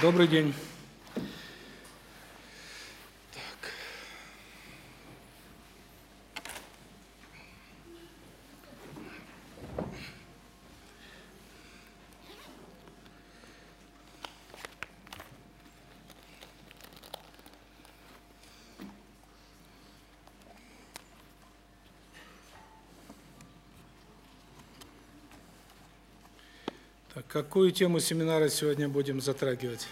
Добрый день. Так, какую тему семинара сегодня будем затрагивать?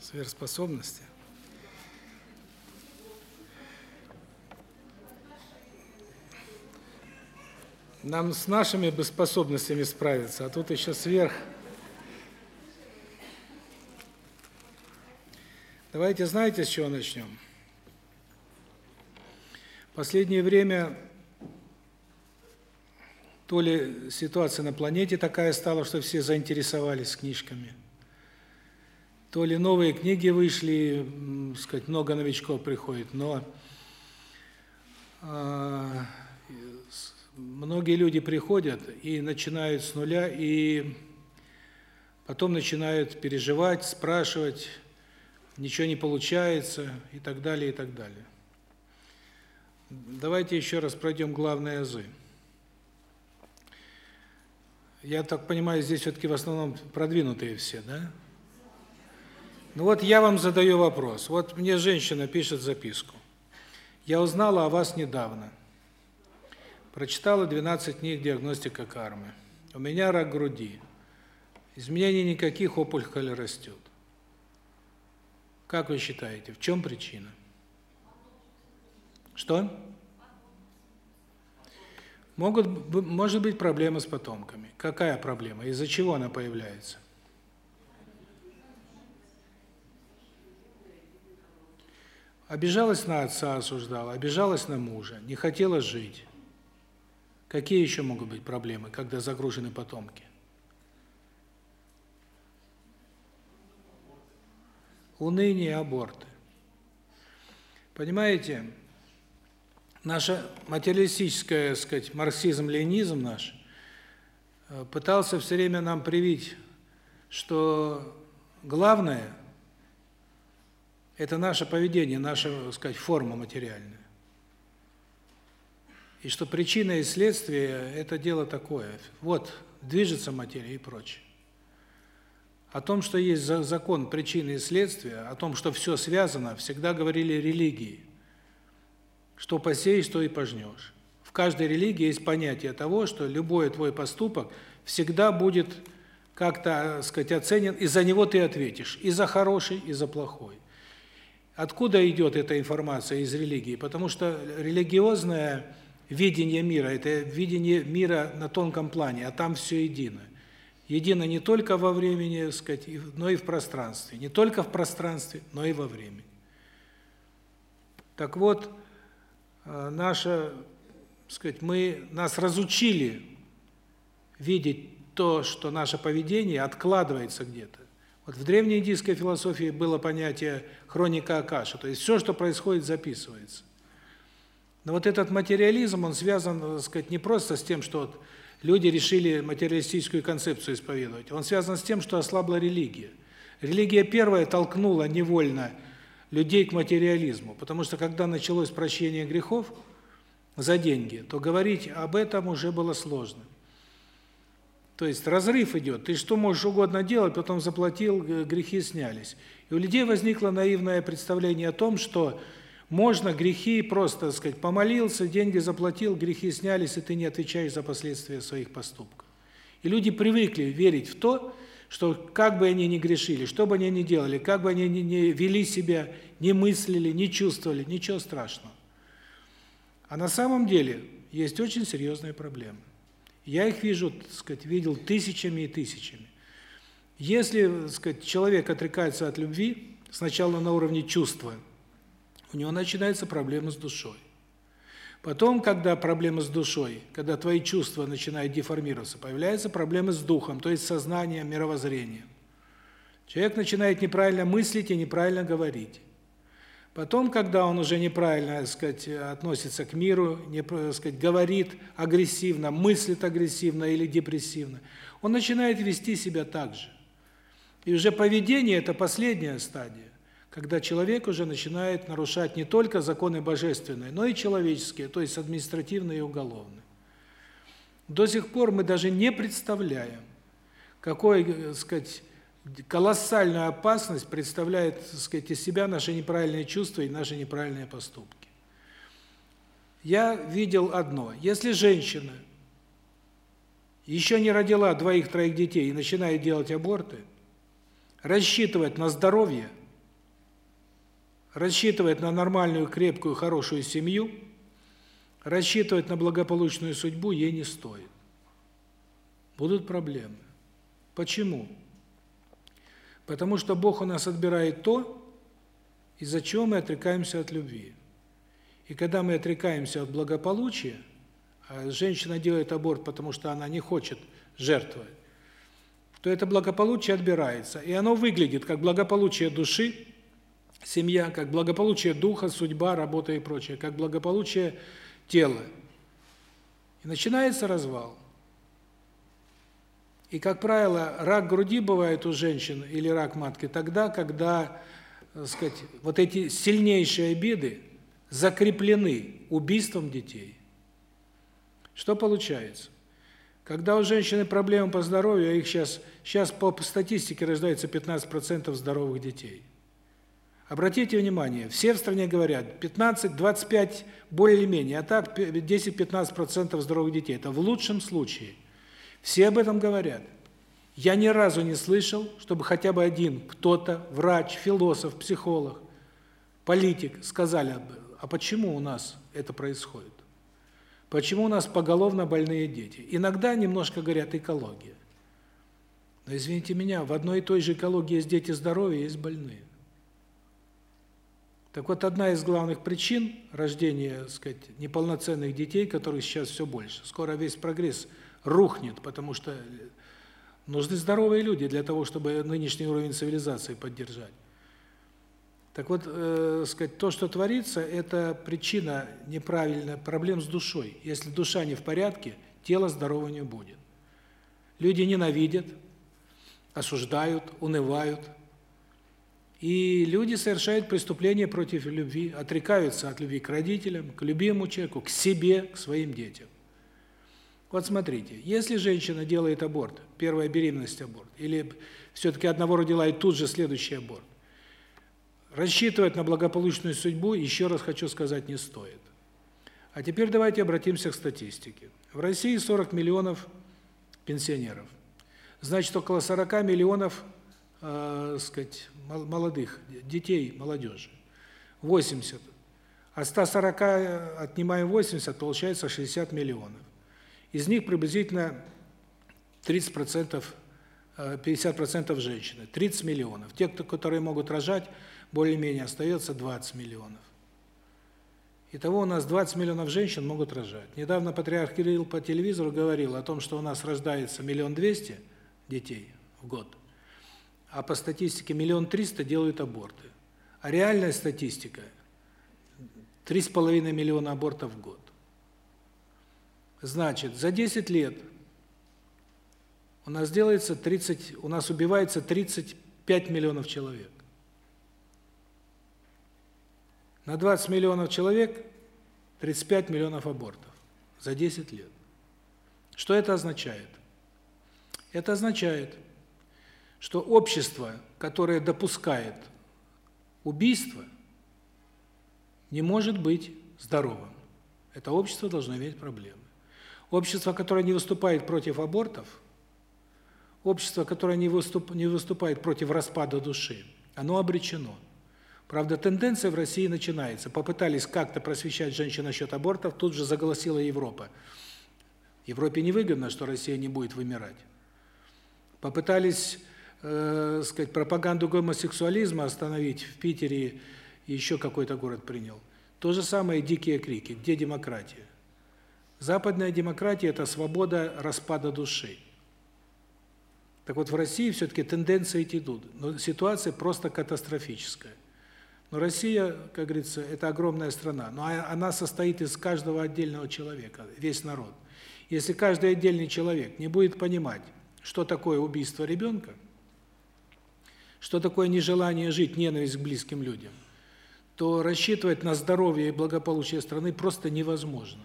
Сверхспособности. Нам с нашими бы способностями справиться, а тут еще сверх. Давайте, знаете, с чего начнем? Последнее время то ли ситуация на планете такая стала, что все заинтересовались книжками, то ли новые книги вышли, сказать, много новичков приходит, но э, многие люди приходят и начинают с нуля, и потом начинают переживать, спрашивать, ничего не получается и так далее, и так далее. Давайте еще раз пройдем главные азы. Я так понимаю, здесь все таки в основном продвинутые все, да? Ну вот я вам задаю вопрос. Вот мне женщина пишет записку. Я узнала о вас недавно. Прочитала 12 книг диагностика кармы. У меня рак груди. Изменений никаких, опухоль растет. Как вы считаете, в чем причина? Что? Могут может быть проблема с потомками. Какая проблема? Из-за чего она появляется? Обижалась на отца, осуждала, обижалась на мужа, не хотела жить. Какие еще могут быть проблемы, когда загружены потомки? Уныние, аборты. Понимаете, наша материалистическая, так сказать, марксизм-ленизм наш э, пытался все время нам привить, что главное это наше поведение, наша, так сказать, форма материальная. И что причина и следствие это дело такое. Вот движется материя и прочее. О том, что есть закон причины и следствия, о том, что все связано, всегда говорили религии. Что посеешь, то и пожнешь. В каждой религии есть понятие того, что любой твой поступок всегда будет как-то, сказать, оценен, и за него ты ответишь, и за хороший, и за плохой. Откуда идет эта информация из религии? Потому что религиозное видение мира это видение мира на тонком плане, а там все едино. Едино не только во времени, сказать, но и в пространстве. Не только в пространстве, но и во времени. Так вот, Э, наша, сказать, мы нас разучили видеть то, что наше поведение откладывается где-то. Вот в древней индийской философии было понятие хроника Акаши, то есть все, что происходит, записывается. Но вот этот материализм, он связан, так сказать, не просто с тем, что вот люди решили материалистическую концепцию исповедовать. Он связан с тем, что ослабла религия. Религия первая толкнула невольно людей к материализму, потому что когда началось прощение грехов за деньги, то говорить об этом уже было сложно. То есть разрыв идет. Ты что можешь угодно делать, потом заплатил, грехи снялись. И у людей возникло наивное представление о том, что можно грехи просто, так сказать, помолился, деньги заплатил, грехи снялись, и ты не отвечаешь за последствия своих поступков. И люди привыкли верить в то, что как бы они ни грешили, что бы они ни делали, как бы они ни вели себя, не мыслили, не чувствовали, ничего страшного. А на самом деле есть очень серьезные проблемы. Я их вижу, так сказать, видел тысячами и тысячами. Если, так сказать, человек отрекается от любви, сначала на уровне чувства, у него начинаются проблемы с душой. Потом, когда проблемы с душой, когда твои чувства начинают деформироваться, появляются проблемы с духом, то есть сознанием, мировоззрением. Человек начинает неправильно мыслить и неправильно говорить. Потом, когда он уже неправильно, так сказать, относится к миру, не, так сказать, говорит агрессивно, мыслит агрессивно или депрессивно, он начинает вести себя так же. И уже поведение это последняя стадия, когда человек уже начинает нарушать не только законы божественные, но и человеческие, то есть административные и уголовные. До сих пор мы даже не представляем, какой, так сказать, колоссальную опасность представляет, сказать, из себя наши неправильные чувства и наши неправильные поступки. Я видел одно: если женщина еще не родила двоих-троих детей и начинает делать аборты, рассчитывать на здоровье, рассчитывать на нормальную, крепкую, хорошую семью, рассчитывать на благополучную судьбу ей не стоит. Будут проблемы. Почему? Потому что Бог у нас отбирает то, из-за чего мы отрекаемся от любви. И когда мы отрекаемся от благополучия, а женщина делает аборт, потому что она не хочет жертвовать, то это благополучие отбирается. И оно выглядит как благополучие души, семья, как благополучие духа, судьба, работа и прочее, как благополучие тела. И начинается развал. И, как правило, рак груди бывает у женщин или рак матки тогда, когда, так сказать, вот эти сильнейшие обиды закреплены убийством детей. Что получается? Когда у женщины проблемы по здоровью, а их сейчас сейчас по статистике рождается 15% здоровых детей. Обратите внимание, все в стране говорят 15-25 более-менее, а так 10-15% здоровых детей. Это в лучшем случае – все об этом говорят. Я ни разу не слышал, чтобы хотя бы один кто-то, врач, философ, психолог, политик сказали, а почему у нас это происходит? Почему у нас поголовно больные дети? Иногда немножко говорят экология. Но извините меня, в одной и той же экологии есть дети здоровые, есть больные. Так вот, одна из главных причин рождения, так сказать, неполноценных детей, которых сейчас все больше. Скоро весь прогресс рухнет, потому что нужны здоровые люди для того, чтобы нынешний уровень цивилизации поддержать. Так вот, э, сказать, то, что творится, это причина неправильных проблем с душой. Если душа не в порядке, тело здорового не будет. Люди ненавидят, осуждают, унывают. И люди совершают преступления против любви, отрекаются от любви к родителям, к любимому человеку, к себе, к своим детям. Вот смотрите, если женщина делает аборт, первая беременность аборт, или все-таки одного родила и тут же следующий аборт, рассчитывать на благополучную судьбу, еще раз хочу сказать, не стоит. А теперь давайте обратимся к статистике. В России 40 миллионов пенсионеров. Значит, около 40 миллионов, э, сказать, молодых детей, молодежи. 80. От 140 отнимаем 80, получается 60 миллионов. Из них приблизительно 30%, 50% э, женщины, 30 миллионов. Те, кто, которые могут рожать, более-менее остается 20 миллионов. Итого у нас 20 миллионов женщин могут рожать. Недавно патриарх Кирилл по телевизору говорил о том, что у нас рождается миллион двести детей в год, а по статистике миллион триста делают аборты. А реальная статистика – 3,5 миллиона абортов в год. Значит, за 10 лет у нас делается 30, у нас убивается 35 миллионов человек. На 20 миллионов человек 35 миллионов абортов за 10 лет. Что это означает? Это означает, что общество, которое допускает убийство, не может быть здоровым. Это общество должно иметь проблемы. Общество, которое не выступает против абортов, общество, которое не выступ не выступает против распада души, оно обречено. Правда, тенденция в России начинается. Попытались как-то просвещать женщин насчет абортов, тут же заголосила Европа. Европе невыгодно, что Россия не будет вымирать. Попытались, э, сказать, пропаганду гомосексуализма остановить в Питере, еще какой-то город принял. То же самое дикие крики: где демократия? Западная демократия это свобода распада души. Так вот в России все таки тенденции эти идут, но ситуация просто катастрофическая. Но Россия, как говорится, это огромная страна, но а, она состоит из каждого отдельного человека, весь народ. Если каждый отдельный человек не будет понимать, что такое убийство ребенка, что такое нежелание жить, ненависть к близким людям, то рассчитывать на здоровье и благополучие страны просто невозможно.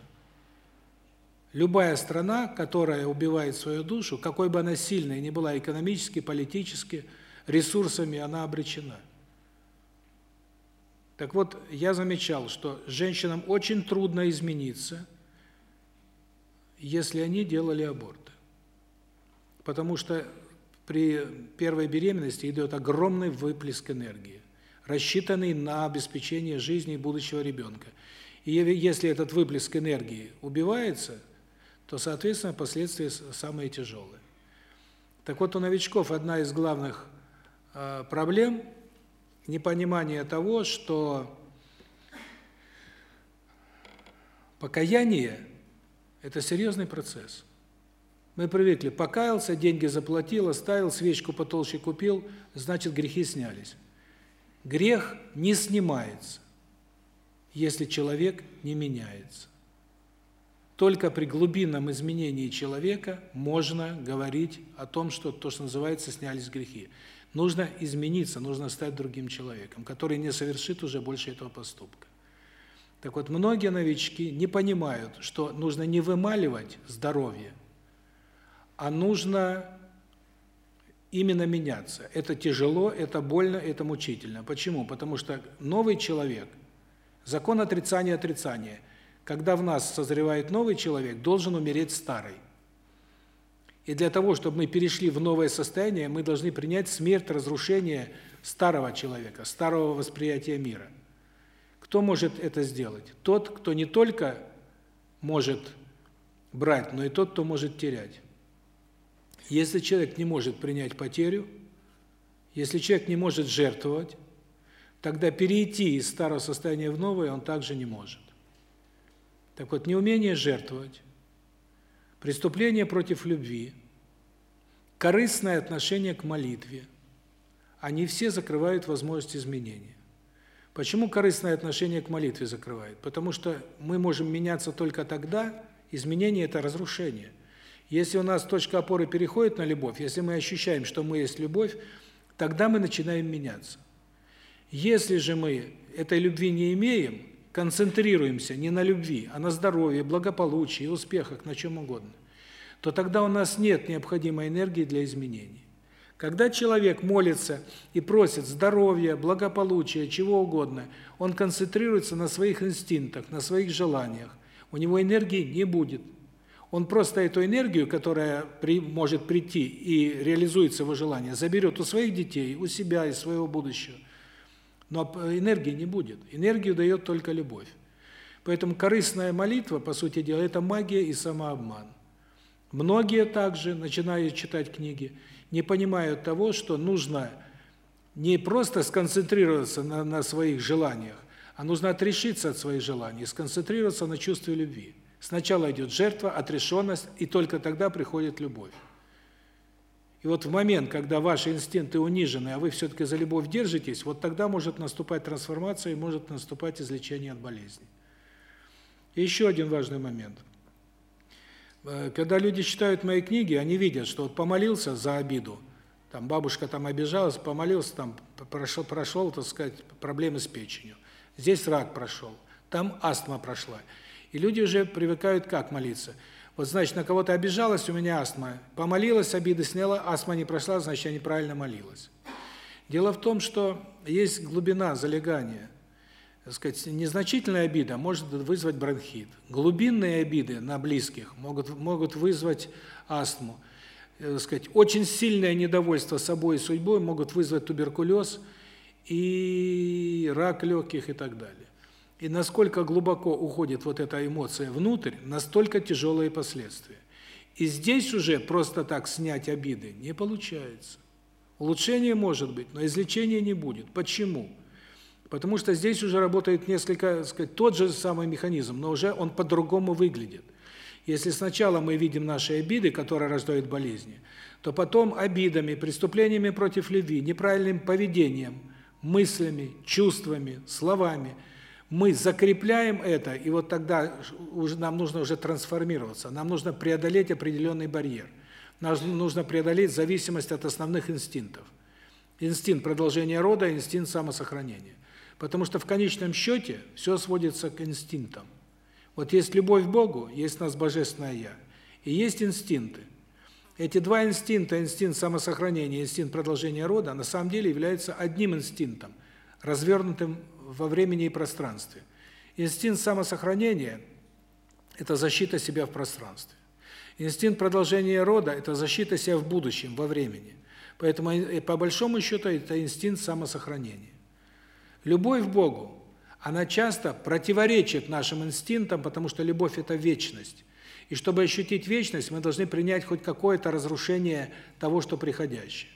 Любая страна, которая убивает свою душу, какой бы она сильной ни была экономически, политически, ресурсами, она обречена. Так вот, я замечал, что женщинам очень трудно измениться, если они делали аборты. Потому что при первой беременности идет огромный выплеск энергии, рассчитанный на обеспечение жизни будущего ребенка. И если этот выплеск энергии убивается, то, соответственно, последствия самые тяжелые. Так вот, у новичков одна из главных э, проблем – непонимание того, что покаяние – это серьезный процесс. Мы привыкли, покаялся, деньги заплатил, оставил, свечку потолще купил, значит, грехи снялись. Грех не снимается, если человек не меняется. Только при глубинном изменении человека можно говорить о том, что то, что называется, снялись грехи. Нужно измениться, нужно стать другим человеком, который не совершит уже больше этого поступка. Так вот, многие новички не понимают, что нужно не вымаливать здоровье, а нужно именно меняться. Это тяжело, это больно, это мучительно. Почему? Потому что новый человек, закон отрицания отрицания, когда в нас созревает новый человек, должен умереть старый. И для того, чтобы мы перешли в новое состояние, мы должны принять смерть, разрушение старого человека, старого восприятия мира. Кто может это сделать? Тот, кто не только может брать, но и тот, кто может терять. Если человек не может принять потерю, если человек не может жертвовать, тогда перейти из старого состояния в новое он также не может. Так вот, неумение жертвовать, преступление против любви, корыстное отношение к молитве, они все закрывают возможность изменения. Почему корыстное отношение к молитве закрывает? Потому что мы можем меняться только тогда, изменение – это разрушение – если у нас точка опоры переходит на любовь, если мы ощущаем, что мы есть любовь, тогда мы начинаем меняться. Если же мы этой любви не имеем, концентрируемся не на любви, а на здоровье, благополучии, успехах, на чем угодно, то тогда у нас нет необходимой энергии для изменений. Когда человек молится и просит здоровья, благополучия, чего угодно, он концентрируется на своих инстинктах, на своих желаниях. У него энергии не будет. Он просто эту энергию, которая при, может прийти и реализуется его желание, заберет у своих детей, у себя и своего будущего. Но энергии не будет. Энергию дает только любовь. Поэтому корыстная молитва, по сути дела, это магия и самообман. Многие также, начиная читать книги, не понимают того, что нужно не просто сконцентрироваться на, на своих желаниях, а нужно отрешиться от своих желаний, сконцентрироваться на чувстве любви. Сначала идет жертва, отрешенность, и только тогда приходит любовь. И вот в момент, когда ваши инстинкты унижены, а вы все-таки за любовь держитесь, вот тогда может наступать трансформация и может наступать излечение от болезни. И еще один важный момент. Э, когда люди читают мои книги, они видят, что вот помолился за обиду, там бабушка там обижалась, помолился, там прошел, прошел, так сказать, проблемы с печенью. Здесь рак прошел, там астма прошла. И люди уже привыкают как молиться. Вот, значит, на кого-то обижалась, у меня астма. Помолилась, обиды сняла, астма не прошла, значит, я неправильно молилась. Дело в том, что есть глубина залегания. Так сказать, незначительная обида может вызвать бронхит. Глубинные обиды на близких могут могут вызвать астму. Так сказать, очень сильное недовольство собой и судьбой могут вызвать туберкулез и рак легких и так далее. И насколько глубоко уходит вот эта эмоция внутрь, настолько тяжелые последствия. И здесь уже просто так снять обиды не получается. Улучшение может быть, но излечения не будет. Почему? Потому что здесь уже работает несколько, так сказать, тот же самый механизм, но уже он по-другому выглядит. Если сначала мы видим наши обиды, которые рождают болезни, то потом обидами, преступлениями против любви, неправильным поведением мыслями, чувствами, словами. Мы закрепляем это, и вот тогда уже нам нужно уже трансформироваться. Нам нужно преодолеть определенный барьер. Нам нужно преодолеть зависимость от основных инстинктов. Инстинкт продолжения рода, инстинкт самосохранения. Потому что в конечном счете все сводится к инстинктам. Вот есть любовь к Богу, есть нас божественное я, и есть инстинкты. Эти два инстинкта, инстинкт самосохранения инстинкт продолжения рода, на самом деле являются одним инстинктом, развернутым во времени и пространстве. Инстинкт самосохранения это защита себя в пространстве. Инстинкт продолжения рода это защита себя в будущем, во времени. Поэтому по большому счету это инстинкт самосохранения. Любовь к Богу она часто противоречит нашим инстинктам, потому что любовь это вечность. И чтобы ощутить вечность, мы должны принять хоть какое-то разрушение того, что приходящее.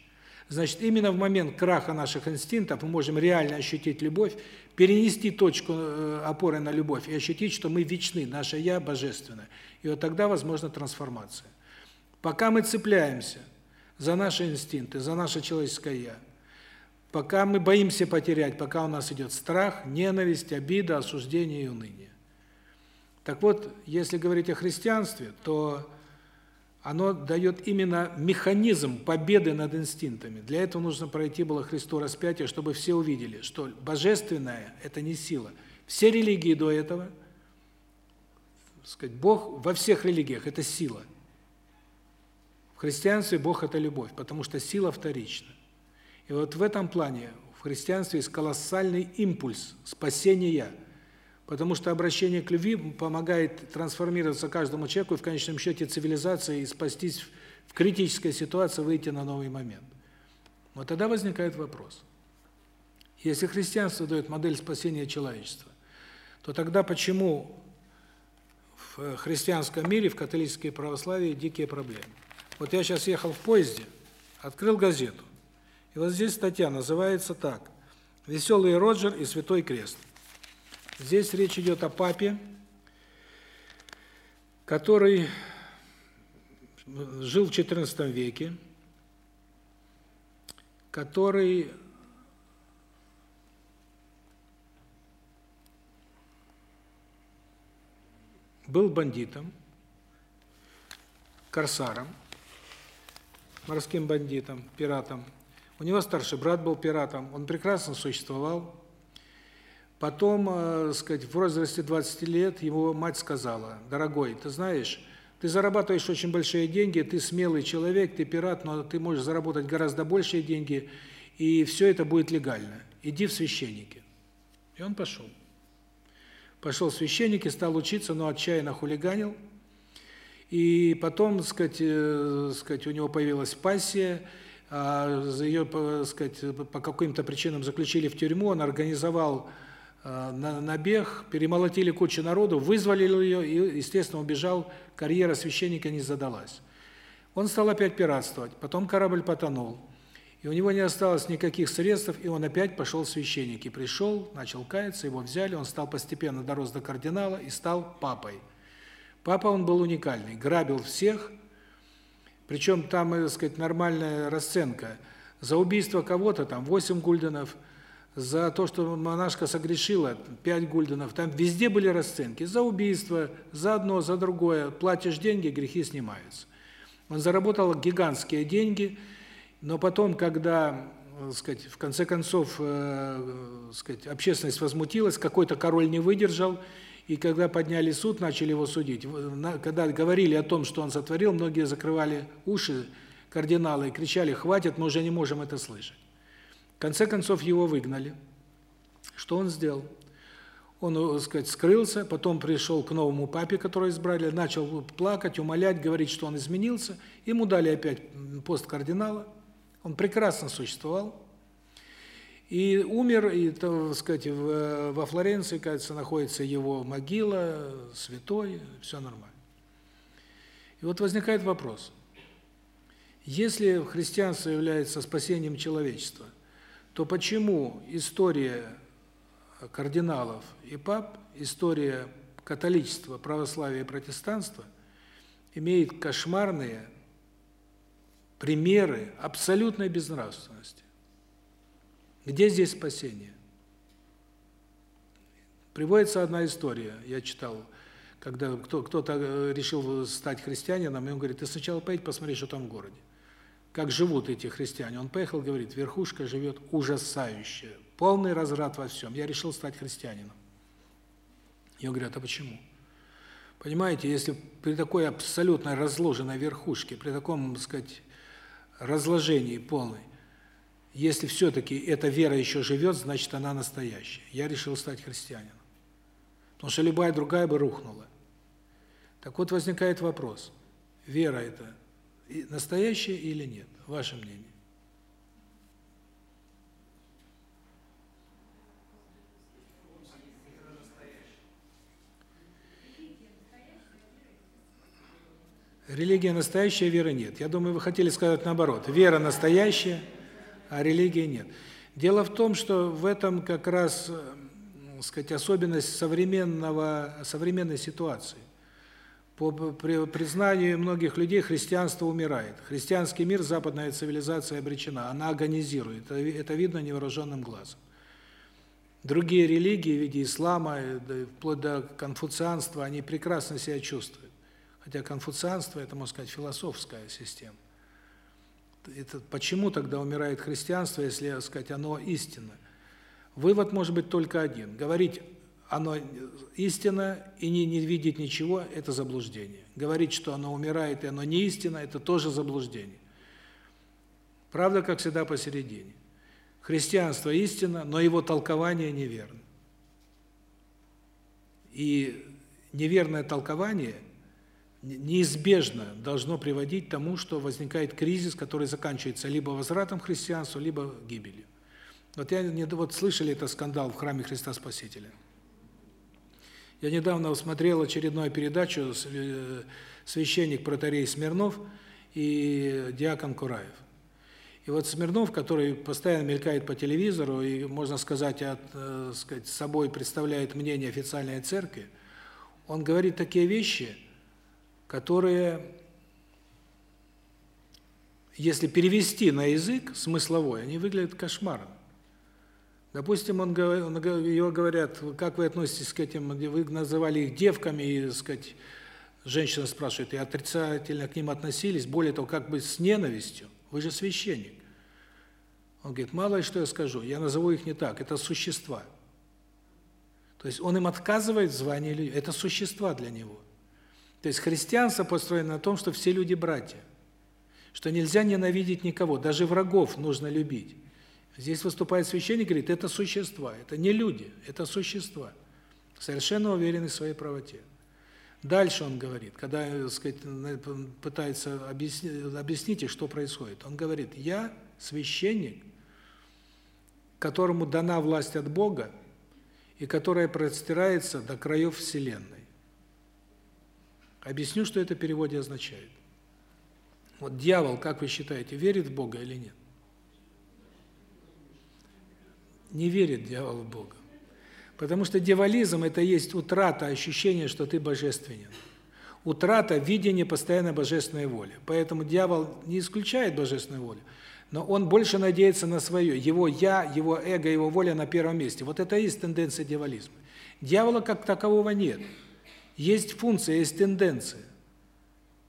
Значит, именно в момент краха наших инстинктов мы можем реально ощутить любовь, перенести точку э, опоры на любовь и ощутить, что мы вечны, наше я божественное. И вот тогда возможна трансформация. Пока мы цепляемся за наши инстинкты, за наше человеческое я, пока мы боимся потерять, пока у нас идет страх, ненависть, обида, осуждение и уныние. Так вот, если говорить о христианстве, то оно дает именно механизм победы над инстинктами. Для этого нужно пройти было Христу распятие, чтобы все увидели, что божественное это не сила. Все религии до этого, сказать, Бог во всех религиях это сила. В христианстве Бог это любовь, потому что сила вторична. И вот в этом плане в христианстве есть колоссальный импульс спасения, потому что обращение к любви помогает трансформироваться каждому человеку и в конечном счете цивилизации и спастись в критической ситуации, выйти на новый момент. Вот тогда возникает вопрос. Если христианство дает модель спасения человечества, то тогда почему в христианском мире, в католической православии дикие проблемы? Вот я сейчас ехал в поезде, открыл газету. И вот здесь статья называется так: «Веселый Роджер и Святой Крест». Здесь речь идет о папе, который жил в XIV веке, который был бандитом, корсаром, морским бандитом, пиратом, у него старший брат был пиратом, он прекрасно существовал. Потом, э, сказать, в возрасте 20 лет его мать сказала: "Дорогой, ты знаешь, ты зарабатываешь очень большие деньги, ты смелый человек, ты пират, но ты можешь заработать гораздо большие деньги, и все это будет легально. Иди в священники". И он пошел. Пошел в священники, стал учиться, но отчаянно хулиганил. И потом, сказать, э, сказать, у него появилась пассия, а, за ее, сказать, по каким-то причинам заключили в тюрьму, он организовал а, набег, перемолотили кучу народу, вызволили ее и, естественно, убежал, карьера священника не задалась. Он стал опять пиратствовать, потом корабль потонул. И у него не осталось никаких средств, и он опять пошел в священники. Пришел, начал каяться, его взяли, он стал постепенно дорос до кардинала и стал папой. Папа он был уникальный, грабил всех, причем там, так сказать, нормальная расценка. За убийство кого-то там 8 гульденов, за то, что монашка согрешила 5 гульденов. Там везде были расценки. За убийство, за одно, за другое. Платишь деньги, грехи снимаются. Он заработал гигантские деньги, но потом, когда, так сказать, в конце концов, э, сказать, общественность возмутилась, какой-то король не выдержал и когда подняли суд, начали его судить. Когда говорили о том, что он сотворил, многие закрывали уши, кардиналы, кричали, хватит, мы уже не можем это слышать. В конце концов его выгнали. Что он сделал? Он, так сказать, скрылся, потом пришел к новому папе, которого избрали, начал плакать, умолять, говорить, что он изменился. Ему дали опять пост кардинала. Он прекрасно существовал. И умер, и, так сказать, в, во Флоренции, кажется, находится его могила, святой, все нормально. И вот возникает вопрос. Если христианство является спасением человечества, то почему история кардиналов и пап, история католичества, православия и протестанства имеет кошмарные примеры абсолютной безнравственности? Где здесь спасение? Приводится одна история, я читал, когда кто-то э, решил стать христианином, и он говорит, ты сначала поедь, посмотри, что там в городе. Как живут эти христиане. Он поехал, говорит, верхушка живет ужасающе, полный разрад во всем. Я решил стать христианином. И он говорит, а почему? Понимаете, если при такой абсолютно разложенной верхушке, при таком, так сказать, разложении полной, если все-таки эта вера еще живет, значит, она настоящая. Я решил стать христианином. Потому что любая другая бы рухнула. Так вот возникает вопрос. Вера это настоящая или нет? Ваше мнение. Религия настоящая, веры нет. Я думаю, вы хотели сказать наоборот. Вера настоящая, а религии нет. Дело в том, что в этом как раз, э, сказать, особенность современного современной ситуации. По признанию многих людей христианство умирает. Христианский мир, западная цивилизация обречена, она агонизирует. Это видно невооруженным глазом. Другие религии в виде ислама, вплоть до конфуцианства, они прекрасно себя чувствуют. Хотя конфуцианство это, можно сказать, философская система. Это почему тогда умирает христианство, если, так сказать, оно истинно? Вывод может быть только один. Говорить оно истинно и не не видеть ничего это заблуждение. Говорить, что оно умирает и оно не истинно это тоже заблуждение. Правда, как всегда, посередине. Христианство истинно, но его толкование неверно. И неверное толкование неизбежно должно приводить к тому, что возникает кризис, который заканчивается либо возвратом христианства, либо гибелью. Вот я не вот слышали этот скандал в храме Христа Спасителя. Я недавно смотрел очередную передачу э, священник протоиерей Смирнов и диакон Кураев. И вот Смирнов, который постоянно мелькает по телевизору и, можно сказать, от, э, сказать, собой представляет мнение официальной церкви, он говорит такие вещи, которые, если перевести на язык смысловой, они выглядят кошмаром. Допустим, он его говорят, как вы относитесь к этим, вы называли их девками, и, сказать, женщина спрашивает, и отрицательно к ним относились, более того, как бы с ненавистью. Вы же священник. Он говорит, мало ли что я скажу, я назову их не так, это существа. То есть он им отказывает в звании людей, это существа для него. То есть христианство построено на том, что все люди братья, что нельзя ненавидеть никого, даже врагов нужно любить. Здесь выступает священник и говорит, это существа, это не люди, это существа, совершенно уверены в своей правоте. Дальше он говорит, когда, так сказать, пытается объяснить, объясните, что происходит. Он говорит: "Я священник, которому дана власть от Бога, и которая простирается до краев вселенной". Объясню, что это в переводе означает. Вот дьявол, как вы считаете, верит в Бога или нет? Не верит дьявол в Бога. Потому что дьяволизм это есть утрата ощущения, что ты божественен. Утрата видения постоянно божественной воли. Поэтому дьявол не исключает божественную волю, но он больше надеется на свое. Его я, его эго, его воля на первом месте. Вот это и есть тенденция дьяволизма. Дьявола как такового нет. Есть функция, есть тенденция.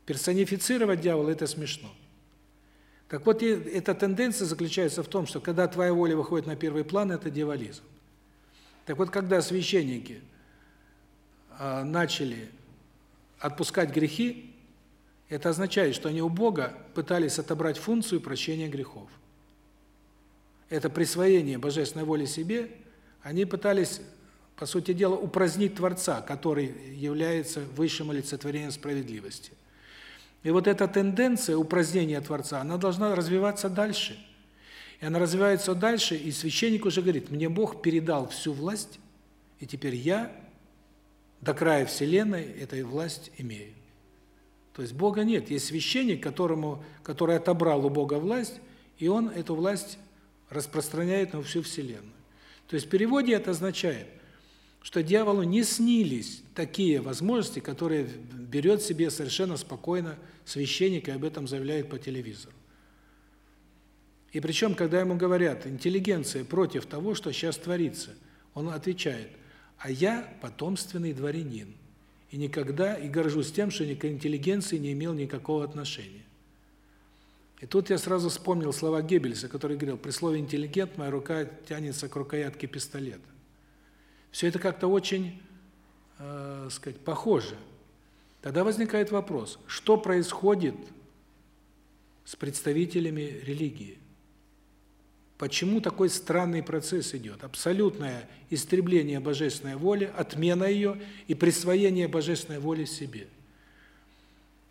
Персонифицировать дьявола это смешно. Так вот, эта тенденция заключается в том, что когда твоя воля выходит на первый план, это дьяволизм. Так вот, когда священники а, начали отпускать грехи, это означает, что они у Бога пытались отобрать функцию прощения грехов. Это присвоение божественной воли себе, они пытались, по сути дела, упразднить Творца, который является высшим олицетворением справедливости. И вот эта тенденция упразднения Творца, она должна развиваться дальше. И она развивается дальше, и священник уже говорит, мне Бог передал всю власть, и теперь я до края вселенной этой власть имею. То есть Бога нет, есть священник, которому, который отобрал у Бога власть, и он эту власть распространяет на всю вселенную. То есть в переводе это означает, что дьяволу не снились такие возможности, которые берет себе совершенно спокойно священник и об этом заявляет по телевизору. И причем, когда ему говорят, интеллигенция против того, что сейчас творится, он отвечает, а я потомственный дворянин. И никогда, и горжусь тем, что ни к интеллигенции не имел никакого отношения. И тут я сразу вспомнил слова Геббельса, который говорил, при слове «интеллигент» моя рука тянется к рукоятке пистолета. Все это как-то очень, э, сказать, похоже. Тогда возникает вопрос, что происходит с представителями религии? Почему такой странный процесс идет? Абсолютное истребление божественной воли, отмена ее и присвоение божественной воли себе –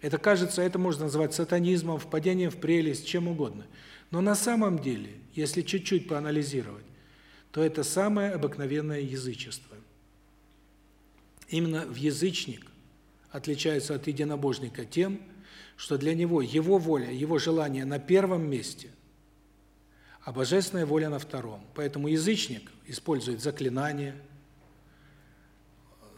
это кажется, это можно назвать сатанизмом, впадением в прелесть, чем угодно. Но на самом деле, если чуть-чуть поанализировать, то это самое обыкновенное язычество. Именно в язычник отличается от единобожника тем, что для него его воля, его желание на первом месте, а божественная воля на втором. Поэтому язычник использует заклинания,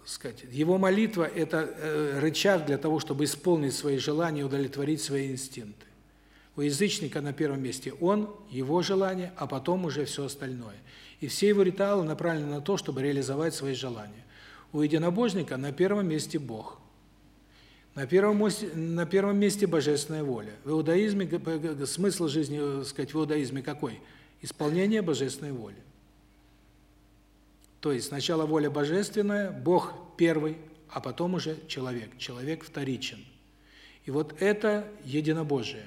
сказать, его молитва это э, рычаг для того, чтобы исполнить свои желания, удовлетворить свои инстинкты. У язычника на первом месте он, его желание, а потом уже все остальное. И все его ритуалы направлены на то, чтобы реализовать свои желания. У единобожника на первом месте Бог. На первом месте на первом месте божественная воля. В иудаизме смысл жизни, э, сказать, в иудаизме какой? Исполнение божественной воли. То есть сначала воля божественная, Бог первый, а потом уже человек. Человек вторичен. И вот это единобожие.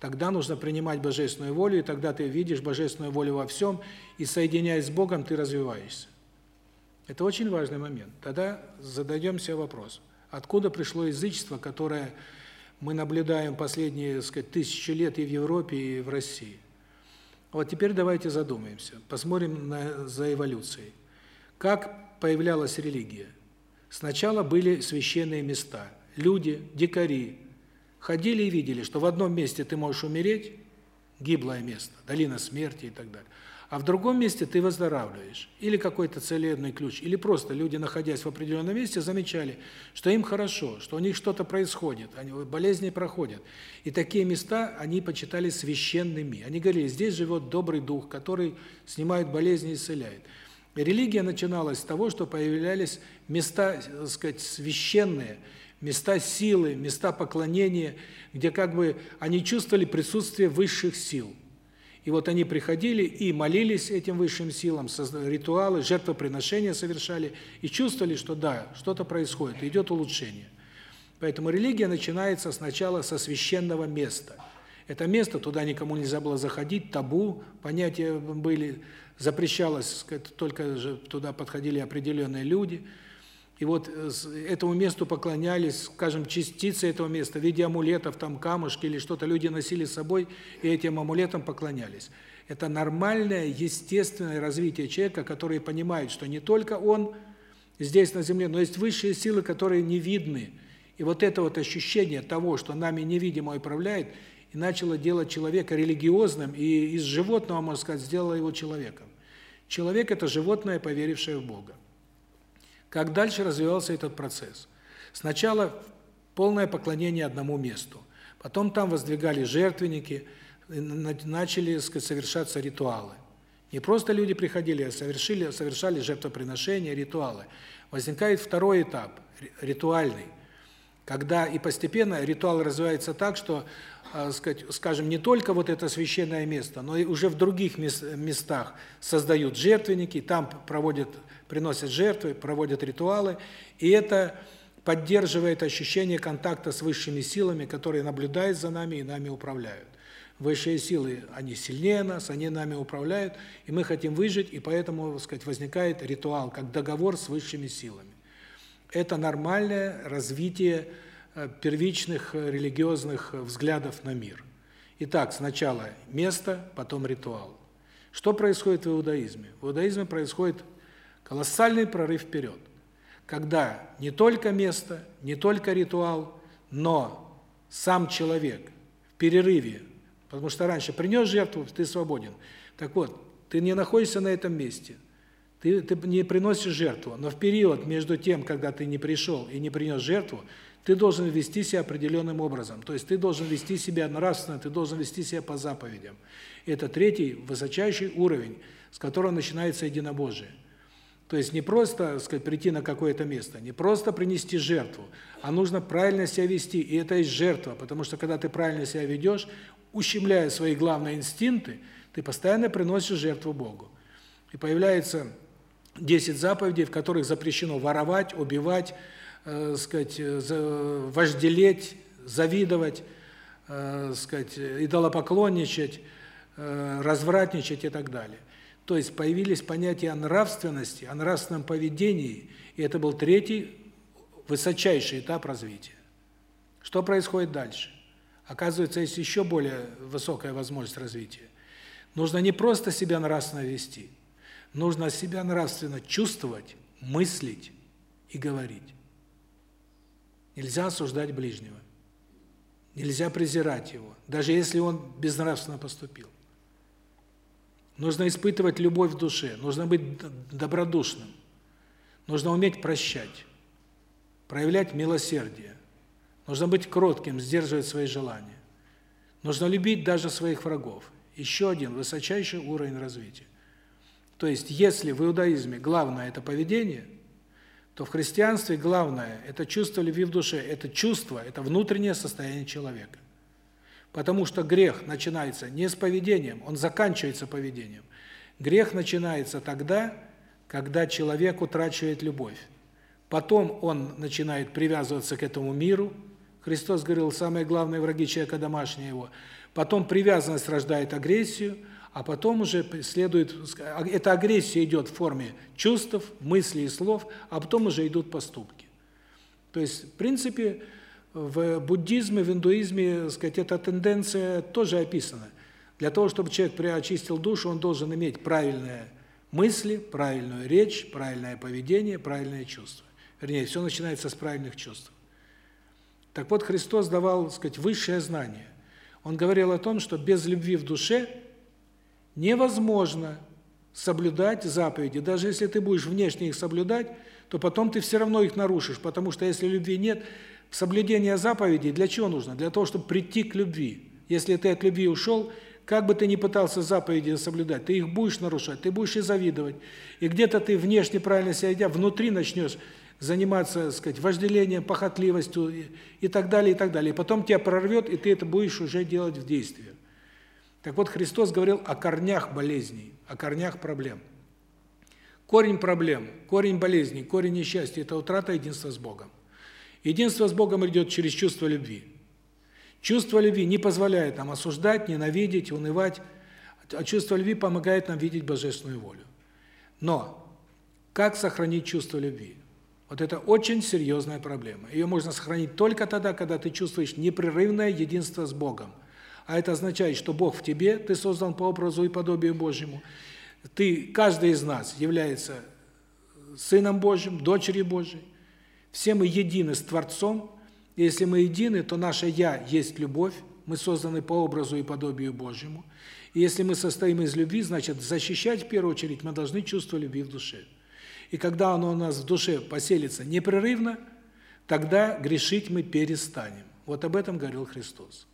Тогда нужно принимать божественную волю, и тогда ты видишь божественную волю во всем, и соединяясь с Богом, ты развиваешься. Это очень важный момент. Тогда задаем себе вопрос: откуда пришло язычество, которое мы наблюдаем последние, так сказать, тысячи лет и в Европе, и в России? Вот теперь давайте задумаемся, посмотрим на за эволюцией. Как появлялась религия? Сначала были священные места. Люди, дикари ходили и видели, что в одном месте ты можешь умереть, гиблое место, долина смерти и так далее. А в другом месте ты выздоравливаешь. Или какой-то целебный ключ, или просто люди, находясь в определенном месте, замечали, что им хорошо, что у них что-то происходит, они болезни проходят. И такие места они почитали священными. Они говорили: здесь живет добрый дух, который снимает болезни и исцеляет. Религия начиналась с того, что появлялись места, так сказать, священные, места силы, места поклонения, где как бы они чувствовали присутствие высших сил. И вот они приходили и молились этим высшим силам, ритуалы, жертвоприношения совершали и чувствовали, что да, что-то происходит, идет улучшение. Поэтому религия начинается сначала со священного места. Это место, туда никому нельзя было заходить, табу, понятия были, запрещалось, только же туда подходили определенные люди. И вот э, этому месту поклонялись, скажем, частицы этого места в виде амулетов, там камушки или что-то люди носили с собой и этим амулетам поклонялись. Это нормальное, естественное развитие человека, который понимает, что не только он здесь на земле, но есть высшие силы, которые не видны. И вот это вот ощущение того, что нами невидимо управляет, и начало делать человека религиозным, и из животного, можно сказать, сделало его человеком. Человек – это животное, поверившее в Бога. Как дальше развивался этот процесс? Сначала полное поклонение одному месту. Потом там воздвигали жертвенники, начали совершаться ритуалы. Не просто люди приходили, а совершили, совершали жертвоприношения, ритуалы. Возникает второй этап, ритуальный, когда и постепенно ритуал развивается так, что э, сказать, скажем, не только вот это священное место, но и уже в других местах создают жертвенники, там проводят, приносят жертвы, проводят ритуалы, и это поддерживает ощущение контакта с высшими силами, которые наблюдают за нами и нами управляют. Высшие силы, они сильнее нас, они нами управляют, и мы хотим выжить, и поэтому, так сказать, возникает ритуал, как договор с высшими силами. Это нормальное развитие Э, первичных э, религиозных э, взглядов на мир. Итак, сначала место, потом ритуал. Что происходит в иудаизме? В иудаизме происходит колоссальный прорыв вперед, когда не только место, не только ритуал, но сам человек в перерыве, потому что раньше принес жертву, ты свободен. Так вот, ты не находишься на этом месте, ты, ты не приносишь жертву, но в период между тем, когда ты не пришел и не принес жертву, ты должен вести себя определенным образом. То есть ты должен вести себя нравственно, ты должен вести себя по заповедям. Это третий, высочайший уровень, с которого начинается единобожие. То есть не просто, так сказать, прийти на какое-то место, не просто принести жертву, а нужно правильно себя вести, и это есть жертва, потому что когда ты правильно себя ведешь, ущемляя свои главные инстинкты, ты постоянно приносишь жертву Богу. И появляется 10 заповедей, в которых запрещено воровать, убивать, э, сказать, э, вожделеть, завидовать, э, сказать, идолопоклонничать, э, развратничать и так далее. То есть появились понятия о нравственности, о нравственном поведении, и это был третий высочайший этап развития. Что происходит дальше? Оказывается, есть еще более высокая возможность развития. Нужно не просто себя нравственно вести, нужно себя нравственно чувствовать, мыслить и говорить. Нельзя осуждать ближнего. Нельзя презирать его, даже если он безнравственно поступил. Нужно испытывать любовь в душе, нужно быть добродушным. Нужно уметь прощать, проявлять милосердие. Нужно быть кротким, сдерживать свои желания. Нужно любить даже своих врагов. Еще один высочайший уровень развития. То есть, если в иудаизме главное это поведение, то в христианстве главное это чувство любви в душе, это чувство, это внутреннее состояние человека. Потому что грех начинается не с поведением, он заканчивается поведением. Грех начинается тогда, когда человек утрачивает любовь. Потом он начинает привязываться к этому миру. Христос говорил, самые главные враги человека домашние его. Потом привязанность рождает агрессию, а потом уже следует эта агрессия идет в форме чувств, мыслей и слов, а потом уже идут поступки. То есть, в принципе, в буддизме, в индуизме, сказать, эта тенденция тоже описана. Для того, чтобы человек приочистил душу, он должен иметь правильные мысли, правильную речь, правильное поведение, правильные чувства. Вернее, все начинается с правильных чувств. Так вот, Христос давал, так сказать, высшее знание. Он говорил о том, что без любви в душе невозможно соблюдать заповеди. Даже если ты будешь внешне их соблюдать, то потом ты все равно их нарушишь, потому что если любви нет, Соблюдение заповедей для чего нужно? Для того, чтобы прийти к любви. Если ты от любви ушел, как бы ты ни пытался заповеди соблюдать, ты их будешь нарушать, ты будешь и завидовать. И где-то ты внешне правильно себя ведя, внутри начнешь заниматься, так сказать, вожделением, похотливостью и, и так далее, и так далее. И потом тебя прорвет, и ты это будешь уже делать в действии. Так вот, Христос говорил о корнях болезней, о корнях проблем. Корень проблем, корень болезней, корень несчастья – это утрата единства с Богом. Единство с Богом идет через чувство любви. Чувство любви не позволяет нам осуждать, ненавидеть, унывать, а чувство любви помогает нам видеть божественную волю. Но как сохранить чувство любви? Вот это очень серьезная проблема. Ее можно сохранить только тогда, когда ты чувствуешь непрерывное единство с Богом. А это означает, что Бог в тебе, ты создан по образу и подобию Божьему. Ты, каждый из нас является сыном Божьим, дочерью Божьей. Все мы едины с Творцом, и если мы едины, то наше «я» есть любовь, мы созданы по образу и подобию Божьему. И если мы состоим из любви, значит, защищать в первую очередь мы должны чувство любви в душе. И когда оно у нас в душе поселится непрерывно, тогда грешить мы перестанем. Вот об этом говорил Христос.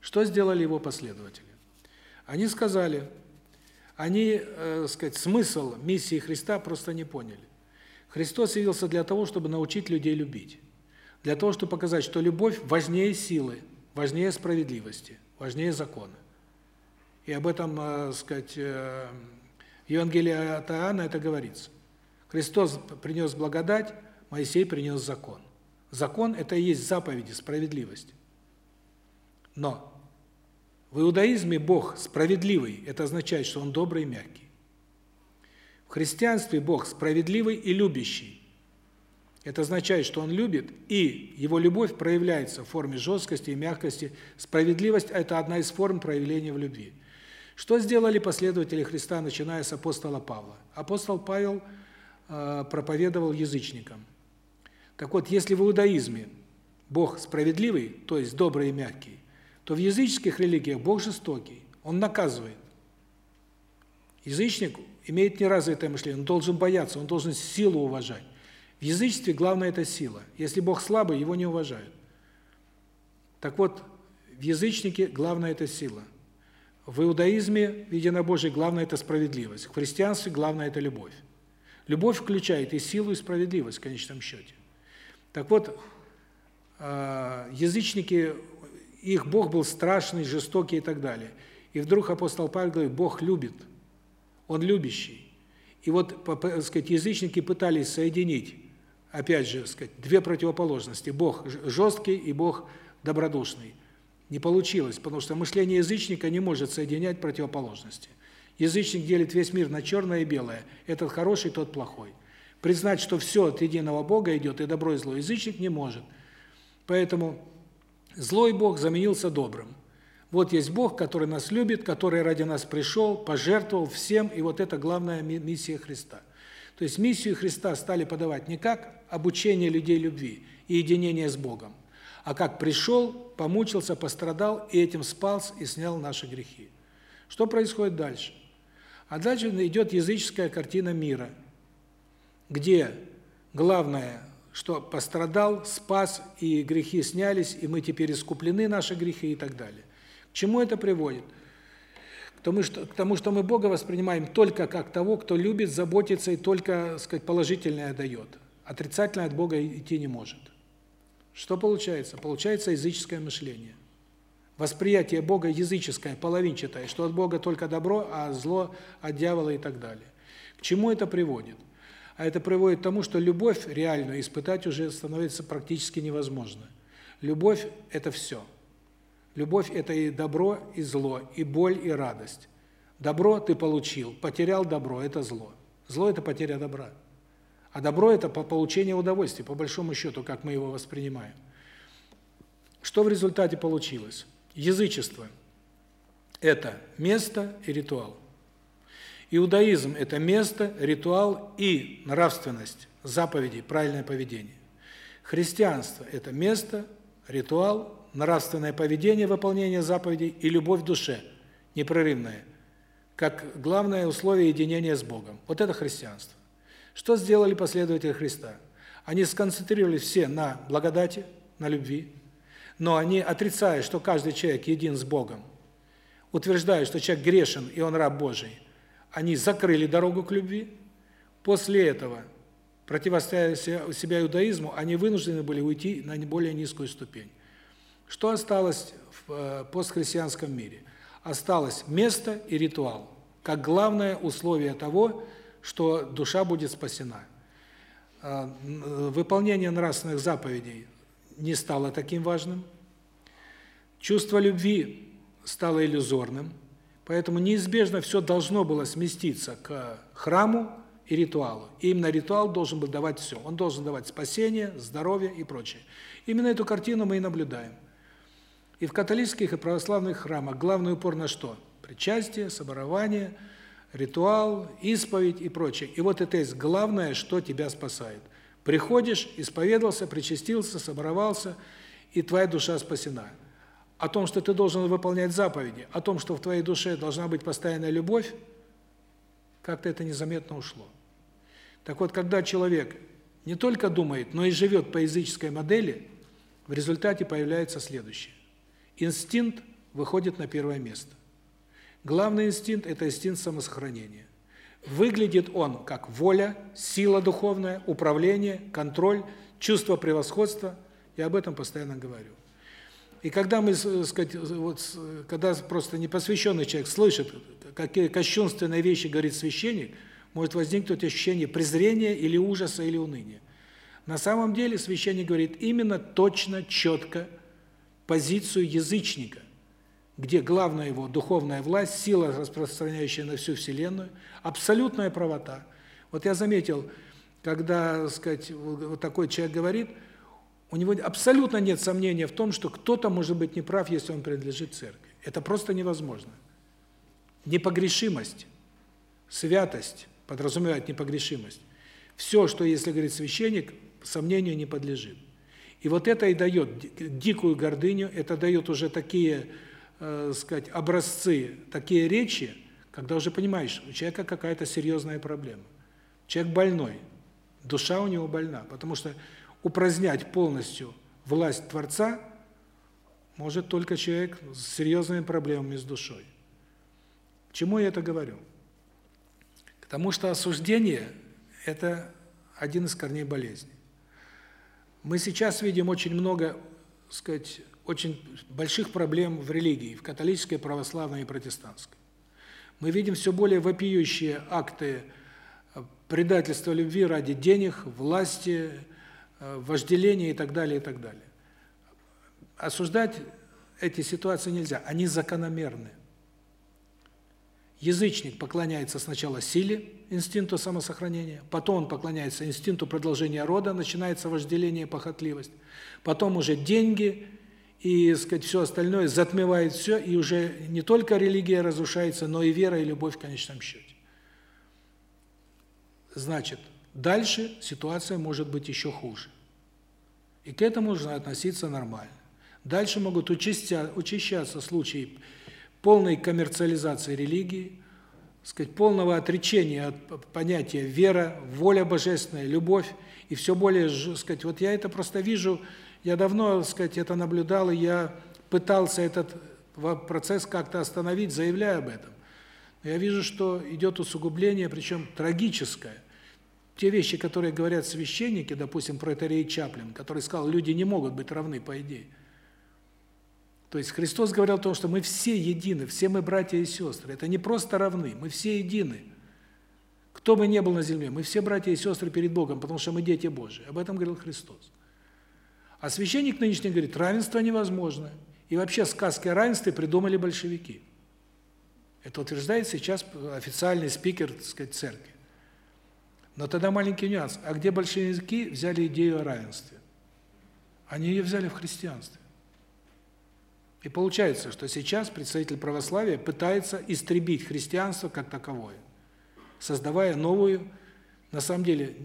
Что сделали его последователи? Они сказали, они, э, сказать, смысл миссии Христа просто не поняли. Христос явился для того, чтобы научить людей любить. Для того, чтобы показать, что любовь важнее силы, важнее справедливости, важнее закона. И об этом, э, сказать, э, в Евангелии от Иоанна это говорится. Христос принес благодать, Моисей принес закон. Закон это и есть заповеди, справедливость. Но в иудаизме Бог справедливый, это означает, что он добрый и мягкий. Христианстве Бог справедливый и любящий. Это означает, что Он любит, и Его любовь проявляется в форме жесткости и мягкости. Справедливость – это одна из форм проявления в любви. Что сделали последователи Христа, начиная с апостола Павла? Апостол Павел э, проповедовал язычникам. Так вот, если в иудаизме Бог справедливый, то есть добрый и мягкий, то в языческих религиях Бог жестокий, Он наказывает. Язычник имеет неразвитое мышление, он должен бояться, он должен силу уважать. В язычестве главное это сила. Если Бог слабый, его не уважают. Так вот, в язычнике главное это сила. В иудаизме, в единобожии, главное это справедливость. В христианстве главное это любовь. Любовь включает и силу, и справедливость в конечном счете. Так вот, а, язычники, их Бог был страшный, жестокий и так далее. И вдруг апостол Павел говорит, Бог любит, Он любящий. И вот, так сказать, язычники пытались соединить, опять же, сказать, две противоположности. Бог жесткий и Бог добродушный. Не получилось, потому что мышление язычника не может соединять противоположности. Язычник делит весь мир на черное и белое. Этот хороший, тот плохой. Признать, что все от единого Бога идет, и добро, и зло, язычник не может. Поэтому злой Бог заменился добрым. Вот есть Бог, который нас любит, который ради нас пришел, пожертвовал всем, и вот это главная миссия Христа. То есть миссию Христа стали подавать не как обучение людей любви и единение с Богом, а как пришел, помучился, пострадал и этим спас и снял наши грехи. Что происходит дальше? А дальше идет языческая картина мира, где главное, что пострадал, спас, и грехи снялись, и мы теперь искуплены, наши грехи и так далее. К чему это приводит? К тому, что, к тому, что мы Бога воспринимаем только как того, кто любит, заботится и только, сказать, положительное дает. Отрицательное от Бога идти не может. Что получается? Получается языческое мышление. Восприятие Бога языческое, половинчатое, что от Бога только добро, а зло от дьявола и так далее. К чему это приводит? А это приводит к тому, что любовь реальную испытать уже становится практически невозможно. Любовь – это все. Любовь – это и добро, и зло, и боль, и радость. Добро ты получил, потерял добро – это зло. Зло – это потеря добра. А добро – это получение удовольствия, по большому счету, как мы его воспринимаем. Что в результате получилось? Язычество – это место и ритуал. Иудаизм – это место, ритуал и нравственность, заповеди, правильное поведение. Христианство – это место, ритуал, нравственное поведение, выполнение заповедей и любовь в душе, непрерывная, как главное условие единения с Богом. Вот это христианство. Что сделали последователи Христа? Они сконцентрировались все на благодати, на любви, но они, отрицая, что каждый человек един с Богом, утверждая, что человек грешен и он раб Божий, они закрыли дорогу к любви. После этого, противостоя себя иудаизму, они вынуждены были уйти на более низкую ступень. Что осталось в э, постхристианском мире? Осталось место и ритуал, как главное условие того, что душа будет спасена. А, выполнение нравственных заповедей не стало таким важным. Чувство любви стало иллюзорным, поэтому неизбежно все должно было сместиться к храму и ритуалу. И именно ритуал должен был давать все. Он должен давать спасение, здоровье и прочее. Именно эту картину мы и наблюдаем. И в католических и православных храмах главный упор на что? Причастие, соборование – ритуал, исповедь и прочее. И вот это есть главное, что тебя спасает. Приходишь, исповедался, причастился, соборовался, и твоя душа спасена. О том, что ты должен выполнять заповеди, о том, что в твоей душе должна быть постоянная любовь, как-то это незаметно ушло. Так вот, когда человек не только думает, но и живет по языческой модели, в результате появляется следующее. Инстинкт выходит на первое место. Главный инстинкт – это инстинкт самосохранения. Выглядит он как воля, сила духовная, управление, контроль, чувство превосходства. Я об этом постоянно говорю. И когда мы, сказать, вот, когда просто непосвященный человек слышит, какие кощунственные вещи говорит священник, может возникнуть ощущение презрения или ужаса, или уныния. На самом деле священник говорит именно точно, четко позицию язычника где главная его духовная власть, сила, распространяющая на всю Вселенную, абсолютная правота. Вот я заметил, когда, сказать, вот такой человек говорит, у него абсолютно нет сомнения в том, что кто-то может быть неправ, если он принадлежит церкви. Это просто невозможно. Непогрешимость, святость подразумевает непогрешимость. Все, что, если говорит священник, сомнению не подлежит. И вот это и дает дикую гордыню, это дает уже такие э, сказать, образцы, такие речи, когда уже понимаешь, у человека какая-то серьезная проблема. Человек больной. Душа у него больна, потому что упразднять полностью власть Творца может только человек с серьезными проблемами с душой. К чему я это говорю? К тому, что осуждение – это один из корней болезни. Мы сейчас видим очень много, сказать, очень больших проблем в религии, в католической, православной и протестантской. Мы видим все более вопиющие акты э, предательства любви ради денег, власти, э, вожделения и так далее, и так далее. Осуждать эти ситуации нельзя, они закономерны. Язычник поклоняется сначала силе, инстинкту самосохранения, потом он поклоняется инстинкту продолжения рода, начинается вожделение, похотливость. Потом уже деньги и, сказать, все остальное затмевает все, и уже не только религия разрушается, но и вера и любовь в конечном счете. Значит, дальше ситуация может быть еще хуже. И к этому нужно относиться нормально. Дальше могут участя, учащаться случаи полной коммерциализации религии, сказать, полного отречения от понятия вера, воля божественная, любовь, и все более, сказать, вот я это просто вижу, я давно, сказать, это наблюдал, и я пытался этот процесс как-то остановить, заявляя об этом. Но я вижу, что идет усугубление, причем трагическое. Те вещи, которые говорят священники, допустим, про Терей Чаплин, который сказал, люди не могут быть равны по идее. То есть Христос говорил о том, что мы все едины, все мы братья и сестры. Это не просто равны, мы все едины. Кто бы ни был на земле, мы все братья и сестры перед Богом, потому что мы дети Божьи. Об этом говорил Христос. А священник нынешний говорит, равенство невозможно. И вообще сказки о равенстве придумали большевики. Это утверждает сейчас официальный спикер, так сказать, церкви. Но тогда маленький нюанс. А где большевики взяли идею о равенстве? Они ее взяли в христианстве. И получается, что сейчас представитель православия пытается истребить христианство как таковое, создавая новую, на самом деле,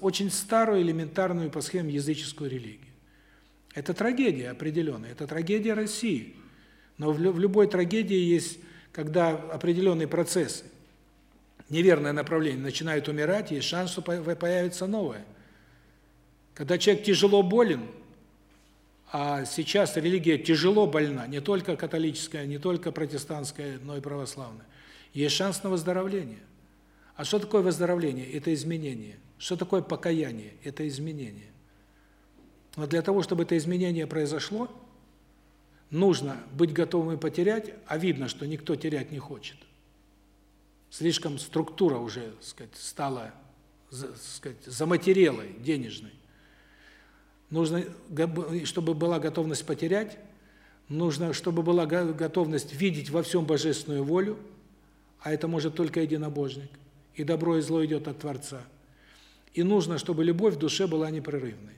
очень старую элементарную по схеме языческую религию. Это трагедия определенная, это трагедия России. Но в любой трагедии есть, когда определенный процесс, неверное направление начинает умирать, есть шанс, что появится новое. Когда человек тяжело болен, а сейчас религия тяжело больна, не только католическая, не только протестантская, но и православная. Есть шанс на выздоровление. А что такое выздоровление? Это изменение. Что такое покаяние? Это изменение. Но для того, чтобы это изменение произошло, нужно быть готовым и потерять, а видно, что никто терять не хочет. Слишком структура уже, так сказать, стала, так сказать, заматерелой, денежной. Нужно, чтобы была готовность потерять, нужно, чтобы была готовность видеть во всем божественную волю, а это может только единобожник. И добро и зло идет от Творца. И нужно, чтобы любовь в душе была непрерывной.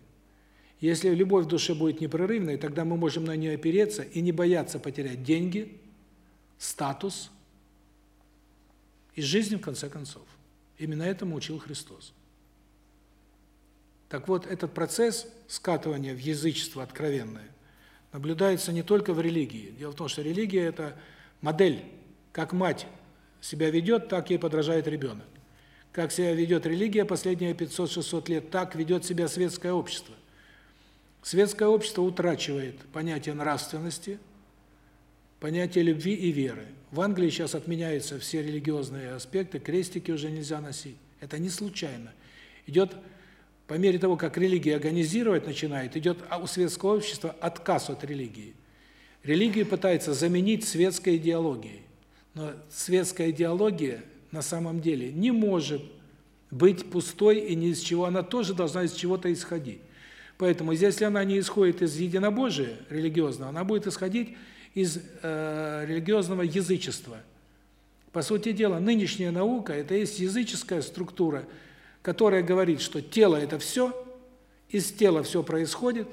Если любовь в душе будет непрерывной, тогда мы можем на нее опереться и не бояться потерять деньги, статус и жизнь в конце концов. Именно этому учил Христос. Так вот, этот процесс скатывания в язычество откровенное наблюдается не только в религии. Дело в том, что религия – это модель. Как мать себя ведет, так ей подражает ребенок. Как себя ведет религия последние 500-600 лет, так ведет себя светское общество. Светское общество утрачивает понятие нравственности, понятие любви и веры. В Англии сейчас отменяются все религиозные аспекты, крестики уже нельзя носить. Это не случайно. Идет по мере того, как религия организировать начинает, идет у светского общества отказ от религии. Религию пытается заменить светской идеологией. Но светская идеология на самом деле не может быть пустой и ни из чего, она тоже должна из чего-то исходить. Поэтому если она не исходит из единобожия религиозного, она будет исходить из э, религиозного язычества. По сути дела, нынешняя наука это есть языческая структура, которая говорит, что тело это все, из тела все происходит,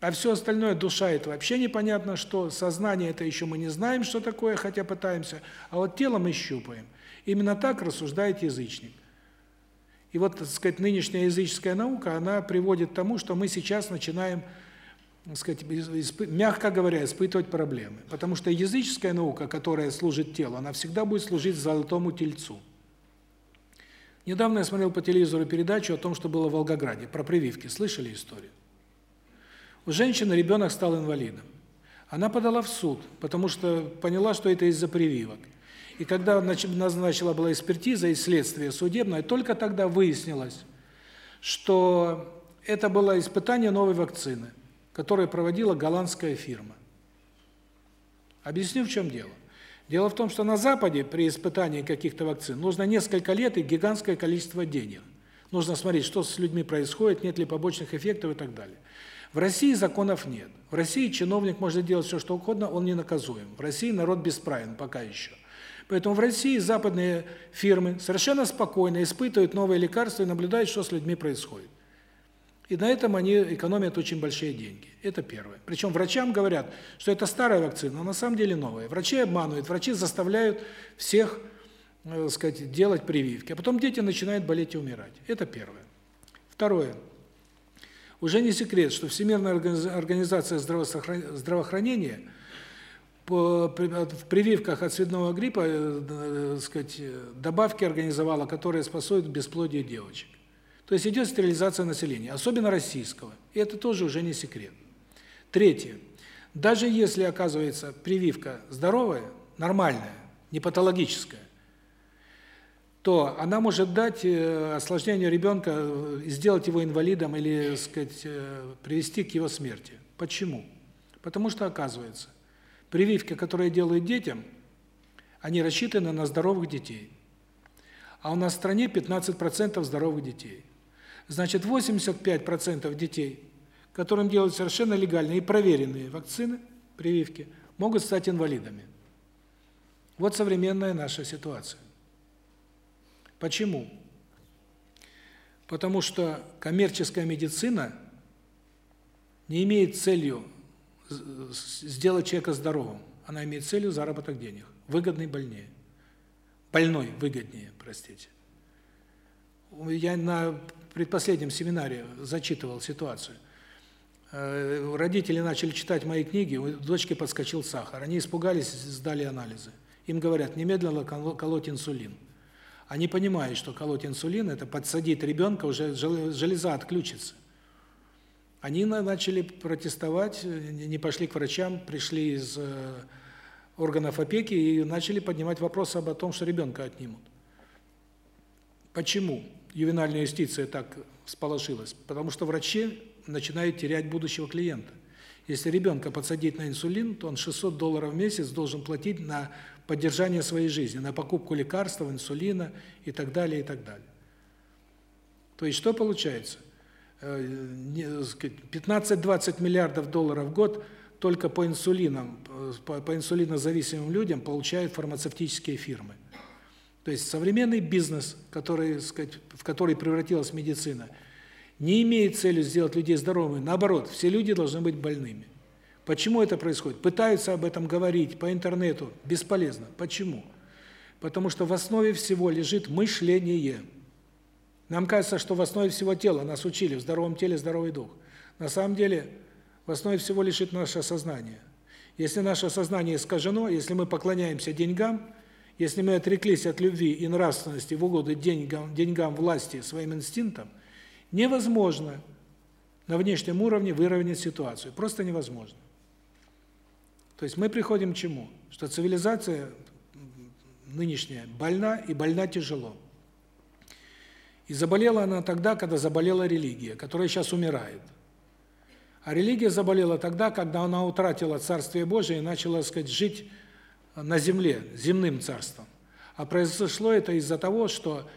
а все остальное душа это вообще непонятно что, сознание это еще мы не знаем, что такое, хотя пытаемся, а вот тело мы щупаем. Именно так рассуждает язычник. И вот, так сказать, нынешняя языческая наука, она приводит к тому, что мы сейчас начинаем, сказать, мягко говоря, испытывать проблемы. Потому что языческая наука, которая служит телу, она всегда будет служить золотому тельцу. Недавно я смотрел по телевизору передачу о том, что было в Волгограде, про прививки. Слышали историю? У женщины ребенок стал инвалидом. Она подала в суд, потому что поняла, что это из-за прививок. И когда назначила была экспертиза и следствие судебное, только тогда выяснилось, что это было испытание новой вакцины, которое проводила голландская фирма. Объясню, в чем дело. Дело в том, что на Западе при испытании каких-то вакцин нужно несколько лет и гигантское количество денег. Нужно смотреть, что с людьми происходит, нет ли побочных эффектов и так далее. В России законов нет. В России чиновник может делать все, что угодно, он не наказуем. В России народ бесправен пока еще. Поэтому в России западные фирмы совершенно спокойно испытывают новые лекарства и наблюдают, что с людьми происходит. И на этом они экономят очень большие деньги. Это первое. Причем врачам говорят, что это старая вакцина, но на самом деле новая. Врачи обманывают, врачи заставляют всех, э, сказать, делать прививки. А потом дети начинают болеть и умирать. Это первое. Второе. Уже не секрет, что Всемирная организация здравоохранения в прививках от цветного гриппа, э, э, сказать, добавки организовала, которые спасают бесплодие девочек. То есть идет стерилизация населения, особенно российского. И это тоже уже не секрет. Третье. Даже если оказывается прививка здоровая, нормальная, не патологическая, то она может дать э, осложнение ребенка, э, сделать его инвалидом или, сказать, э, привести к его смерти. Почему? Потому что оказывается, прививки, которые делают детям, они рассчитаны на здоровых детей. А у нас в стране 15% здоровых детей. Значит, 85% детей, которым делают совершенно легальные и проверенные вакцины, прививки, могут стать инвалидами. Вот современная наша ситуация. Почему? Потому что коммерческая медицина не имеет целью сделать человека здоровым. Она имеет целью заработок денег. Выгодный больнее. Больной выгоднее, простите. Я на предпоследнем семинаре зачитывал ситуацию. Э, родители начали читать мои книги, у дочки подскочил сахар. Они испугались, сдали анализы. Им говорят, немедленно колоть инсулин. Они понимают, что колоть инсулин – это подсадить ребенка, уже железа отключится. Они начали протестовать, не пошли к врачам, пришли из э, органов опеки и начали поднимать вопрос об том, что ребенка отнимут. Почему? Ювенальная юстиция так сполошилась? Потому что врачи начинают терять будущего клиента. Если ребенка подсадить на инсулин, то он 600 долларов в месяц должен платить на поддержание своей жизни, на покупку лекарств, инсулина и так далее, и так далее. То есть что получается? 15-20 э, миллиардов долларов в год только по инсулинам, э, по, по инсулинозависимым людям получают фармацевтические фирмы. То есть современный бизнес, который, сказать, в который превратилась медицина, не имеет цели сделать людей здоровыми. Наоборот, все люди должны быть больными. Почему это происходит? Пытаются об этом говорить по интернету, бесполезно. Почему? Потому что в основе всего лежит мышление. Нам кажется, что в основе всего тела нас учили, в здоровом теле здоровый дух. На самом деле, в основе всего лежит наше сознание. Если наше сознание искажено, если мы поклоняемся деньгам, если мы отреклись от любви и нравственности в угоду деньгам, деньгам, власти, своим инстинктам, невозможно на внешнем уровне выровнять ситуацию. Просто невозможно. То есть мы приходим к чему? Что цивилизация нынешняя больна и больна тяжело. И заболела она тогда, когда заболела религия, которая сейчас умирает. А религия заболела тогда, когда она утратила Царствие Божие и начала, сказать, жить на земле, земным царством. А произошло это из-за того, что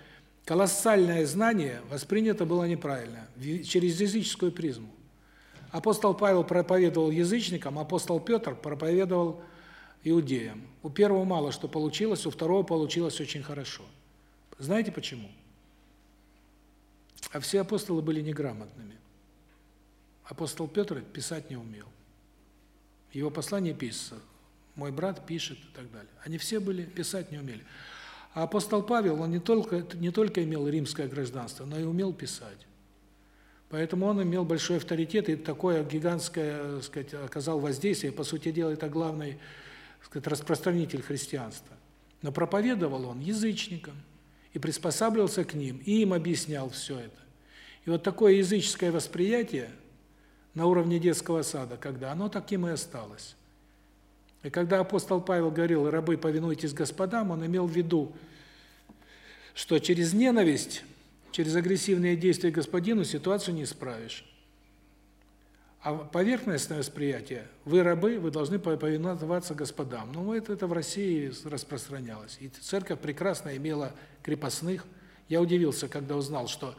колоссальное знание воспринято было неправильно, через языческую призму. Апостол Павел проповедовал язычникам, апостол Петр проповедовал иудеям. У первого мало что получилось, у второго получилось очень хорошо. Знаете почему? А все апостолы были неграмотными. Апостол Петр писать не умел. Его послание писано мой брат пишет и так далее. Они все были писать не умели. А апостол Павел, он не только не только имел римское гражданство, но и умел писать. Поэтому он имел большой авторитет и такое гигантское, так сказать, оказал воздействие, по сути дела, это главный, так сказать, распространитель христианства. Но проповедовал он язычникам. и приспосабливался к ним, и им объяснял все это. И вот такое языческое восприятие на уровне детского сада, когда оно таким и осталось. И когда апостол Павел говорил: "Рабы, повинуйтесь господам", он имел в виду, что через ненависть, через агрессивные действия господину ситуацию не исправишь. А поверхностное восприятие: вы рабы, вы должны повиноваться господам. Ну, это это в России распространялось. И церковь прекрасно имела крепостных. Я удивился, когда узнал, что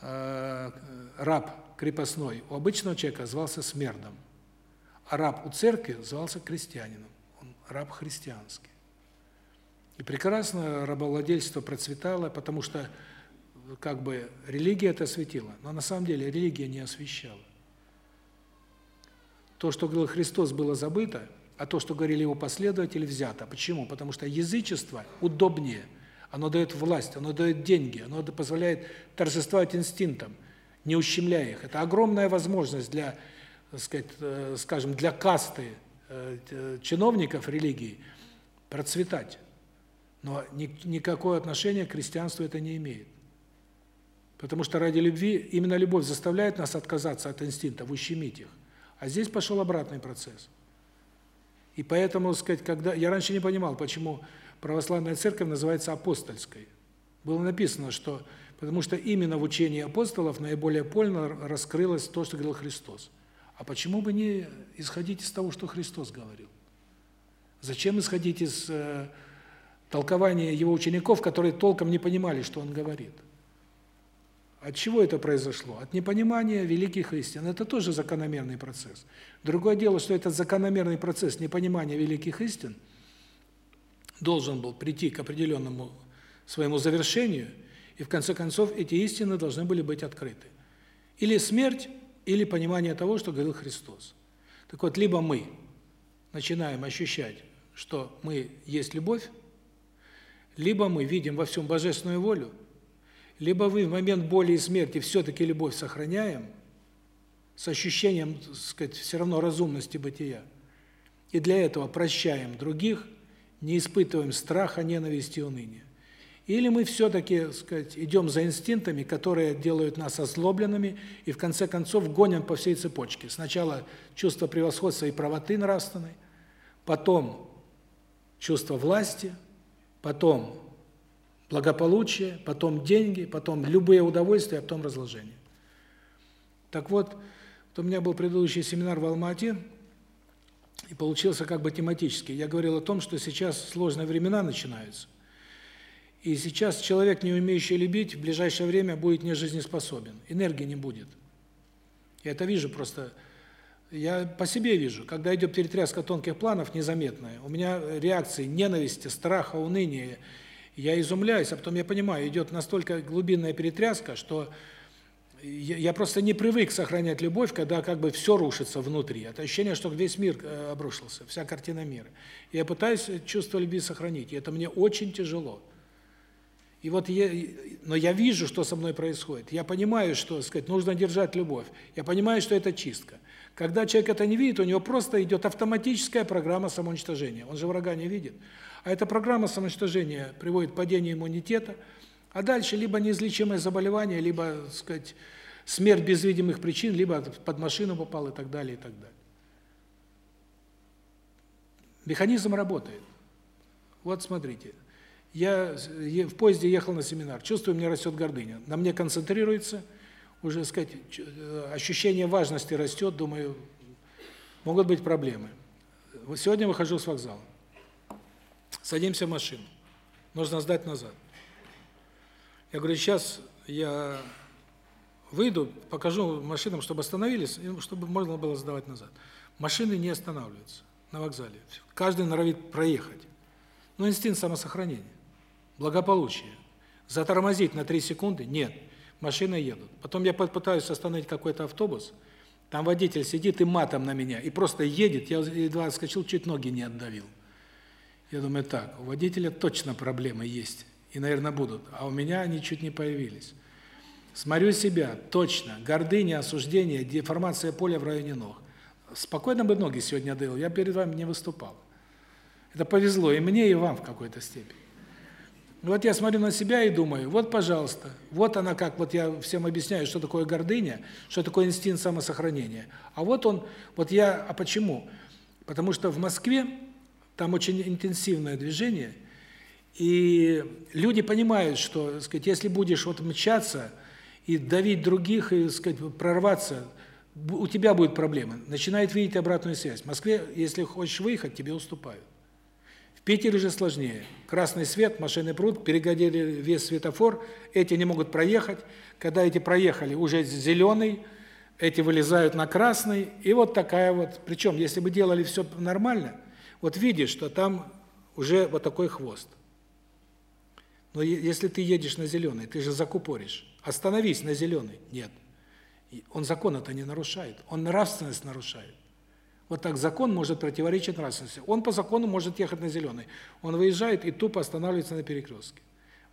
э раб крепостной у обычного человека звался смердом, раб у церкви звался крестьянином. Он раб христианский. И прекрасно рабовладельство процветало, потому что как бы религия это осветила, но на самом деле религия не освещала. То, что говорил Христос, было забыто, а то, что говорили его последователи, взято. Почему? Потому что язычество удобнее. Оно дает власть, оно дает деньги, оно позволяет торжествовать инстинктам, не ущемляя их. Это огромная возможность для, так сказать, э, скажем, для касты э, чиновников религии процветать. Но никакого отношения к христианству это не имеет. Потому что ради любви именно любовь заставляет нас отказаться от инстинктов, ущемить их. А здесь пошел обратный процесс. И поэтому, сказать, когда я раньше не понимал, почему православная церковь называется апостольской. Было написано, что потому что именно в учении апостолов наиболее полно раскрылось то, что говорил Христос. А почему бы не исходить из того, что Христос говорил? Зачем исходить из э, толкования его учеников, которые толком не понимали, что он говорит? От чего это произошло? От непонимания великих истин. Это тоже закономерный процесс. Другое дело, что этот закономерный процесс непонимания великих истин должен был прийти к определенному своему завершению, и в конце концов эти истины должны были быть открыты. Или смерть, или понимание того, что говорил Христос. Так вот, либо мы начинаем ощущать, что мы есть любовь, либо мы видим во всем божественную волю, либо вы в момент боли и смерти все-таки любовь сохраняем, с ощущением, так сказать, все равно разумности бытия, и для этого прощаем других, не испытываем страха, ненависти и уныния. Или мы все-таки, сказать, идем за инстинктами, которые делают нас озлобленными, и в конце концов гоним по всей цепочке. Сначала чувство превосходства и правоты нравственной, потом чувство власти, потом благополучие, потом деньги, потом любые удовольствия, а потом разложение. Так вот, вот у меня был предыдущий семинар в Алма-Ате, и получился как бы тематический. Я говорил о том, что сейчас сложные времена начинаются. И сейчас человек, не умеющий любить, в ближайшее время будет не жизнеспособен. Энергии не будет. Я это вижу просто. Я по себе вижу, когда идет перетряска тонких планов незаметная, у меня реакции ненависти, страха, уныния, я изумляюсь, а потом я понимаю, идет настолько глубинная перетряска, что я, просто не привык сохранять любовь, когда как бы все рушится внутри. Это ощущение, что весь мир э, обрушился, вся картина мира. Я пытаюсь чувство любви сохранить, и это мне очень тяжело. И вот я, но я вижу, что со мной происходит. Я понимаю, что, сказать, нужно держать любовь. Я понимаю, что это чистка. Когда человек это не видит, у него просто идет автоматическая программа самоуничтожения. Он же врага не видит. А эта программа самоуничтожения приводит к падению иммунитета, а дальше либо неизлечимое заболевание, либо, сказать, смерть без видимых причин, либо под машину попал и так далее, и так далее. Механизм работает. Вот смотрите. Я в поезде ехал на семинар, чувствую, у меня растет гордыня. На мне концентрируется, уже, сказать, ощущение важности растет, думаю, могут быть проблемы. Сегодня выхожу с вокзала. Садимся в машину. Нужно сдать назад. Я говорю, сейчас я выйду, покажу машинам, чтобы остановились, чтобы можно было сдавать назад. Машины не останавливаются на вокзале. Каждый норовит проехать. Но инстинкт самосохранения, благополучие. Затормозить на 3 секунды – нет. Машины едут. Потом я пытаюсь остановить какой-то автобус, там водитель сидит и матом на меня, и просто едет, я едва отскочил, чуть ноги не отдавил. Я думаю, так, у водителя точно проблемы есть, и, наверное, будут, а у меня они чуть не появились. Смотрю себя, точно, гордыня, осуждение, деформация поля в районе ног. Спокойно бы ноги сегодня отдавил, я перед вами не выступал. Это повезло и мне, и вам в какой-то степени. Вот я смотрю на себя и думаю, вот, пожалуйста, вот она как, вот я всем объясняю, что такое гордыня, что такое инстинкт самосохранения. А вот он, вот я, а почему? Потому что в Москве там очень интенсивное движение, и люди понимают, что, сказать, если будешь вот мчаться и давить других, и, сказать, прорваться, у тебя будут проблемы. Начинает видеть обратную связь. В Москве, если хочешь выехать, тебе уступают. Питере же сложнее. Красный свет, машины прут, перегодили весь светофор, эти не могут проехать. Когда эти проехали, уже зеленый, эти вылезают на красный, и вот такая вот. Причем, если бы делали все нормально, вот видишь, что там уже вот такой хвост. Но если ты едешь на зеленый, ты же закупоришь. Остановись на зеленый. Нет. Он закон это не нарушает, он нравственность нарушает. Вот так закон может противоречить нравственности. Он по закону может ехать на зеленый. Он выезжает и тупо останавливается на перекрестке.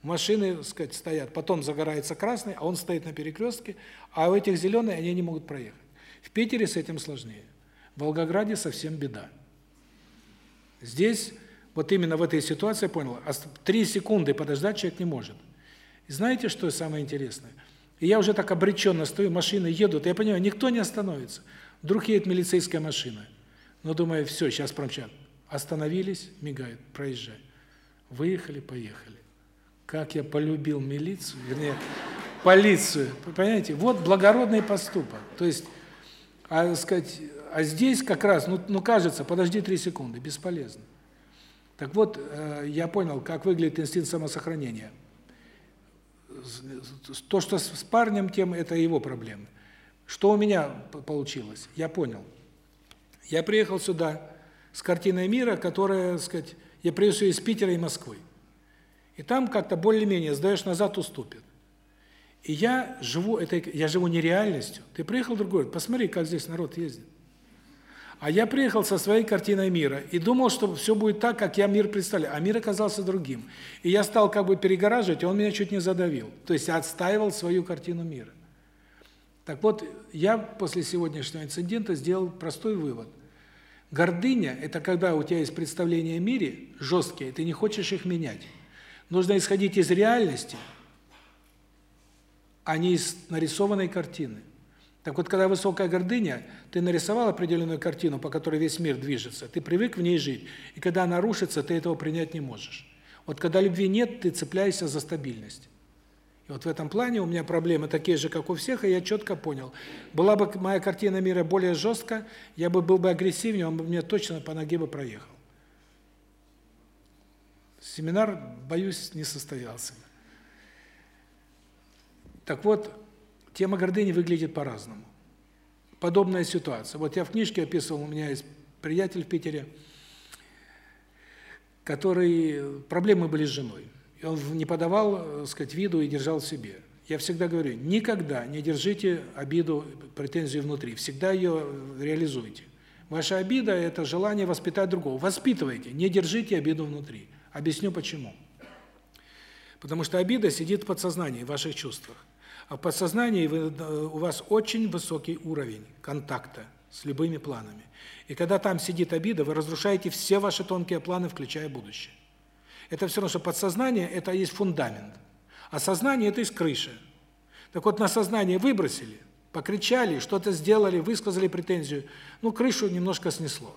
Машины, так сказать, стоят, потом загорается красный, а он стоит на перекрестке, а у этих зеленые они не могут проехать. В Питере с этим сложнее. В Волгограде совсем беда. Здесь вот именно в этой ситуации я понял, три секунды подождать человек не может. И знаете, что самое интересное? И я уже так обреченно стою, машины едут, я понимаю, никто не остановится. Вдруг едет милицейская машина. Но думаю, все, сейчас промчат. Остановились, мигают, проезжай. Выехали, поехали. Как я полюбил милицию, вернее, полицию. Понимаете? Вот благородный поступок. То есть, а сказать, а здесь как раз, ну, ну кажется, подожди три секунды, бесполезно. Так вот, э, я понял, как выглядит инстинкт самосохранения. То, что с парнем, тем это его проблемы. Что у меня получилось? Я понял. Я приехал сюда с картиной мира, которая, так сказать, я ее из Питера и Москвы. И там как-то более-менее сдаешь назад уступит. И я живу это я живу не реальностью. Ты приехал в другой город, посмотри, как здесь народ ездит. А я приехал со своей картиной мира и думал, что все будет так, как я мир представляю, а мир оказался другим. И я стал как бы перегораживать, и он меня чуть не задавил. То есть я отстаивал свою картину мира. Так вот, я после сегодняшнего инцидента сделал простой вывод. Гордыня – это когда у тебя есть представления о мире жесткие, ты не хочешь их менять. Нужно исходить из реальности, а не из нарисованной картины. Так вот, когда высокая гордыня, ты нарисовал определенную картину, по которой весь мир движется, ты привык в ней жить, и когда она рушится, ты этого принять не можешь. Вот когда любви нет, ты цепляешься за стабильность. Вот в этом плане у меня проблемы такие же, как у всех, и я четко понял. Была бы моя картина мира более жесткая, я бы был бы агрессивнее, он бы мне точно по ноге бы проехал. Семинар, боюсь, не состоялся. Так вот, тема гордыни выглядит по-разному. Подобная ситуация. Вот я в книжке описывал, у меня есть приятель в Питере, который проблемы были с женой. Он не подавал, э, сказать, виду и держал в себе. Я всегда говорю: никогда не держите обиду, претензию внутри, всегда ее реализуйте. Ваша обида это желание воспитать другого. Воспитывайте, не держите обиду внутри. Объясню почему. Потому что обида сидит в подсознании, в ваших чувствах. А в подсознании вы, э, у вас очень высокий уровень контакта с любыми планами. И когда там сидит обида, вы разрушаете все ваши тонкие планы, включая будущее. Это все равно, что подсознание – это есть фундамент, а сознание – это есть крыша. Так вот, на сознание выбросили, покричали, что-то сделали, высказали претензию, ну, крышу немножко снесло.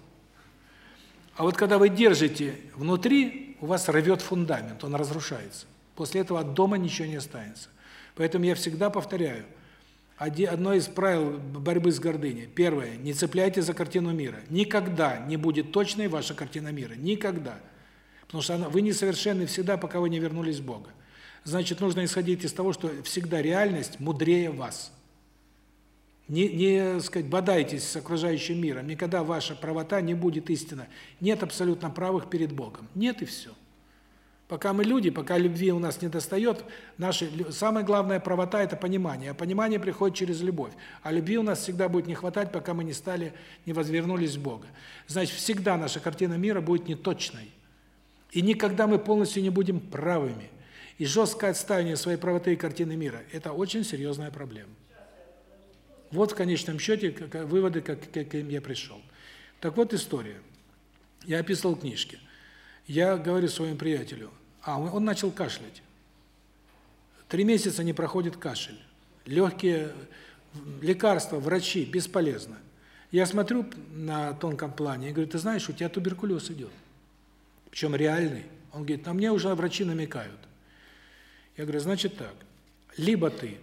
А вот когда вы держите внутри, у вас рвет фундамент, он разрушается. После этого от дома ничего не останется. Поэтому я всегда повторяю, одно из правил борьбы с гордыней. Первое не цепляйте за картину мира. Никогда не будет точной ваша картина мира, никогда. Потому что она, вы несовершенны всегда, пока вы не вернулись в Бога. Значит, нужно исходить из того, что всегда реальность мудрее вас. Не, не сказать, бодайтесь с окружающим миром. Никогда ваша правота не будет истина. Нет абсолютно правых перед Богом. Нет и все. Пока мы люди, пока любви у нас не достает, наши самая главная правота это понимание. А понимание приходит через любовь. А любви у нас всегда будет не хватать, пока мы не стали, не возвернулись в Бога. Значит, всегда наша картина мира будет неточной. И никогда мы полностью не будем правыми. И жесткое отстаивание своей правоты и картины мира – это очень серьезная проблема. Вот в конечном счете выводы, как, к каким я пришел. Так вот история. Я описывал книжки. Я говорю своему приятелю, А, он, начал кашлять. Три месяца не проходит кашель. Легкие лекарства, врачи, бесполезно. Я смотрю на тонком плане и говорю, ты знаешь, у тебя туберкулез идет. Причем реальный. Он говорит, на мне уже врачи намекают. Я говорю, значит так, либо ты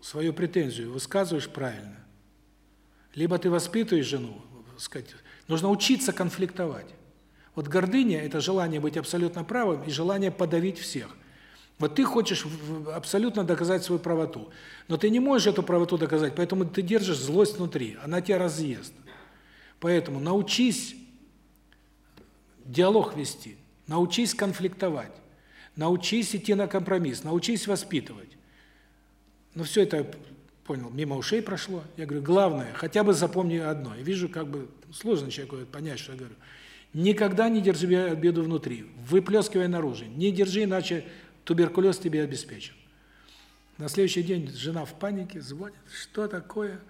свою претензию высказываешь правильно, либо ты воспитываешь жену, сказать, нужно учиться конфликтовать. Вот гордыня – это желание быть абсолютно правым и желание подавить всех. Вот ты хочешь абсолютно доказать свою правоту, но ты не можешь эту правоту доказать, поэтому ты держишь злость внутри, она тебя разъест. Поэтому научись диалог вести, научись конфликтовать, научись идти на компромисс, научись воспитывать. Но все это понял, мимо ушей прошло. Я говорю, главное, хотя бы запомни одно. Я вижу, как бы сложно человеку понять, что я говорю. Никогда не держи обиду внутри, выплескивай наружу. Не держи, иначе туберкулез тебе обеспечен. На следующий день жена в панике, звонит, что такое?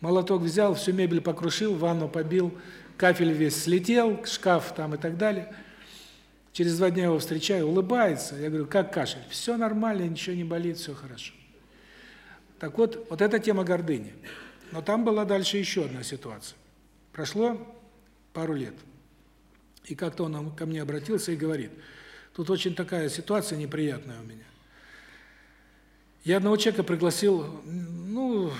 Молоток взял, всю мебель покрушил, ванну побил, кафель весь слетел, шкаф там и так далее. Через два дня его встречаю, улыбается. Я говорю, как кашель? Все нормально, ничего не болит, все хорошо. Так вот, вот эта тема гордыни. Но там была дальше еще одна ситуация. Прошло пару лет. И как-то он ко мне обратился и говорит, тут очень такая ситуация неприятная у меня. Я одного человека пригласил, ну,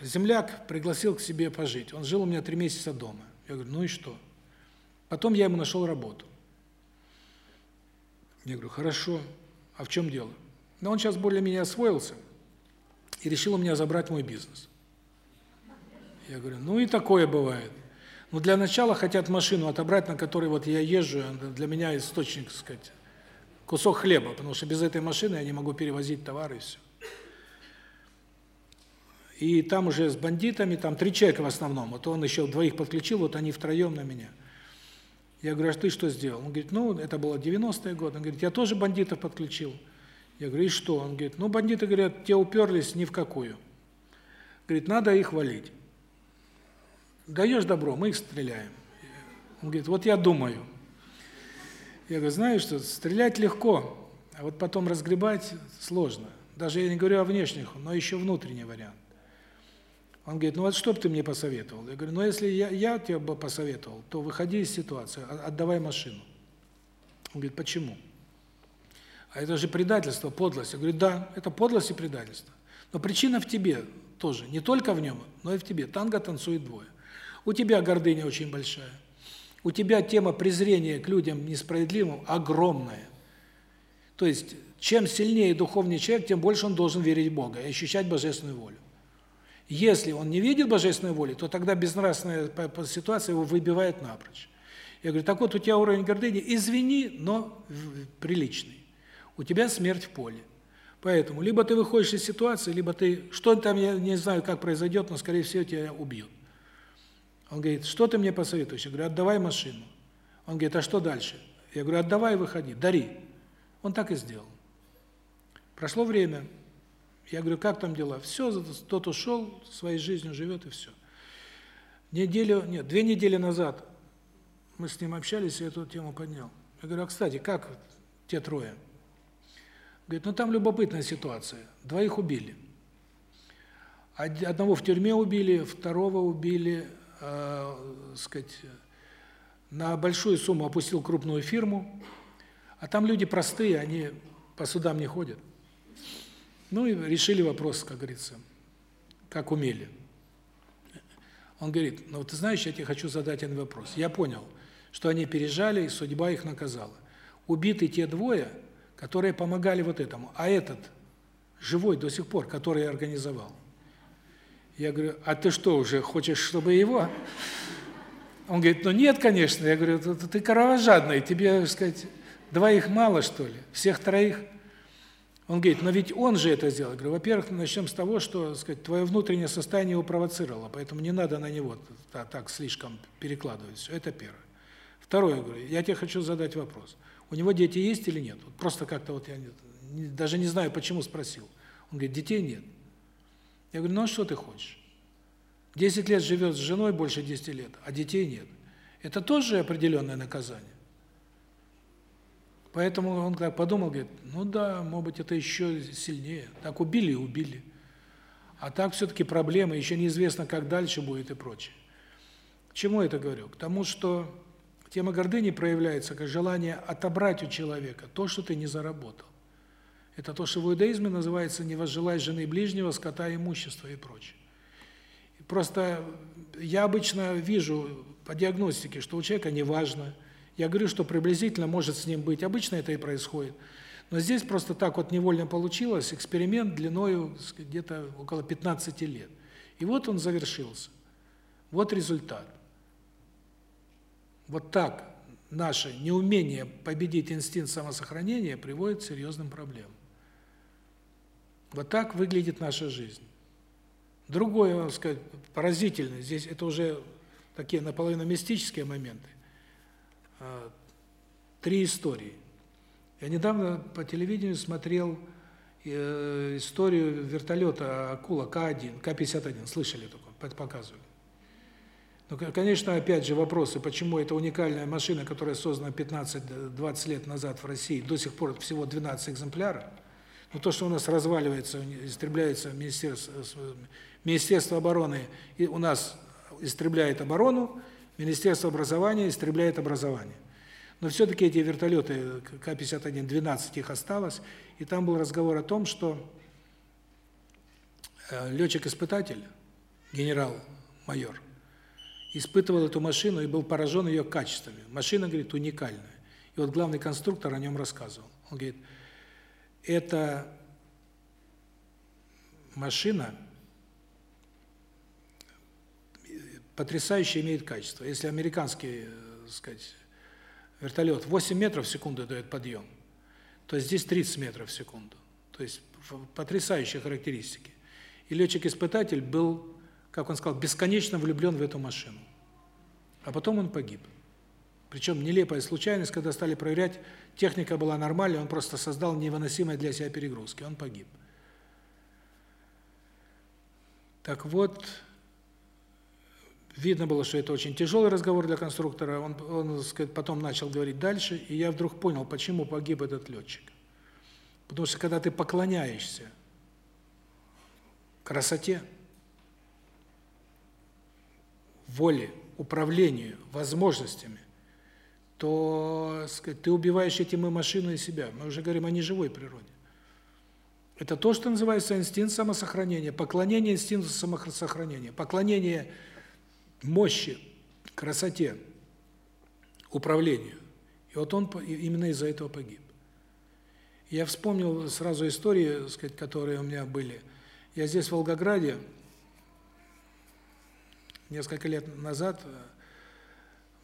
земляк пригласил к себе пожить. Он жил у меня три месяца дома. Я говорю, ну и что? Потом я ему нашел работу. Я говорю, хорошо, а в чем дело? Но он сейчас более-менее освоился и решил у меня забрать мой бизнес. Я говорю, ну и такое бывает. Но для начала хотят машину отобрать, на которой вот я езжу, для меня источник, так сказать, кусок хлеба, потому что без этой машины я не могу перевозить товары и все. И там уже с бандитами, там три человека в основном, вот он еще двоих подключил, вот они втроем на меня. Я говорю, а ты что сделал? Он говорит, ну, это было 90-е годы. Он говорит, я тоже бандитов подключил. Я говорю, и что? Он говорит, ну, бандиты говорят, те уперлись ни в какую. Говорит, надо их валить. Даешь добро, мы их стреляем. Он говорит, вот я думаю. Я говорю, знаешь что, стрелять легко, а вот потом разгребать сложно. Даже я не говорю о внешних, но еще внутренний вариант. Он говорит, ну вот что бы ты мне посоветовал? Я говорю, ну если я, я тебе бы посоветовал, то выходи из ситуации, отдавай машину. Он говорит, почему? А это же предательство, подлость. Я говорю, да, это подлость и предательство. Но причина в тебе тоже, не только в нем, но и в тебе. Танго танцует двое. У тебя гордыня очень большая. У тебя тема презрения к людям несправедливым огромная. То есть, чем сильнее духовный человек, тем больше он должен верить в Бога и ощущать божественную волю. Если он не видит божественной воли, то тогда безнравственная ситуация его выбивает напрочь. Я говорю, так вот, у тебя уровень гордыни, извини, но приличный. У тебя смерть в поле. Поэтому либо ты выходишь из ситуации, либо ты, что там, я не знаю, как произойдет, но, скорее всего, тебя убьют. Он говорит, что ты мне посоветуешь? Я говорю, отдавай машину. Он говорит, а что дальше? Я говорю, отдавай выходи, дари. Он так и сделал. Прошло время. Я говорю, как там дела? Все, тот ушел, своей жизнью живет и все. Неделю, нет, две недели назад мы с ним общались, и эту тему поднял. Я говорю, а кстати, как те трое? Говорит, ну там любопытная ситуация. Двоих убили. Одного в тюрьме убили, второго убили э, сказать, на большую сумму опустил крупную фирму, а там люди простые, они по судам не ходят. Ну и решили вопрос, как говорится, как умели. Он говорит, ну ты знаешь, я тебе хочу задать один вопрос. Я понял, что они пережали, и судьба их наказала. Убиты те двое, которые помогали вот этому, а этот живой до сих пор, который я организовал. Я говорю, а ты что, уже хочешь, чтобы его? Он говорит, ну нет, конечно. Я говорю, ты, кровожадный, тебе, сказать, двоих мало, что ли? Всех троих? Он говорит, но ведь он же это сделал. Я говорю, во-первых, начнем с того, что, сказать, твое внутреннее состояние его провоцировало, поэтому не надо на него так, так слишком перекладывать все. Это первое. Второе, говорю, я тебе хочу задать вопрос. У него дети есть или нет? Вот просто как-то вот я не, даже не знаю, почему спросил. Он говорит, детей нет. Я говорю, ну а что ты хочешь? 10 лет живет с женой, больше 10 лет, а детей нет. Это тоже определенное наказание. Поэтому он так подумал, говорит, ну да, может быть, это еще сильнее. Так убили и убили. А так все-таки проблемы, еще неизвестно, как дальше будет и прочее. К чему это говорю? К тому, что тема гордыни проявляется как желание отобрать у человека то, что ты не заработал. Это то, что в иудаизме называется «не возжелай жены ближнего, скота, имущества» и прочее. Просто я обычно вижу по диагностике, что у человека неважно. Я говорю, что приблизительно может с ним быть. Обычно это и происходит. Но здесь просто так вот невольно получилось, эксперимент длиною где-то около 15 лет. И вот он завершился. Вот результат. Вот так наше неумение победить инстинкт самосохранения приводит к серьезным проблемам. Вот так выглядит наша жизнь. Другое, так сказать, поразительное, здесь это уже такие наполовину мистические моменты. А, три истории. Я недавно по телевидению смотрел э, историю вертолета Акула К-1, К-51, слышали такое, показывают. Ну, конечно, опять же вопросы, почему эта уникальная машина, которая создана 15-20 лет назад в России, до сих пор всего 12 экземпляров, но то, что у нас разваливается, истребляется Министерство, Министерство обороны, и у нас истребляет оборону, Министерство образования истребляет образование. Но все-таки эти вертолеты К-51, 12 их осталось, и там был разговор о том, что э, летчик-испытатель, генерал-майор, испытывал эту машину и был поражен ее качествами. Машина, говорит, уникальная. И вот главный конструктор о нем рассказывал. Он говорит, эта машина потрясающе имеет качество. Если американский, э, так сказать, вертолет 8 метров в секунду дает подъем, то здесь 30 метров в секунду. То есть потрясающие характеристики. И летчик-испытатель был, как он сказал, бесконечно влюблен в эту машину. А потом он погиб. Причем нелепая случайность, когда стали проверять, техника была нормальная, он просто создал невыносимые для себя перегрузки, он погиб. Так вот, видно было, что это очень тяжелый разговор для конструктора, он, он сказать, потом начал говорить дальше, и я вдруг понял, почему погиб этот летчик. Потому что когда ты поклоняешься красоте, воле, управлению, возможностями, то, сказать, ты убиваешь этим и машину, и себя. Мы уже говорим о неживой природе. Это то, что называется инстинкт самосохранения, поклонение инстинкту самосохранения, поклонение мощи, красоте, управлению. И вот он именно из-за этого погиб. Я вспомнил сразу истории, сказать, которые у меня были. Я здесь в Волгограде несколько лет назад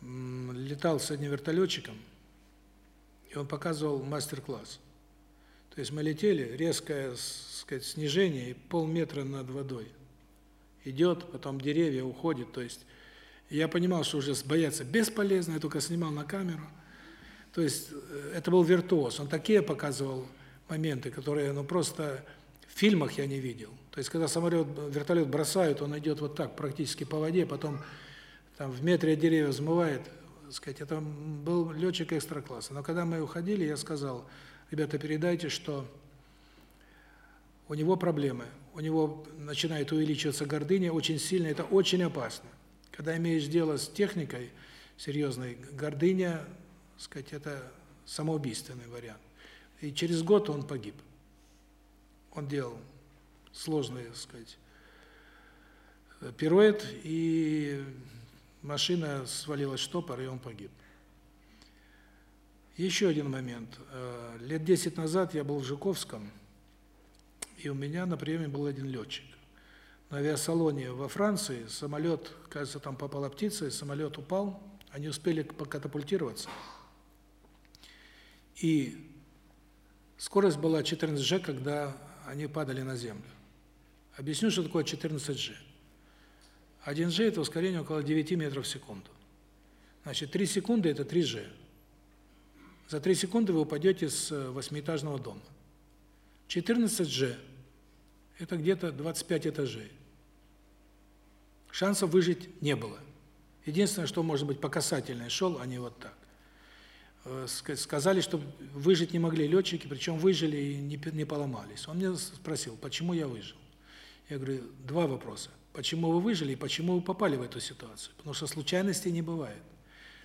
летал с одним вертолетчиком, и он показывал мастер-класс. То есть мы летели, резкое, сказать, снижение, и полметра над водой. Идет, потом деревья уходят, то есть я понимал, что уже бояться бесполезно, я только снимал на камеру. То есть э, это был виртуоз, он такие показывал моменты, которые, ну, просто в фильмах я не видел. То есть когда самолет, вертолет бросают, он идет вот так, практически по воде, потом там в метре от деревья взмывает, сказать, это был летчик экстра-класса. Но когда мы уходили, я сказал, ребята, передайте, что у него проблемы, у него начинает увеличиваться гордыня очень сильно, это очень опасно. Когда имеешь дело с техникой серьезной, гордыня, сказать, это самоубийственный вариант. И через год он погиб. Он делал сложный, сказать, пируэт и машина свалилась штопор, и он погиб. Еще один момент. Э, лет 10 назад я был в Жуковском, и у меня на приеме был один летчик. На авиасалоне во Франции самолет, кажется, там попала птица, и самолет упал, они успели покатапультироваться. И скорость была 14G, когда они падали на землю. Объясню, что такое 14G. 1G – это ускорение около 9 метров в секунду. Значит, 3 секунды – это 3G. За 3 секунды вы упадете с э, восьмиэтажного дома. 14G – это где-то 25 этажей. Шансов выжить не было. Единственное, что может быть по касательной шел, а не вот так. э, сказали, что выжить не могли летчики, причем выжили и не, не поломались. Он мне спросил, почему я выжил. Я говорю, два вопроса. Почему вы выжили и почему вы попали в эту ситуацию? Потому что случайностей не бывает.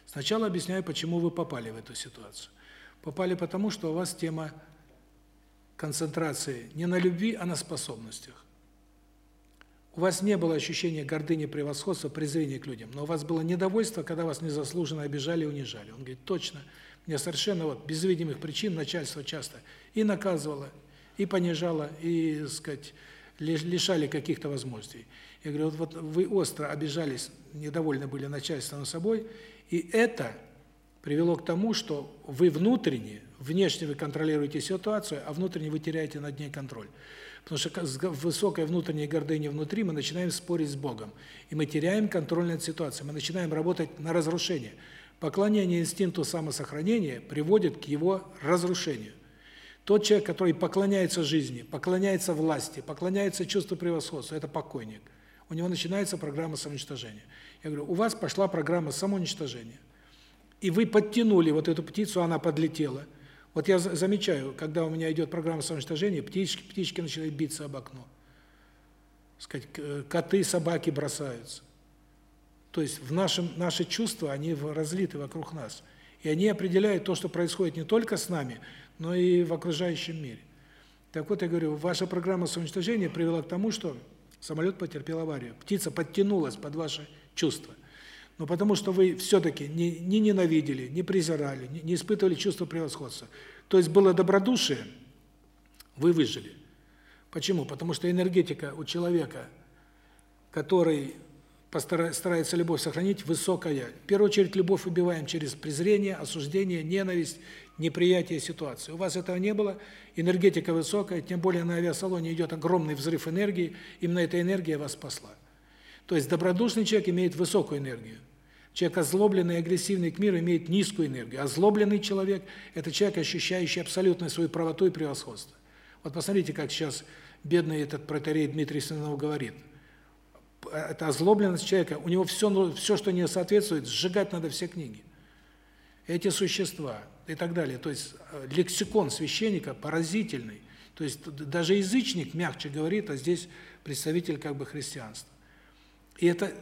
Сначала объясняю, почему вы попали в эту ситуацию. Попали потому, что у вас тема концентрации не на любви, а на способностях. У вас не было ощущения гордыни, превосходства, презрения к людям, но у вас было недовольство, когда вас незаслуженно обижали и унижали. Он говорит, точно, мне совершенно вот без видимых причин начальство часто и наказывало, и понижало, и, сказать, лишали каких-то возможностей. Я говорю, вот, вот вы остро обижались, недовольны были начальством собой, и это привело к тому, что вы внутренне, внешне вы контролируете ситуацию, а внутренне вы теряете над ней контроль. Потому что с высокой внутренней гордыней внутри мы начинаем спорить с Богом, и мы теряем контроль над ситуацией, мы начинаем работать на разрушение. Поклонение инстинкту самосохранения приводит к его разрушению. Тот человек, который поклоняется жизни, поклоняется власти, поклоняется чувству превосходства, это покойник. У него начинается программа самоуничтожения. Я говорю, у вас пошла программа самоуничтожения. И вы подтянули вот эту птицу, она подлетела. Вот я замечаю, когда у меня идет программа самоуничтожения, птички, птички начинают биться об окно. Сказать, коты, собаки бросаются. То есть в нашем наши чувства, они разлиты вокруг нас. И они определяют то, что происходит не только с нами, но и в окружающем мире. Так вот, я говорю, ваша программа самоуничтожения привела к тому, что самолет потерпел аварию. Птица подтянулась под ваши чувства. Но потому что вы все-таки не, не ненавидели, не презирали, не, не испытывали чувство превосходства. То есть было добродушие, вы выжили. Почему? Потому что энергетика у человека, который старается любовь сохранить, высокая. В первую очередь любовь убиваем через презрение, осуждение, ненависть, неприятие ситуации. У вас этого не было, энергетика высокая, тем более на авиасалоне идет огромный взрыв энергии, именно эта энергия вас спасла. То есть добродушный человек имеет высокую энергию. Человек озлобленный и агрессивный к миру имеет низкую энергию. Озлобленный человек – это человек, ощущающий абсолютно свою правоту и превосходство. Вот посмотрите, как сейчас бедный этот протеерей Дмитрий Сынов говорит. Это озлобленность человека, у него все, ну, все, что не соответствует, сжигать надо все книги. Эти существа и так далее. То есть э, лексикон священника поразительный. То есть даже язычник мягче говорит, а здесь представитель как бы христианства. И это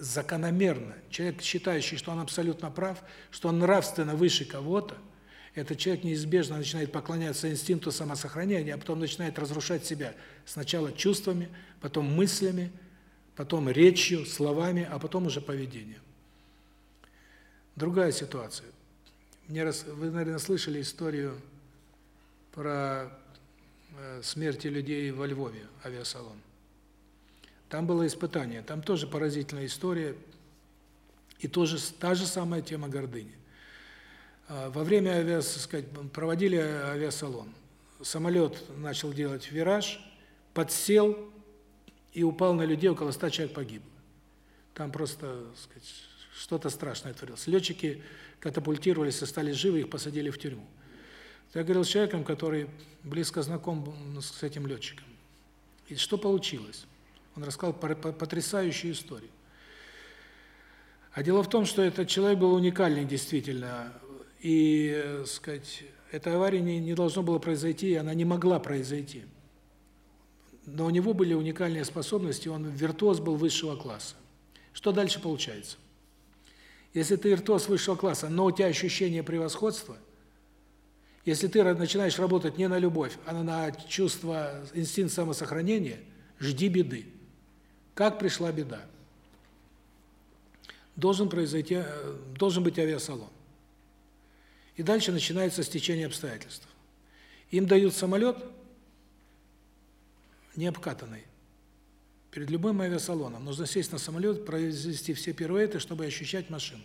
закономерно. Человек, считающий, что он абсолютно прав, что он нравственно выше кого-то, этот человек неизбежно начинает поклоняться инстинкту самосохранения, а потом начинает разрушать себя сначала чувствами, потом мыслями, потом речью, словами, а потом уже поведением. Другая ситуация. Мне раз вы, наверное, слышали историю про э, смерти людей во Львове, авиасалон. Там было испытание, там тоже поразительная история, и тоже та же самая тема гордыни. А, во время авиас, сказать, проводили авиасалон. Самолет начал делать вираж, подсел и упал на людей, около 100 человек погибло. Там просто, сказать, что-то страшное творилось. Летчики катапультировались, остались живы, их посадили в тюрьму. Я говорил с человеком, который близко знаком с этим летчиком. И что получилось? Он рассказал потрясающую историю. А дело в том, что этот человек был уникальный действительно. И, э, сказать, эта авария не, не должно было произойти, и она не могла произойти. Но у него были уникальные способности, он виртуоз был высшего класса. Что дальше получается? Если ты виртуоз высшего класса, но у тебя ощущение превосходства, если ты начинаешь работать не на любовь, а на чувство, инстинкт самосохранения, жди беды. Как пришла беда? Должен произойти, э, должен быть авиасалон. И дальше начинается стечение обстоятельств. Им дают самолет необкатанный. Перед любым авиасалоном нужно сесть на самолет, произвести все пируэты, чтобы ощущать машину.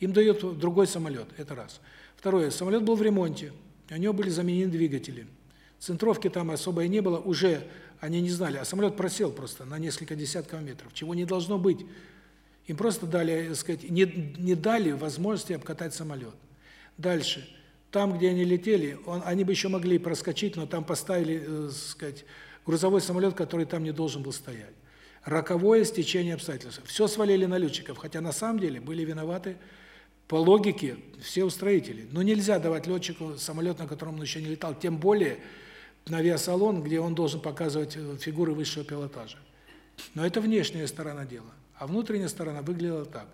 Им дают другой самолет, это раз. Второе, самолет был в ремонте, у него были заменены двигатели. Центровки там особо и не было, уже они не знали, а самолет просел просто на несколько десятков метров, чего не должно быть. Им просто дали, так сказать, не не дали возможности обкатать самолет. Дальше. Там, где они летели, он, они бы еще могли проскочить, но там поставили, э, сказать, грузовой самолет, который там не должен был стоять. Роковое стечение обстоятельств. Все свалили на летчиков, хотя на самом деле были виноваты по логике все устроители. Но нельзя давать летчику самолет, на котором он еще не летал, тем более на авиасалон, где он должен показывать э, фигуры высшего пилотажа. Но это внешняя сторона дела. А внутренняя сторона выглядела так.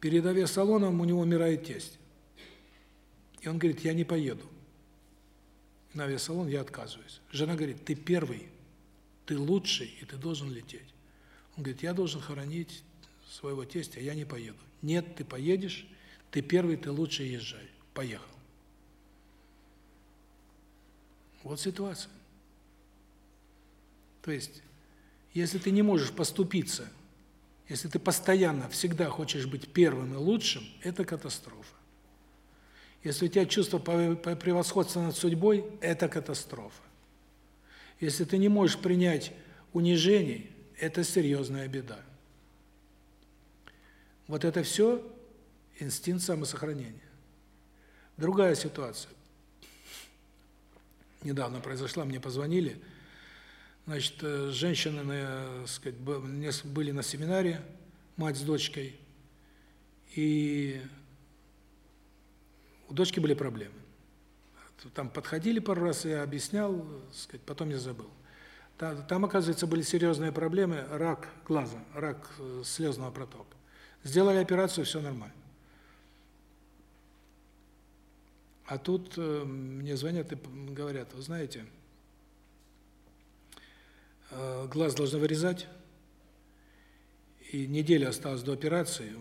Перед авиасалоном у него умирает тесть. И он говорит, я не поеду на авиасалон, я отказываюсь. Жена говорит, ты первый, ты лучший, и ты должен лететь. Он говорит, я должен хоронить своего тестя, я не поеду. Нет, ты поедешь, ты первый, ты лучший, езжай. Поехал. Вот ситуация. То есть, если ты не можешь поступиться, если ты постоянно, всегда хочешь быть первым и лучшим, это катастрофа. Если у тебя чувство превосходства над судьбой, это катастрофа. Если ты не можешь принять унижений, это серьезная беда. Вот это все инстинкт самосохранения. Другая ситуация. Недавно произошла, мне позвонили. Значит, э, женщины, так сказать, были на семинаре, мать с дочкой. И у дочки были проблемы. Там подходили пару раз, я объяснял, сказать, потом я забыл. Там, там, оказывается, были серьезные проблемы, рак глаза, рак э, слезного протока. Сделали операцию, все нормально. А тут э, мне звонят и говорят, вы знаете, э, глаз должны вырезать, и неделя осталась до операции,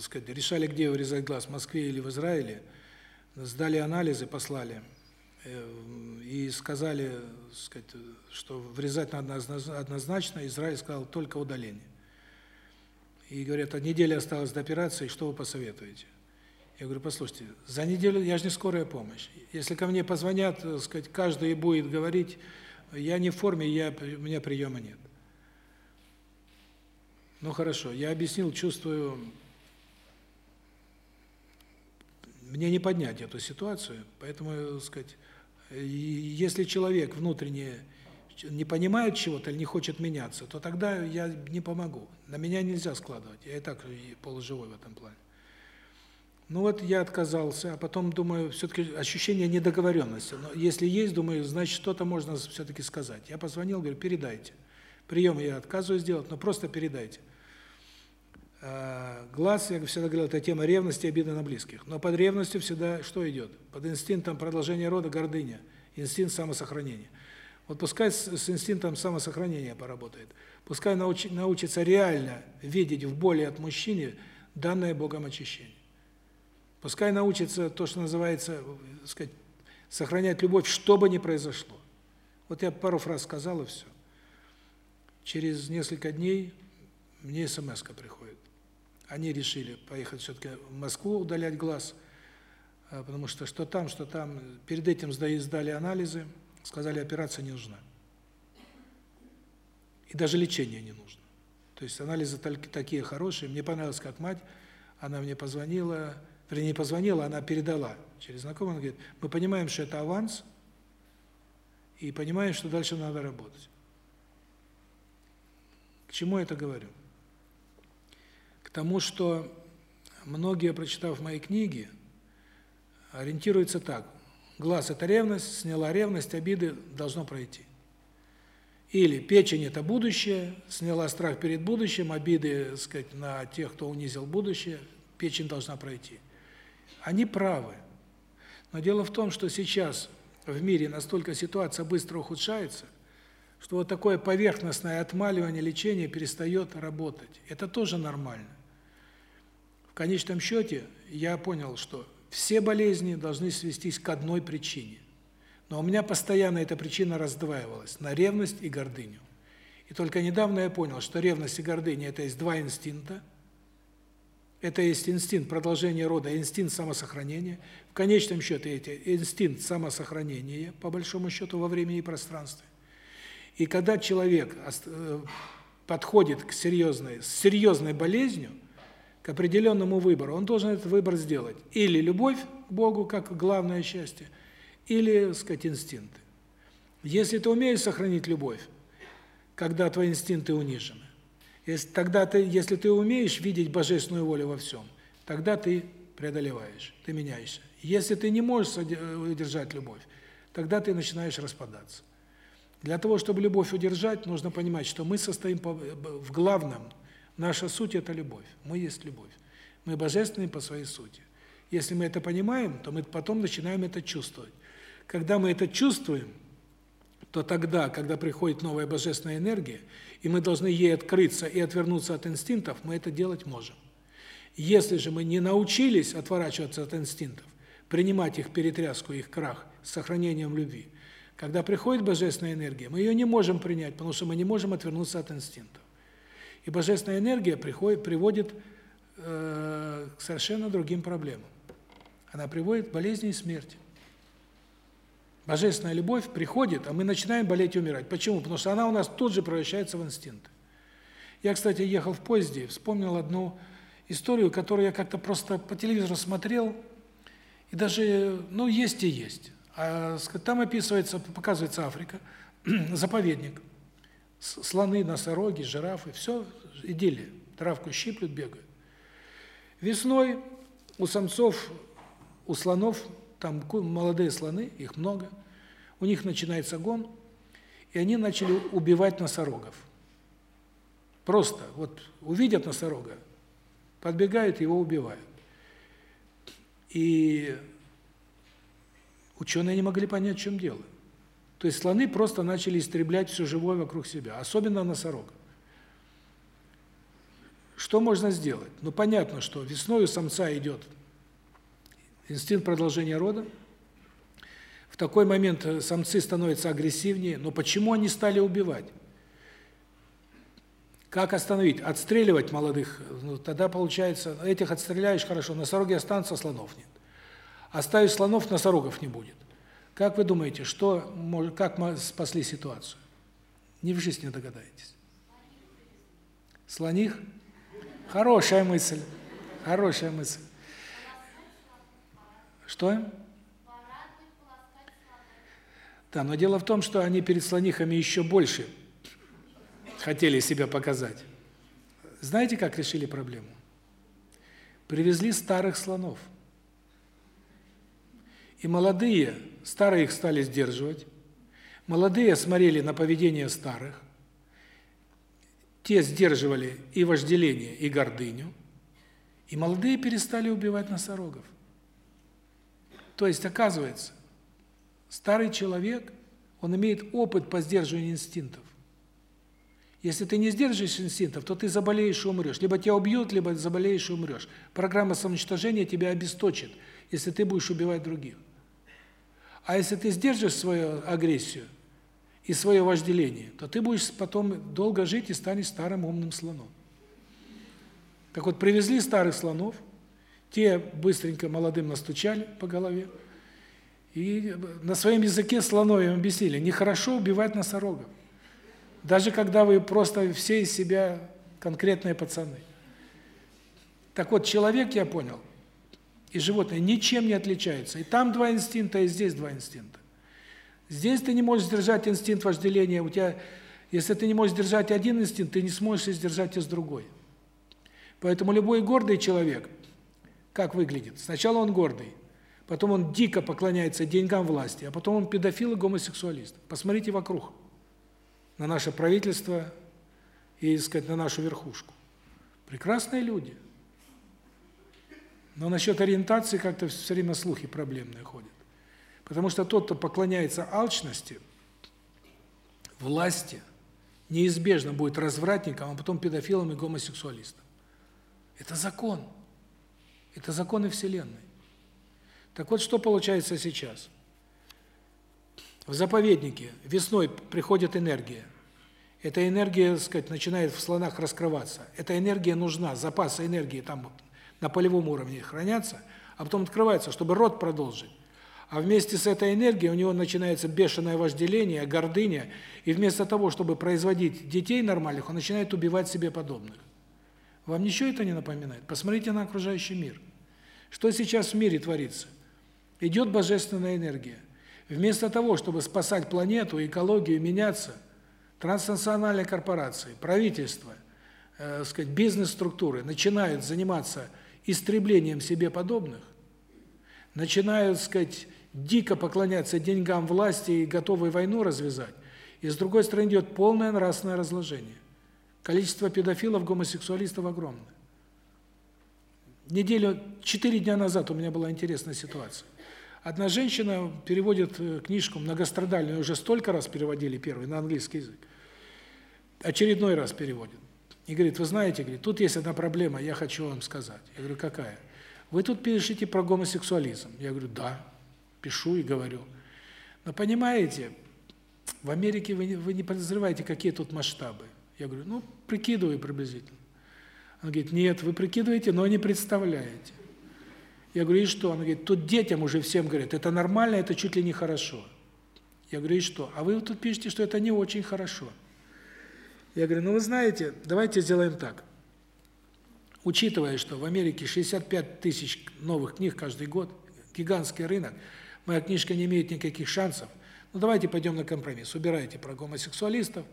сказать, решали, где вырезать глаз, в Москве или в Израиле, сдали анализы, послали, э, и сказали, сказать, что врезать надо однозначно, Израиль сказал только удаление. И говорят, а неделя осталась до операции, что вы посоветуете? Я говорю, послушайте, за неделю, я же не скорая помощь. Если ко мне позвонят, сказать, каждый будет говорить, я не в форме, я, у меня приема нет. Ну хорошо, я объяснил, чувствую, мне не поднять эту ситуацию, поэтому, сказать, если человек внутренне не понимает чего-то или не хочет меняться, то тогда я не помогу. На меня нельзя складывать. Я и так полуживой в этом плане. Ну вот я отказался, а потом думаю, все таки ощущение недоговоренности. Но если есть, думаю, значит, что-то можно все таки сказать. Я позвонил, говорю: "Передайте". Прием я отказываюсь делать, но просто передайте. А, глаз, я всегда говорил, это тема ревности, обиды на близких. Но под ревностью всегда что идет? Под инстинктом продолжения рода гордыня, инстинкт самосохранения. Вот пускай с, с инстинктом самосохранения поработает. Пускай науч, научится реально видеть в боли от мужчины данное Богом очищение. Пускай научится то, что называется, так сказать, сохранять любовь, что бы ни произошло. Вот я пару фраз сказал и все. Через несколько дней мне смс приходит. Они решили поехать все таки в Москву удалять глаз, а, потому что что там, что там, перед этим сдали анализы, сказали, операция не нужна. И даже лечение не нужно. То есть анализы такие хорошие. Мне понравилось, как мать, она мне позвонила, вернее, не позвонила, она передала через знакомого, она говорит, мы понимаем, что это аванс, и понимаем, что дальше надо работать. К чему я это говорю? К тому, что многие, прочитав мои книги, ориентируются так. Глаз – это ревность, сняла ревность, обиды должно пройти. Или печень – это будущее, сняла страх перед будущим, обиды, сказать, на тех, кто унизил будущее, печень должна пройти. Они правы. Но дело в том, что сейчас в мире настолько ситуация быстро ухудшается, что вот такое поверхностное отмаливание лечение перестает работать. Это тоже нормально. В конечном счете я понял, что все болезни должны свестись к одной причине. Но у меня постоянно эта причина раздваивалась на ревность и гордыню. И только недавно я понял, что ревность и гордыня это есть два инстинкта. Это есть инстинкт продолжения рода, инстинкт самосохранения. В конечном счете это инстинкт самосохранения по большому счету во времени и пространстве. И когда человек э, подходит к серьезной с серьезной болезнью, к определенному выбору, он должен этот выбор сделать. Или любовь к Богу, как главное счастье, или, так сказать, инстинкты. Если ты умеешь сохранить любовь, когда твои инстинкты унижены, Если тогда ты, если ты умеешь видеть божественную волю во всем, тогда ты преодолеваешь, ты меняешься. Если ты не можешь удержать любовь, тогда ты начинаешь распадаться. Для того, чтобы любовь удержать, нужно понимать, что мы состоим в главном. Наша суть – это любовь. Мы есть любовь. Мы божественные по своей сути. Если мы это понимаем, то мы потом начинаем это чувствовать. Когда мы это чувствуем, то тогда, когда приходит новая божественная энергия, и мы должны ей открыться и отвернуться от инстинктов, мы это делать можем. Если же мы не научились отворачиваться от инстинктов, принимать их перетряску, их крах с сохранением любви, когда приходит божественная энергия, мы ее не можем принять, потому что мы не можем отвернуться от инстинктов. И божественная энергия приходит приводит э к совершенно другим проблемам. Она приводит к болезни и смерти. Божественная любовь приходит, а мы начинаем болеть и умирать. Почему? Потому что она у нас тут же превращается в инстинкт. Я, кстати, ехал в поезде, вспомнил одну историю, которую я как-то просто по телевизору смотрел, и даже, ну, есть и есть. А там описывается, показывается Африка, заповедник. Слоны, носороги, жирафы, все идиллия. Травку щиплют, бегают. Весной у самцов, у слонов там молодые слоны, их много. У них начинается гон, и они начали убивать носорогов. Просто вот увидят носорога, подбегают, его убивают. И ученые не могли понять, в чем дело. То есть слоны просто начали истреблять все живое вокруг себя, особенно носорога. Что можно сделать? Ну понятно, что весной у самца идет инстинкт продолжения рода. В такой момент э, самцы становятся агрессивнее, но почему они стали убивать? Как остановить? Отстреливать молодых. Ну, тогда получается, этих отстреляешь хорошо, носороги останутся, слонов нет. Оставишь слонов, носорогов не будет. Как вы думаете, что как мы спасли ситуацию? Ни в жизни не догадаетесь. Слоних? Хорошая мысль. Хорошая мысль. Что? Да, но дело в том, что они перед слонихами еще больше хотели себя показать. Знаете, как решили проблему? Привезли старых слонов. И молодые, старые их стали сдерживать. Молодые смотрели на поведение старых. Те сдерживали и вожделение, и гордыню. И молодые перестали убивать носорогов. То есть, оказывается, старый человек, он имеет опыт по сдерживанию инстинктов. Если ты не сдерживаешь инстинктов, то ты заболеешь и умрешь. Либо тебя убьют, либо заболеешь и умрешь. Программа самоуничтожения тебя обесточит, если ты будешь убивать других. А если ты сдержишь свою агрессию и свое вожделение, то ты будешь потом долго жить и станешь старым умным слоном. Так вот, привезли старых слонов, те быстренько молодым настучали по голове и на своем языке слоновьем объяснили, нехорошо убивать носорогов. Даже когда вы просто все из себя конкретные пацаны. Так вот, человек, я понял, и животное ничем не отличаются. И там два инстинкта, и здесь два инстинкта. Здесь ты не можешь сдержать инстинкт вожделения, у тебя если ты не можешь сдержать один инстинкт, ты не сможешь сдержать и с другой. Поэтому любой гордый человек как выглядит? Сначала он гордый, потом он дико поклоняется деньгам власти, а потом он педофил и гомосексуалист. Посмотрите вокруг на наше правительство и, сказать, на нашу верхушку. Прекрасные люди. Но насчет ориентации как-то все время слухи проблемные ходят. Потому что тот, кто поклоняется алчности, власти, неизбежно будет развратником, а потом педофилом и гомосексуалистом. Это закон. Это законы Вселенной. Так вот, что получается сейчас? В заповеднике весной приходит энергия. Эта энергия, так сказать, начинает в слонах раскрываться. Эта энергия нужна, запасы энергии там на полевом уровне хранятся, а потом открывается, чтобы род продолжить. А вместе с этой энергией у него начинается бешеное вожделение, гордыня, и вместо того, чтобы производить детей нормальных, он начинает убивать себе подобных. Вам ничего это не напоминает? Посмотрите на окружающий мир. Что сейчас в мире творится? Идет божественная энергия. Вместо того, чтобы спасать планету, экологию, меняться, транснациональные корпорации, правительства, э, сказать, бизнес-структуры начинают заниматься истреблением себе подобных, начинают, сказать, дико поклоняться деньгам власти и готовы войну развязать, и с другой стороны идет полное нравственное разложение. Количество педофилов, гомосексуалистов огромное. Неделю, четыре дня назад у меня была интересная ситуация. Одна женщина переводит э, книжку многострадальную, уже столько раз переводили первый на английский язык. Очередной раз переводит. И говорит: "Вы знаете, говорит, тут есть одна проблема, я хочу вам сказать". Я говорю: "Какая?" Вы тут пишете про гомосексуализм. Я говорю: "Да". Пишу и говорю. Но понимаете, в Америке вы вы не подозреваете, какие тут масштабы. Я говорю: "Ну, прикидываю приблизительно". Он говорит: "Нет, вы прикидываете, но не представляете". Я говорю: "И что?" Он говорит: "Тут детям уже всем говорят, это нормально, это чуть ли не хорошо". Я говорю: "И что?" А вы тут пишете, что это не очень хорошо. Я говорю: "Ну вы знаете, давайте сделаем так. Учитывая, что в Америке 65 тысяч новых книг каждый год, гигантский рынок, моя книжка не имеет никаких шансов. Ну давайте пойдем на компромисс. Убирайте про гомосексуалистов,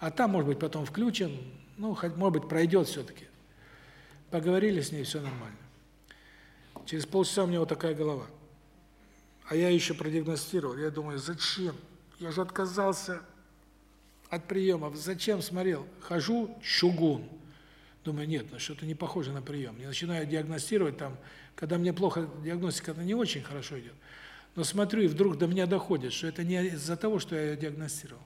а там, может быть, потом включим, ну, может быть, пройдет все таки Поговорили с ней, все нормально. Через полчаса у меня вот такая голова. А я еще продиагностировал. Я думаю, зачем? Я же отказался от приемов. Зачем смотрел? Хожу, чугун. Думаю, нет, ну что-то не похоже на прием. Я начинаю диагностировать там, когда мне плохо, диагностика это не очень хорошо идет. Но смотрю, и вдруг до меня доходит, что это не из-за того, что я диагностировал.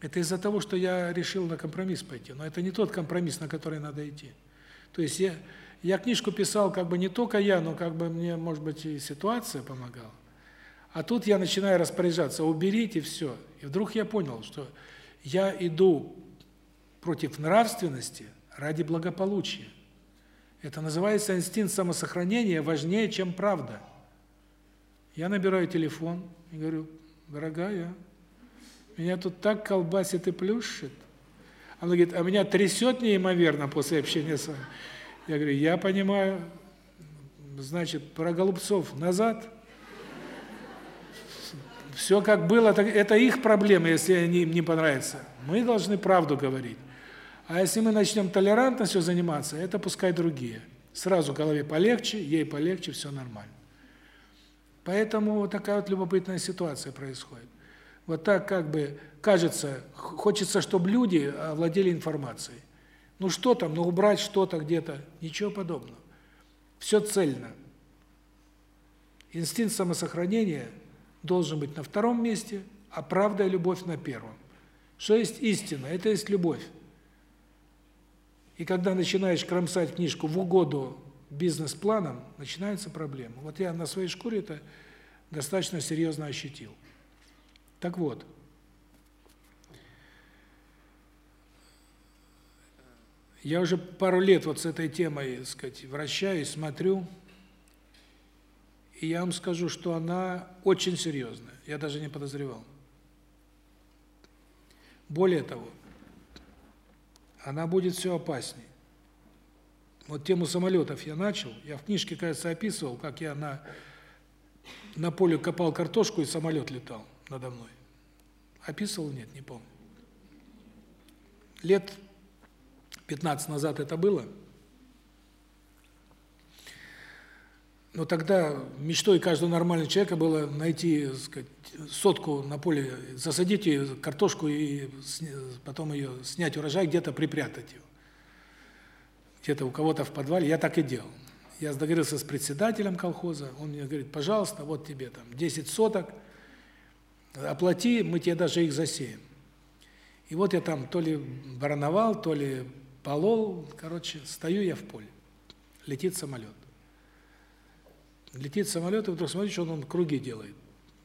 Это из-за того, что я решил на компромисс пойти. Но это не тот компромисс, на который надо идти. То есть я я книжку писал как бы не только я, но как бы мне, может быть, и ситуация помогала. А тут я начинаю распоряжаться: уберите все. И вдруг я понял, что я иду против нравственности ради благополучия. Это называется инстинкт самосохранения важнее, чем правда. Я набираю телефон и говорю: "Дорогая, меня тут так колбасит и плющит". Она говорит: "А меня трясет неимоверно после общения с вами". Я говорю: "Я понимаю. Значит, про голубцов назад. Все как было, это их проблемы, если они им не понравятся. Мы должны правду говорить. А если мы начнем толерантно все заниматься, это пускай другие. Сразу голове полегче, ей полегче, все нормально. Поэтому вот такая вот любопытная ситуация происходит. Вот так как бы кажется, хочется, чтобы люди овладели информацией. Ну что там, ну убрать что-то где-то, ничего подобного. Все цельно. Инстинкт самосохранения должен быть на втором месте, а правда и любовь на первом. Что есть истина? Это есть любовь. И когда начинаешь кромсать книжку в угоду бизнес-планам, начинаются проблемы. Вот я на своей шкуре это достаточно серьезно ощутил. Так вот, Я уже пару лет вот с этой темой, так сказать, вращаюсь, смотрю. И я вам скажу, что она очень серьезная. Я даже не подозревал. Более того, она будет все опаснее. Вот тему самолетов я начал. Я в книжке, кажется, описывал, как я на на поле копал картошку и самолет летал надо мной. Описывал? Нет, не помню. Лет 15 назад это было. Но тогда мечтой каждого нормального человека было найти, сказать, сотку на поле, засадить ее картошку и потом ее снять урожай, где-то припрятать ее. Где-то у кого-то в подвале. Я так и делал. Я договорился с председателем колхоза, он мне говорит: "Пожалуйста, вот тебе там 10 соток, оплати, мы тебе даже их засеем". И вот я там то ли барановал, то ли полол, короче, стою я в поле. Летит самолет. Летит самолет, и вдруг смотрю, что он, он круги делает.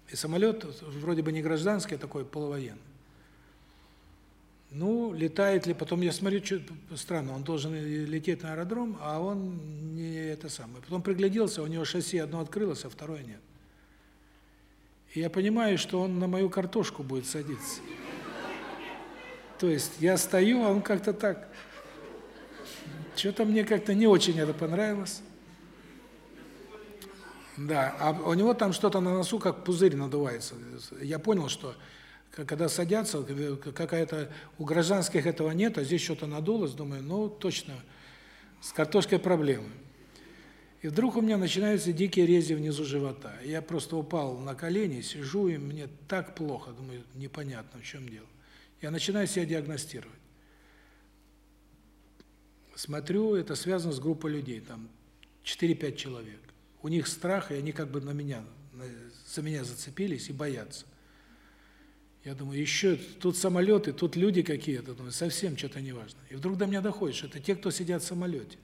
И самолет вроде бы не гражданский, а такой полувоенный. Ну, летает ли, потом я смотрю, что странно, он должен лететь на аэродром, а он не это самое. Потом пригляделся, у него шасси одно открылось, а второе нет. И я понимаю, что он на мою картошку будет садиться. То есть я стою, а он как-то так что-то мне как-то не очень это понравилось. Да, а у него там что-то на носу как пузырь надувается. Я понял, что когда садятся, какая-то у гражданских этого нет, а здесь что-то надулось, думаю, ну, точно, с картошкой проблемы. И вдруг у меня начинаются дикие рези внизу живота. Я просто упал на колени, сижу, и мне так плохо, думаю, непонятно, в чем дело. Я начинаю себя диагностировать. Смотрю, это связано с группой людей, там 4-5 человек. У них страх, и они как бы на меня, за меня зацепились и боятся. Я думаю, еще тут самолеты, тут люди какие-то, думаю, совсем что-то неважно. И вдруг до меня доходит, что это те, кто сидят в самолете.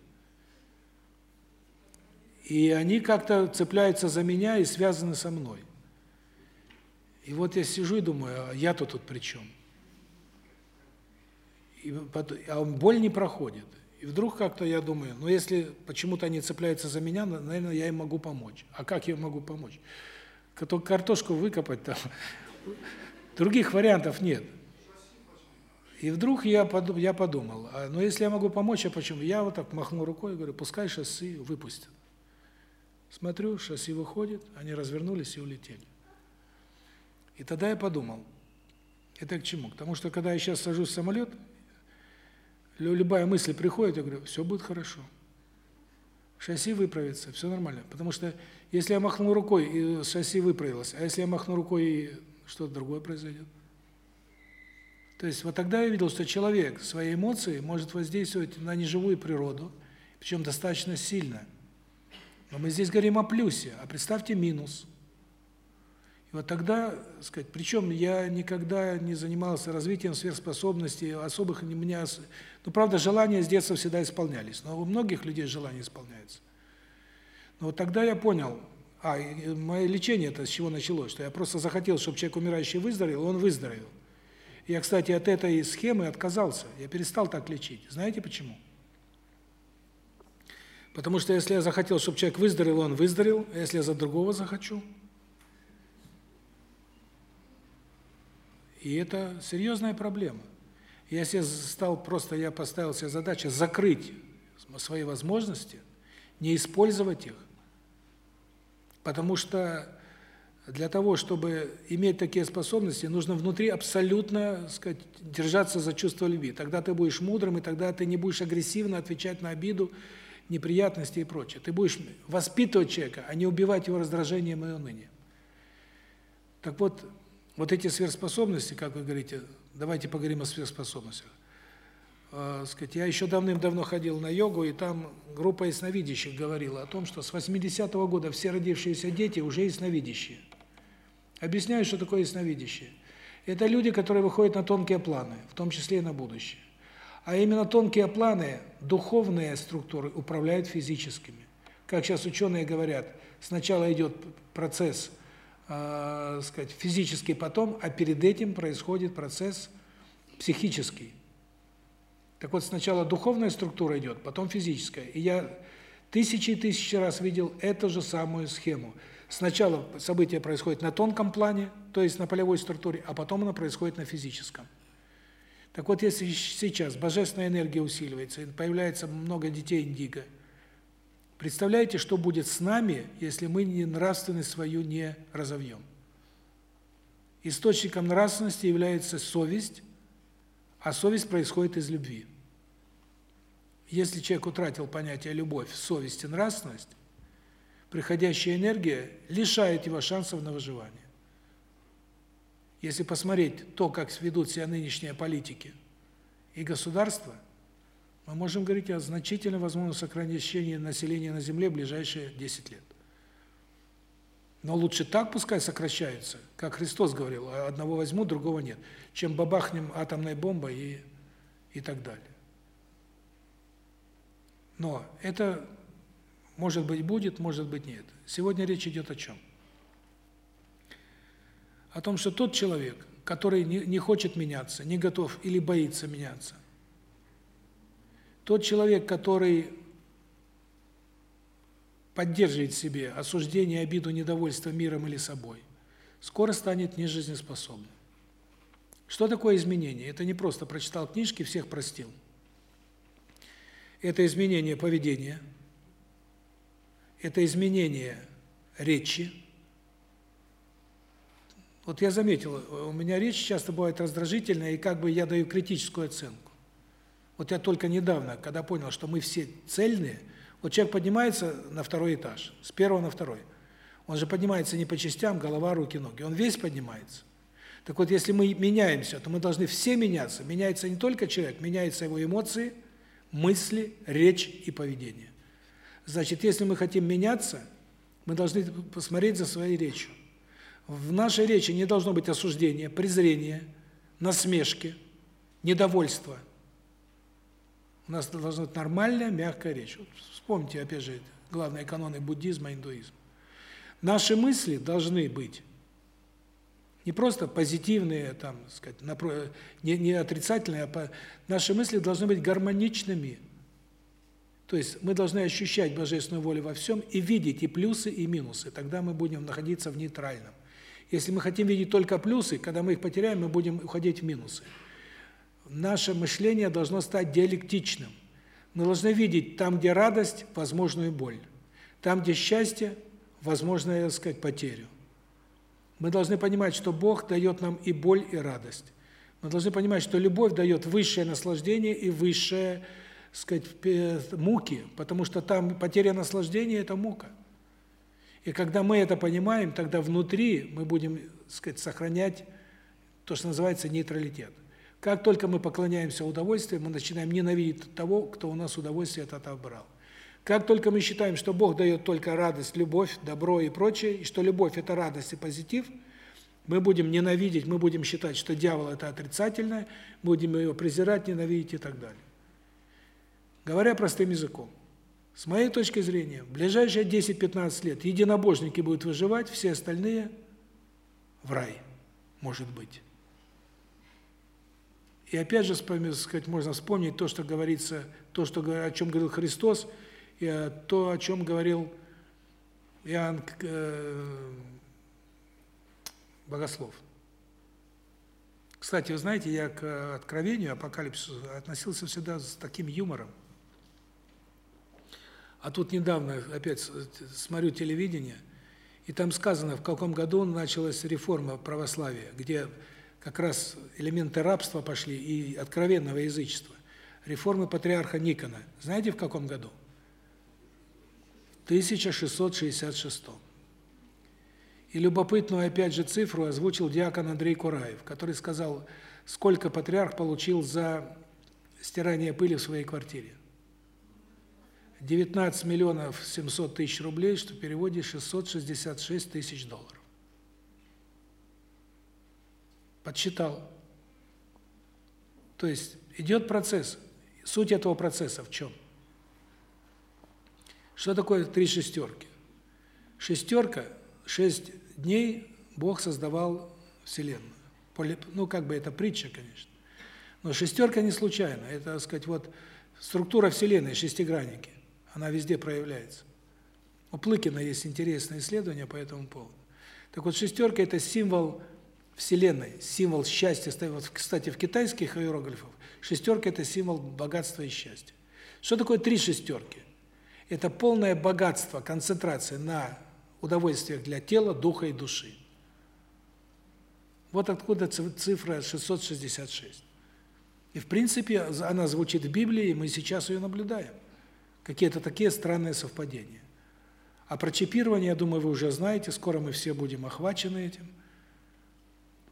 И они как-то цепляются за меня и связаны со мной. И вот я сижу и думаю, а я-то тут при чем? И потом, а боль не проходит. И вдруг как-то я думаю, ну если почему-то они цепляются за меня, наверное, я им могу помочь. А как я могу помочь? Только картошку выкопать там. Других вариантов нет. И вдруг я подумал, я подумал, а ну если я могу помочь, а почему? Я вот так махнул рукой и говорю, пускай шасси выпустят. Смотрю, шасси выходит, они развернулись и улетели. И тогда я подумал, это к чему? К тому, что когда я сейчас сажусь в самолет, любая мысль приходит, я говорю, все будет хорошо. Шасси выправится, все нормально. Потому что если я махну рукой, и шасси выправилось, а если я махну рукой, и что-то другое произойдет? То есть вот тогда я видел, что человек своей эмоцией может воздействовать на неживую природу, причем достаточно сильно. Но мы здесь говорим о плюсе, а представьте минус – и вот тогда, сказать, причем я никогда не занимался развитием сверхспособностей, особых у меня, ну, правда, желания с детства всегда исполнялись, но у многих людей желания исполняются. Но вот тогда я понял, а, мое лечение это с чего началось, что я просто захотел, чтобы человек умирающий выздоровел, он выздоровел. Я, кстати, от этой схемы отказался, я перестал так лечить. Знаете почему? Потому что если я захотел, чтобы человек выздоровел, он выздоровел, а если я за другого захочу, И это серьезная проблема. Я себе стал просто, я поставил себе задачу закрыть свои возможности, не использовать их. Потому что для того, чтобы иметь такие способности, нужно внутри абсолютно, сказать, держаться за чувство любви. Тогда ты будешь мудрым, и тогда ты не будешь агрессивно отвечать на обиду, неприятности и прочее. Ты будешь воспитывать человека, а не убивать его раздражением и унынием. Так вот, вот эти сверхспособности, как вы говорите, давайте поговорим о сверхспособностях. Э, сказать, я еще давным-давно ходил на йогу, и там группа ясновидящих говорила о том, что с 80-го года все родившиеся дети уже ясновидящие. Объясняю, что такое ясновидящие. Это люди, которые выходят на тонкие планы, в том числе и на будущее. А именно тонкие планы, духовные структуры управляют физическими. Как сейчас ученые говорят, сначала идет процесс э, сказать, физический потом, а перед этим происходит процесс психический. Так вот, сначала духовная структура идет, потом физическая. И я тысячи и тысячи раз видел эту же самую схему. Сначала событие происходит на тонком плане, то есть на полевой структуре, а потом оно происходит на физическом. Так вот, если сейчас божественная энергия усиливается, и появляется много детей индиго, Представляете, что будет с нами, если мы не нравственность свою не разовьем? Источником нравственности является совесть, а совесть происходит из любви. Если человек утратил понятие любовь, совесть и нравственность, приходящая энергия лишает его шансов на выживание. Если посмотреть то, как ведут себя нынешние политики и государства – мы можем говорить о значительном возможном сокращении населения на Земле в ближайшие 10 лет. Но лучше так пускай сокращаются, как Христос говорил, одного возьму, другого нет, чем бабахнем атомной бомбой и и так далее. Но это может быть будет, может быть нет. Сегодня речь идет о чем? О том, что тот человек, который не не хочет меняться, не готов или боится меняться, тот человек, который поддерживает в себе осуждение, обиду, недовольство миром или собой, скоро станет нежизнеспособным. Что такое изменение? Это не просто прочитал книжки, всех простил. Это изменение поведения, это изменение речи, Вот я заметил, у меня речь часто бывает раздражительная, и как бы я даю критическую оценку. Вот я только недавно, когда понял, что мы все цельные, вот человек поднимается на второй этаж, с первого на второй. Он же поднимается не по частям, голова, руки, ноги. Он весь поднимается. Так вот, если мы меняемся, то мы должны все меняться. Меняется не только человек, меняются его эмоции, мысли, речь и поведение. Значит, если мы хотим меняться, мы должны посмотреть за своей речью. В нашей речи не должно быть осуждения, презрения, насмешки, недовольства. У нас должна быть нормальная, мягкая речь. Вот вспомните, опять же, главные каноны буддизма, индуизма. Наши мысли должны быть не просто позитивные, там, сказать, не не отрицательные, а по, наши мысли должны быть гармоничными. То есть мы должны ощущать божественную волю во всем и видеть и плюсы, и минусы. Тогда мы будем находиться в нейтральном. Если мы хотим видеть только плюсы, когда мы их потеряем, мы будем уходить в минусы. Наше мышление должно стать диалектичным. Мы должны видеть там, где радость, возможную боль. Там, где счастье, возможную, так сказать, потерю. Мы должны понимать, что Бог дает нам и боль, и радость. Мы должны понимать, что любовь дает высшее наслаждение и высшее, сказать, муки, потому что там потеря наслаждения это мука. И когда мы это понимаем, тогда внутри мы будем, сказать, сохранять то, что называется нейтралитет. Как только мы поклоняемся удовольствию, мы начинаем ненавидеть того, кто у нас удовольствие это отобрал. Как только мы считаем, что Бог дает только радость, любовь, добро и прочее, и что любовь это радость и позитив, мы будем ненавидеть, мы будем считать, что дьявол это отрицательное, будем его презирать, ненавидеть и так далее. Говоря простым языком, с моей точки зрения, в ближайшие 10-15 лет единобожники будут выживать, все остальные в рай, может быть. И опять же, сказать, можно вспомнить то, что говорится, то, что о чем говорил Христос, и то, о чем говорил Иоанн э, Богослов. Кстати, вы знаете, я к откровению, апокалипсису относился всегда с таким юмором. А тут недавно опять смотрю телевидение, и там сказано, в каком году началась реформа православия, где как раз элементы рабства пошли и откровенного язычества. Реформы патриарха Никона. Знаете, в каком году? В 1666. И любопытную опять же цифру озвучил диакон Андрей Кураев, который сказал, сколько патриарх получил за стирание пыли в своей квартире. 19 миллионов 700 тысяч рублей, что в переводе 666 тысяч долларов. Подсчитал. То есть идет процесс. Суть этого процесса в чем? Что такое три шестерки? Шестерка, шесть дней Бог создавал Вселенную. Ну, как бы это притча, конечно. Но шестерка не случайно. Это, так сказать, вот структура Вселенной, шестигранники. Она везде проявляется. У Плыкина есть интересное исследование по этому поводу. Так вот, шестерка – это символ Вселенной, символ счастья. Вот, кстати, в китайских иероглифах шестерка – это символ богатства и счастья. Что такое три шестерки? Это полное богатство, концентрация на удовольствиях для тела, духа и души. Вот откуда цифра 666. И в принципе она звучит в Библии, и мы сейчас ее наблюдаем. Какие-то такие странные совпадения. А про чипирование, я думаю, вы уже знаете, скоро мы все будем охвачены этим.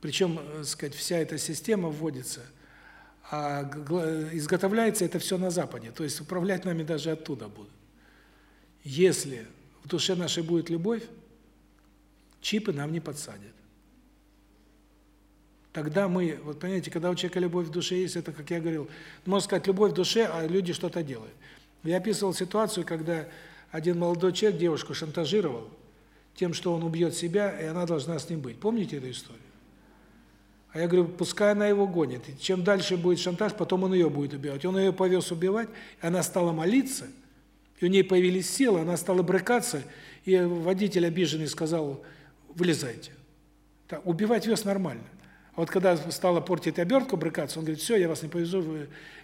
Причем, э, сказать, вся эта система вводится, а изготовляется это все на западе, то есть управлять нами даже оттуда будут. Если в душе нашей будет любовь, чипы нам не подсадят. Тогда мы, вот понимаете, когда у человека любовь в душе есть, это, как я говорил, можно сказать, любовь в душе, а люди что-то делают. Я описывал ситуацию, когда один молодой человек девушку шантажировал тем, что он убьет себя, и она должна с ним быть. Помните эту историю? А я говорю, пускай она его гонит. И чем дальше будет шантаж, потом он ее будет убивать. Он ее повез убивать, она стала молиться, и у нее появились силы, она стала брыкаться, и водитель обиженный сказал, вылезайте. Так, убивать вез нормально. А вот когда стала портить обертку, брыкаться, он говорит, все, я вас не повезу.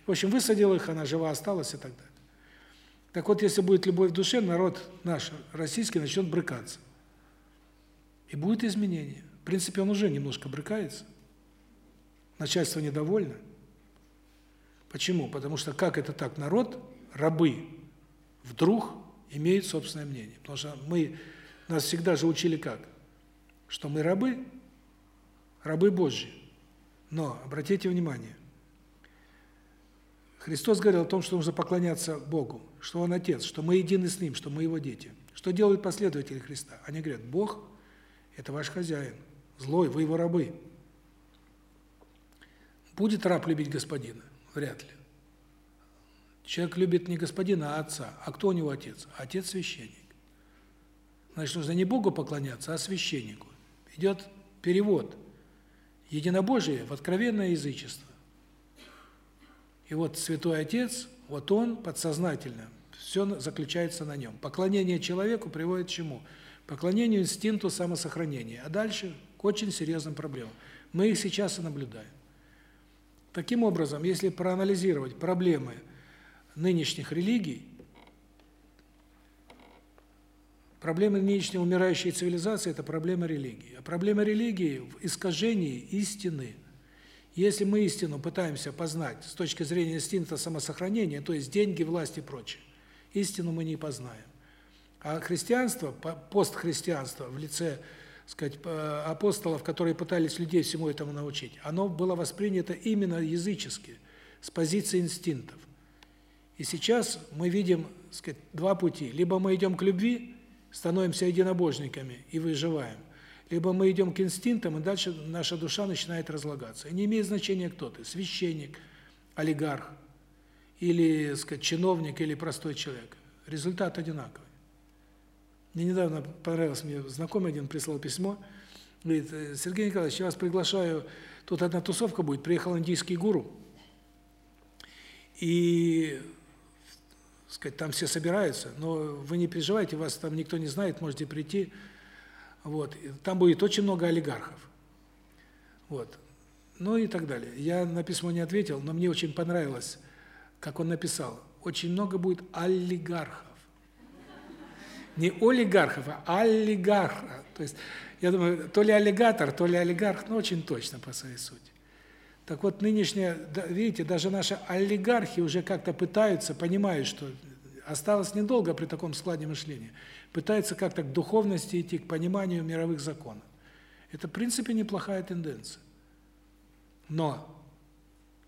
В общем, высадил их, она жива осталась и так далее. Так вот, если будет любовь в душе, народ наш, российский, начнет брыкаться. И будет изменение. В принципе, он уже немножко брыкается. Начальство недовольно. Почему? Потому что как это так? Народ, рабы, вдруг имеют собственное мнение. Потому что мы, нас всегда же учили как? Что мы рабы, рабы Божьи. Но, обратите внимание, Христос говорил о том, что нужно поклоняться Богу, что Он Отец, что мы едины с Ним, что мы Его дети. Что делают последователи Христа? Они говорят, Бог – это ваш хозяин, злой, вы Его рабы. Будет раб любить господина? Вряд ли. Человек любит не господина, а отца. А кто у него отец? Отец – священник. Значит, нужно не Богу поклоняться, а священнику. Идет перевод. Единобожие в откровенное язычество. И вот Святой Отец, вот он подсознательно, все заключается на нем. Поклонение человеку приводит к чему? Поклонению инстинкту самосохранения. А дальше к очень серьезным проблемам. Мы их сейчас и наблюдаем. Таким образом, если проанализировать проблемы нынешних религий, проблемы нынешней умирающей цивилизации – это проблема религии. А проблема религии в искажении истины – если мы истину пытаемся познать с точки зрения инстинкта самосохранения, то есть деньги, власть и прочее, истину мы не познаем. А христианство, постхристианство в лице, сказать, апостолов, которые пытались людей всему этому научить, оно было воспринято именно язычески, с позиции инстинктов. И сейчас мы видим, сказать, два пути: либо мы идем к любви, становимся единобожниками и выживаем, либо мы идем к инстинктам, и дальше наша душа начинает разлагаться. И не имеет значения, кто ты – священник, олигарх, или, сказать, чиновник, или простой человек. Результат одинаковый. Мне недавно понравилось, мне знакомый один прислал письмо, говорит, «Э, Сергей Николаевич, я вас приглашаю, тут одна тусовка будет, приехал индийский гуру, и сказать, там все собираются, но вы не переживайте, вас там никто не знает, можете прийти, вот. Там будет очень много олигархов. Вот. Ну и так далее. Я на письмо не ответил, но мне очень понравилось, как он написал. Очень много будет олигархов. Не олигархов, а олигарха. То есть, я думаю, то ли аллигатор, то ли олигарх, но очень точно по своей сути. Так вот, нынешние, видите, даже наши олигархи уже как-то пытаются, понимают, что осталось недолго при таком складе мышления – пытается как-то к духовности идти, к пониманию мировых законов. Это, в принципе, неплохая тенденция. Но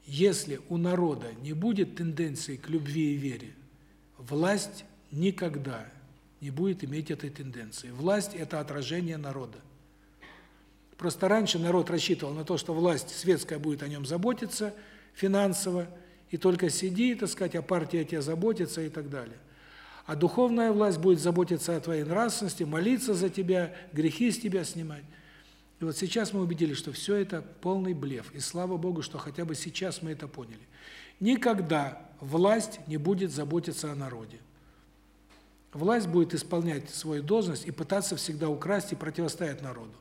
если у народа не будет тенденции к любви и вере, власть никогда не будет иметь этой тенденции. Власть – это отражение народа. Просто раньше народ рассчитывал на то, что власть светская будет о нем заботиться финансово, и только сиди, так сказать, а партия о заботится и так далее. А духовная власть будет заботиться о твоей нравственности, молиться за тебя, грехи с тебя снимать. И вот сейчас мы убедились, что все это полный блеф. И слава Богу, что хотя бы сейчас мы это поняли. Никогда власть не будет заботиться о народе. Власть будет исполнять свою должность и пытаться всегда украсть и противостоять народу.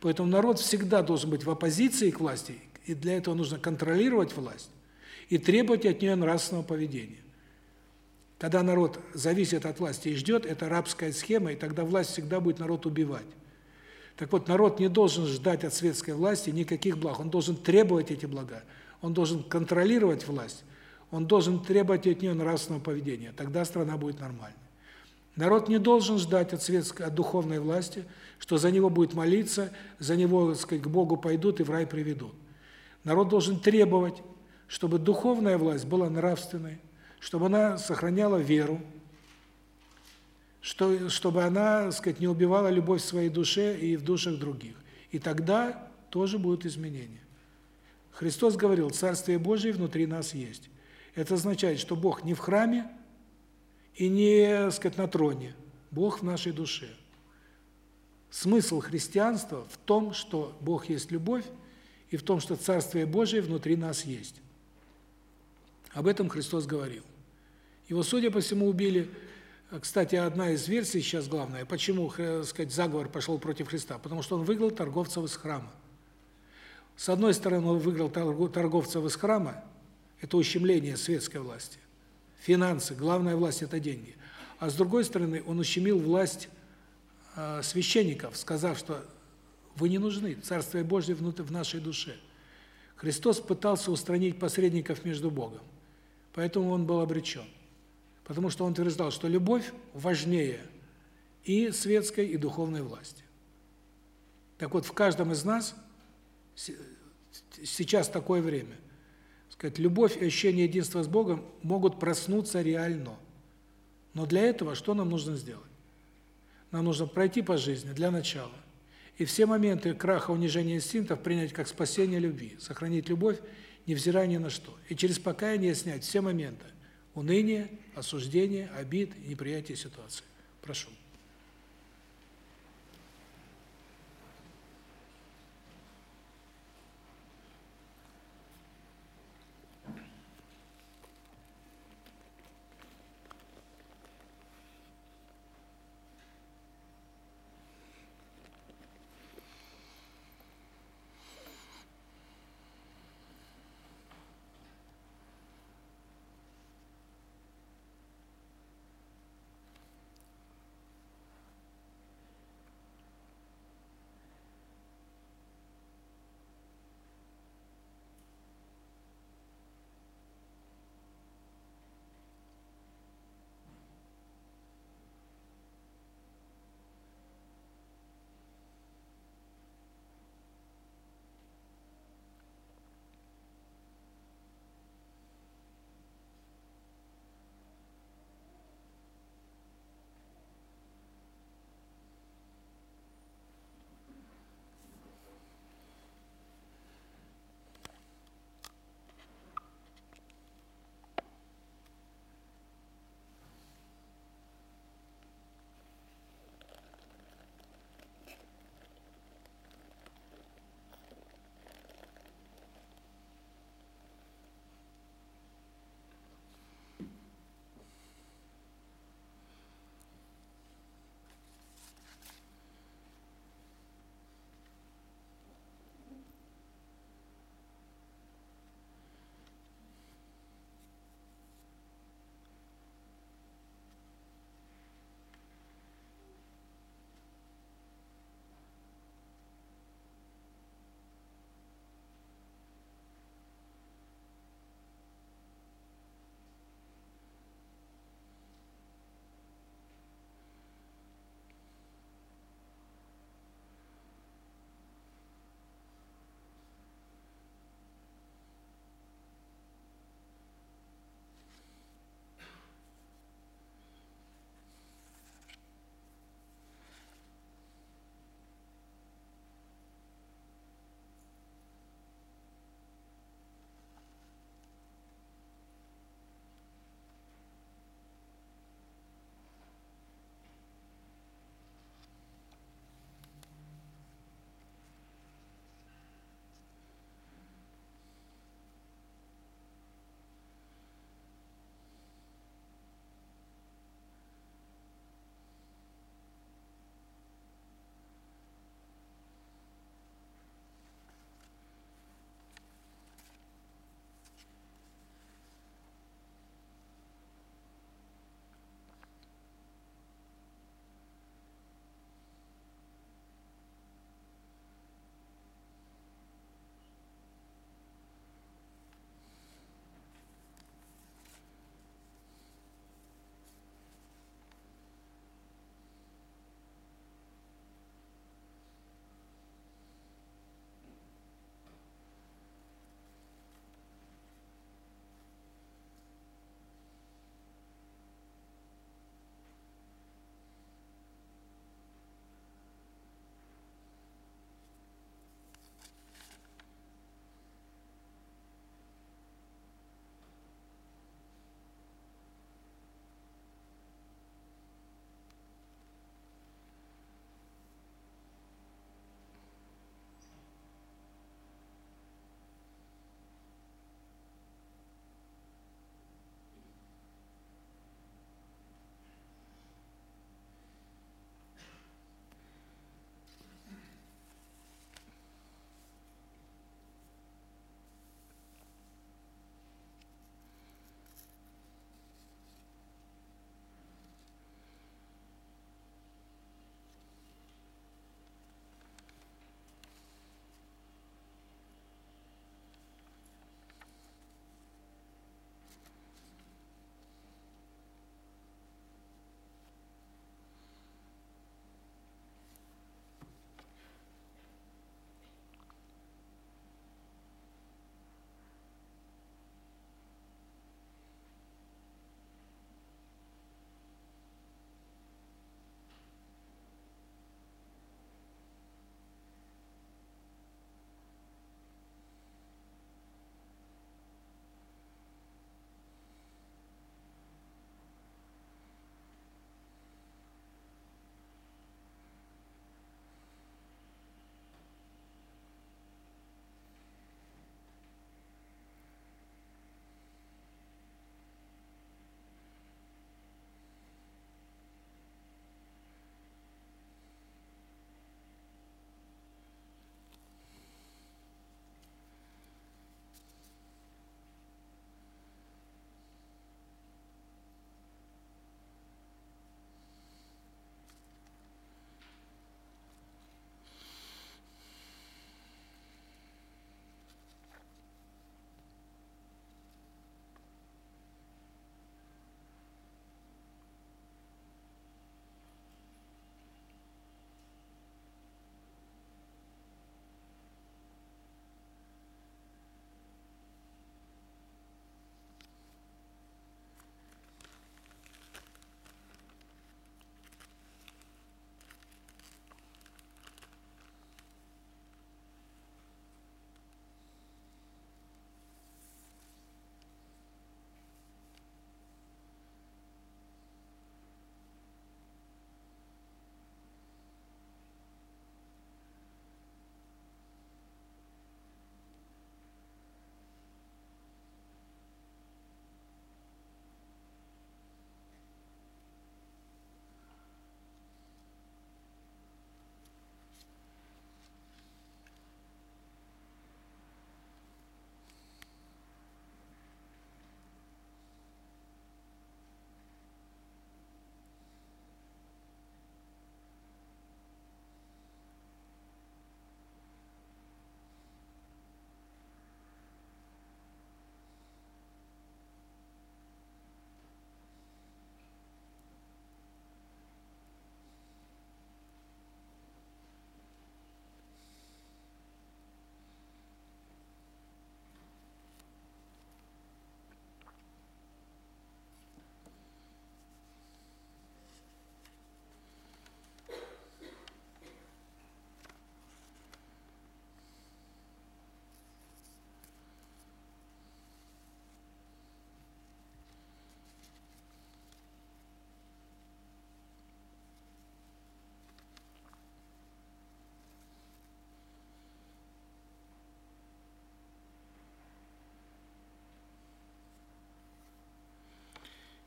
Поэтому народ всегда должен быть в оппозиции к власти, и для этого нужно контролировать власть и требовать от нее нравственного поведения. Когда народ зависит от власти и ждет, это рабская схема, и тогда власть всегда будет народ убивать. Так вот, народ не должен ждать от светской власти никаких благ, он должен требовать эти блага, он должен контролировать власть, он должен требовать от нее нравственного поведения, тогда страна будет нормальной. Народ не должен ждать от светской, от духовной власти, что за него будет молиться, за него, сказать, к Богу пойдут и в рай приведут. Народ должен требовать, чтобы духовная власть была нравственной, чтобы она сохраняла веру, что чтобы она, так сказать, не убивала любовь в своей душе и в душах других. И тогда тоже будут изменения. Христос говорил: "Царствие Божие внутри нас есть". Это означает, что Бог не в храме и не, так сказать, на троне. Бог в нашей душе. Смысл христианства в том, что Бог есть любовь, и в том, что Царствие Божие внутри нас есть. Об этом Христос говорил. Его, судя по всему, убили. Кстати, одна из версий сейчас главная, почему, так сказать, заговор пошел против Христа, потому что он выгнал торговцев из храма. С одной стороны, он выиграл торговцев из храма, это ущемление светской власти. Финансы, главная власть это деньги. А с другой стороны, он ущемил власть э, священников, сказав, что Вы не нужны. Царствие Божье внутри в нашей душе. Христос пытался устранить посредников между Богом. Поэтому он был обречен. Потому что он утверждал, что любовь важнее и светской, и духовной власти. Так вот, в каждом из нас сейчас такое время. Сказать, любовь и ощущение единства с Богом могут проснуться реально. Но для этого что нам нужно сделать? Нам нужно пройти по жизни для начала. И все моменты краха, унижения инстинктов принять как спасение любви, сохранить любовь, невзирая ни на что. И через покаяние снять все моменты уныния, осуждения, обид и неприятия ситуации. Прошу.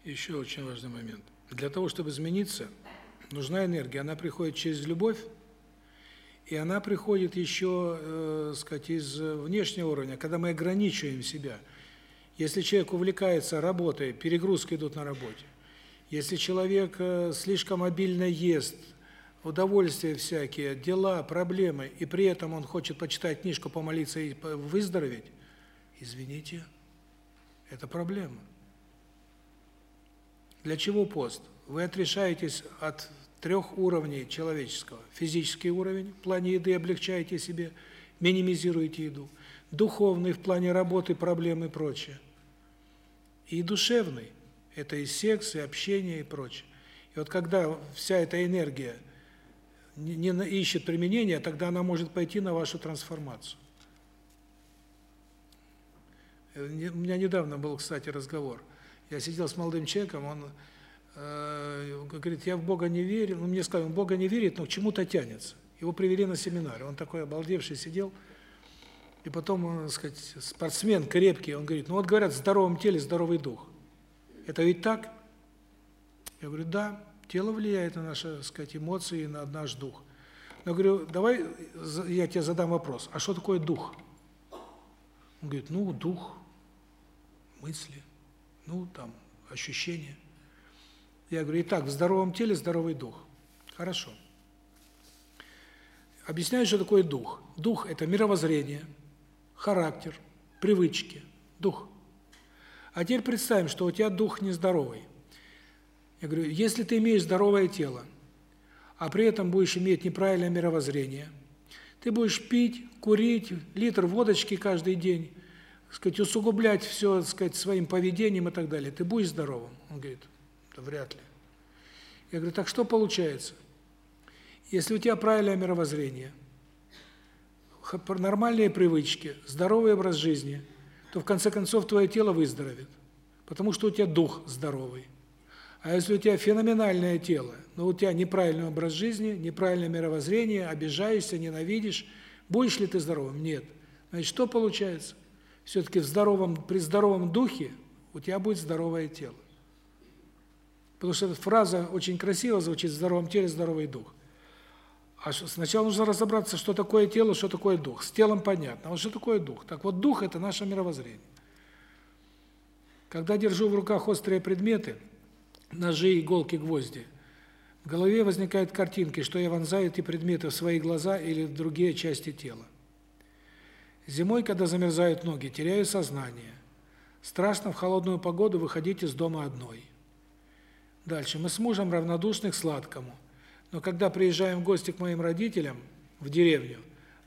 Еще очень важный момент. Для того, чтобы измениться, нужна энергия. Она приходит через любовь, и она приходит еще, э, сказать, из внешнего уровня, когда мы ограничиваем себя. Если человек увлекается работой, перегрузки идут на работе. Если человек э, слишком обильно ест, удовольствия всякие, дела, проблемы, и при этом он хочет почитать книжку, помолиться и выздороветь, извините, это проблема. Для чего пост? Вы отрешаетесь от трех уровней человеческого. Физический уровень, в плане еды облегчаете себе, минимизируете еду. Духовный, в плане работы, проблем и прочее. И душевный, это и секс, и общение, и прочее. И вот когда вся эта энергия не, не ищет применения, тогда она может пойти на вашу трансформацию. Э, у меня недавно был, кстати, разговор. Я сидел с молодым человеком, он э, говорит, я в Бога не верю. Ну, мне сказали, он в Бога не верит, но к чему-то тянется. Его привели на семинар. Он такой обалдевший сидел. И потом, он, так сказать, спортсмен крепкий, он говорит, ну вот говорят, в здоровом теле здоровый дух. Это ведь так? Я говорю, да, тело влияет на наши, так сказать, эмоции, на наш дух. Но говорю, давай я тебе задам вопрос. А что такое дух? Он говорит, ну, дух, мысли, ну, там, ощущения. Я говорю, итак, в здоровом теле здоровый дух. Хорошо. Объясняю, что такое дух. Дух – это мировоззрение, характер, привычки, дух. А теперь представим, что у тебя дух нездоровый. Я говорю, если ты имеешь здоровое тело, а при этом будешь иметь неправильное мировоззрение, ты будешь пить, курить, литр водочки каждый день, сказать, усугублять все, сказать, своим поведением и так далее. Ты будешь здоровым? Он говорит, да вряд ли. Я говорю, так что получается? Если у тебя правильное мировоззрение, нормальные привычки, здоровый образ жизни, то в конце концов твое тело выздоровеет, потому что у тебя дух здоровый. А если у тебя феноменальное тело, но у тебя неправильный образ жизни, неправильное мировоззрение, обижаешься, ненавидишь, будешь ли ты здоровым? Нет. Значит, что получается? Все таки в здоровом при здоровом духе у тебя будет здоровое тело. Потому что эта фраза очень красиво звучит в здоровом теле здоровый дух. А сначала нужно разобраться, что такое тело, что такое дух. С телом понятно, а вот что такое дух? Так вот дух это наше мировоззрение. Когда держу в руках острые предметы, ножи, иголки, гвозди, в голове возникают картинки, что я вонзаю эти предметы в свои глаза или в другие части тела. Зимой, когда замерзают ноги, теряю сознание. Страшно в холодную погоду выходить из дома одной. Дальше. Мы с мужем равнодушны к сладкому. Но когда приезжаем в гости к моим родителям в деревню,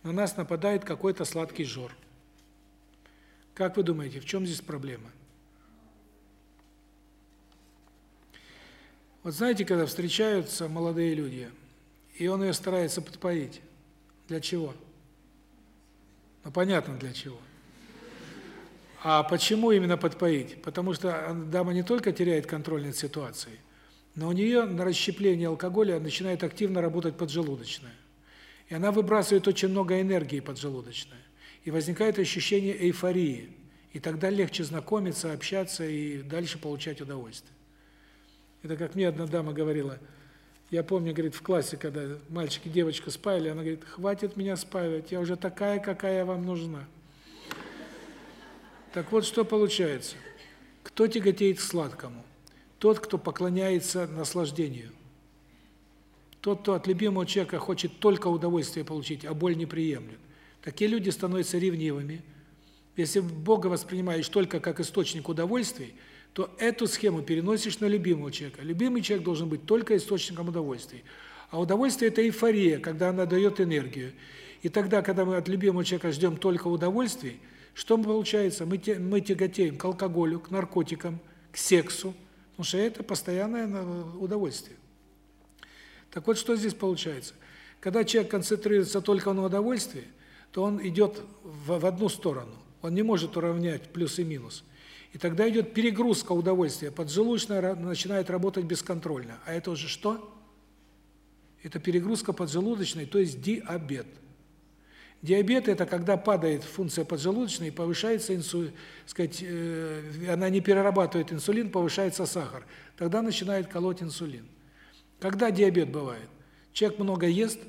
на нас нападает какой-то сладкий жор. Как вы думаете, в чем здесь проблема? Вот знаете, когда встречаются молодые люди, и он ее старается подпоить. Для чего? Ну, понятно для чего. А почему именно подпоить? Потому что дама не только теряет контроль над ситуацией, но у нее на расщепление алкоголя начинает активно работать поджелудочная. И она выбрасывает очень много энергии поджелудочная. И возникает ощущение эйфории. И тогда легче знакомиться, общаться и дальше получать удовольствие. Это как мне одна дама говорила – я помню, говорит, в классе, когда мальчик и девочка спали, она говорит, хватит меня спаивать, я уже такая, какая вам нужна. Так вот, что получается? Кто тяготеет к сладкому? Тот, кто поклоняется наслаждению. Тот, кто от любимого человека хочет только удовольствие получить, а боль не приемлет. Такие люди становятся ревнивыми. Если Бога воспринимаешь только как источник удовольствий, то эту схему переносишь на любимого человека. Любимый человек должен быть только источником удовольствия. А удовольствие это эйфория, когда она дает энергию. И тогда, когда мы от любимого человека ждем только удовольствий, что получается? Мы мы тяготеем к алкоголю, к наркотикам, к сексу, потому что это постоянное удовольствие. Так вот, что здесь получается? Когда человек концентрируется только на удовольствии, то он идет в, в одну сторону. Он не может уравнять плюс и минус. И тогда идет перегрузка удовольствия, поджелудочная начинает работать бесконтрольно. А это уже что? Это перегрузка поджелудочной, то есть диабет. Диабет это когда падает функция поджелудочной и повышается инсулин, сказать, э, она не перерабатывает инсулин, повышается сахар. Тогда начинает колоть инсулин. Когда диабет бывает? Человек много ест,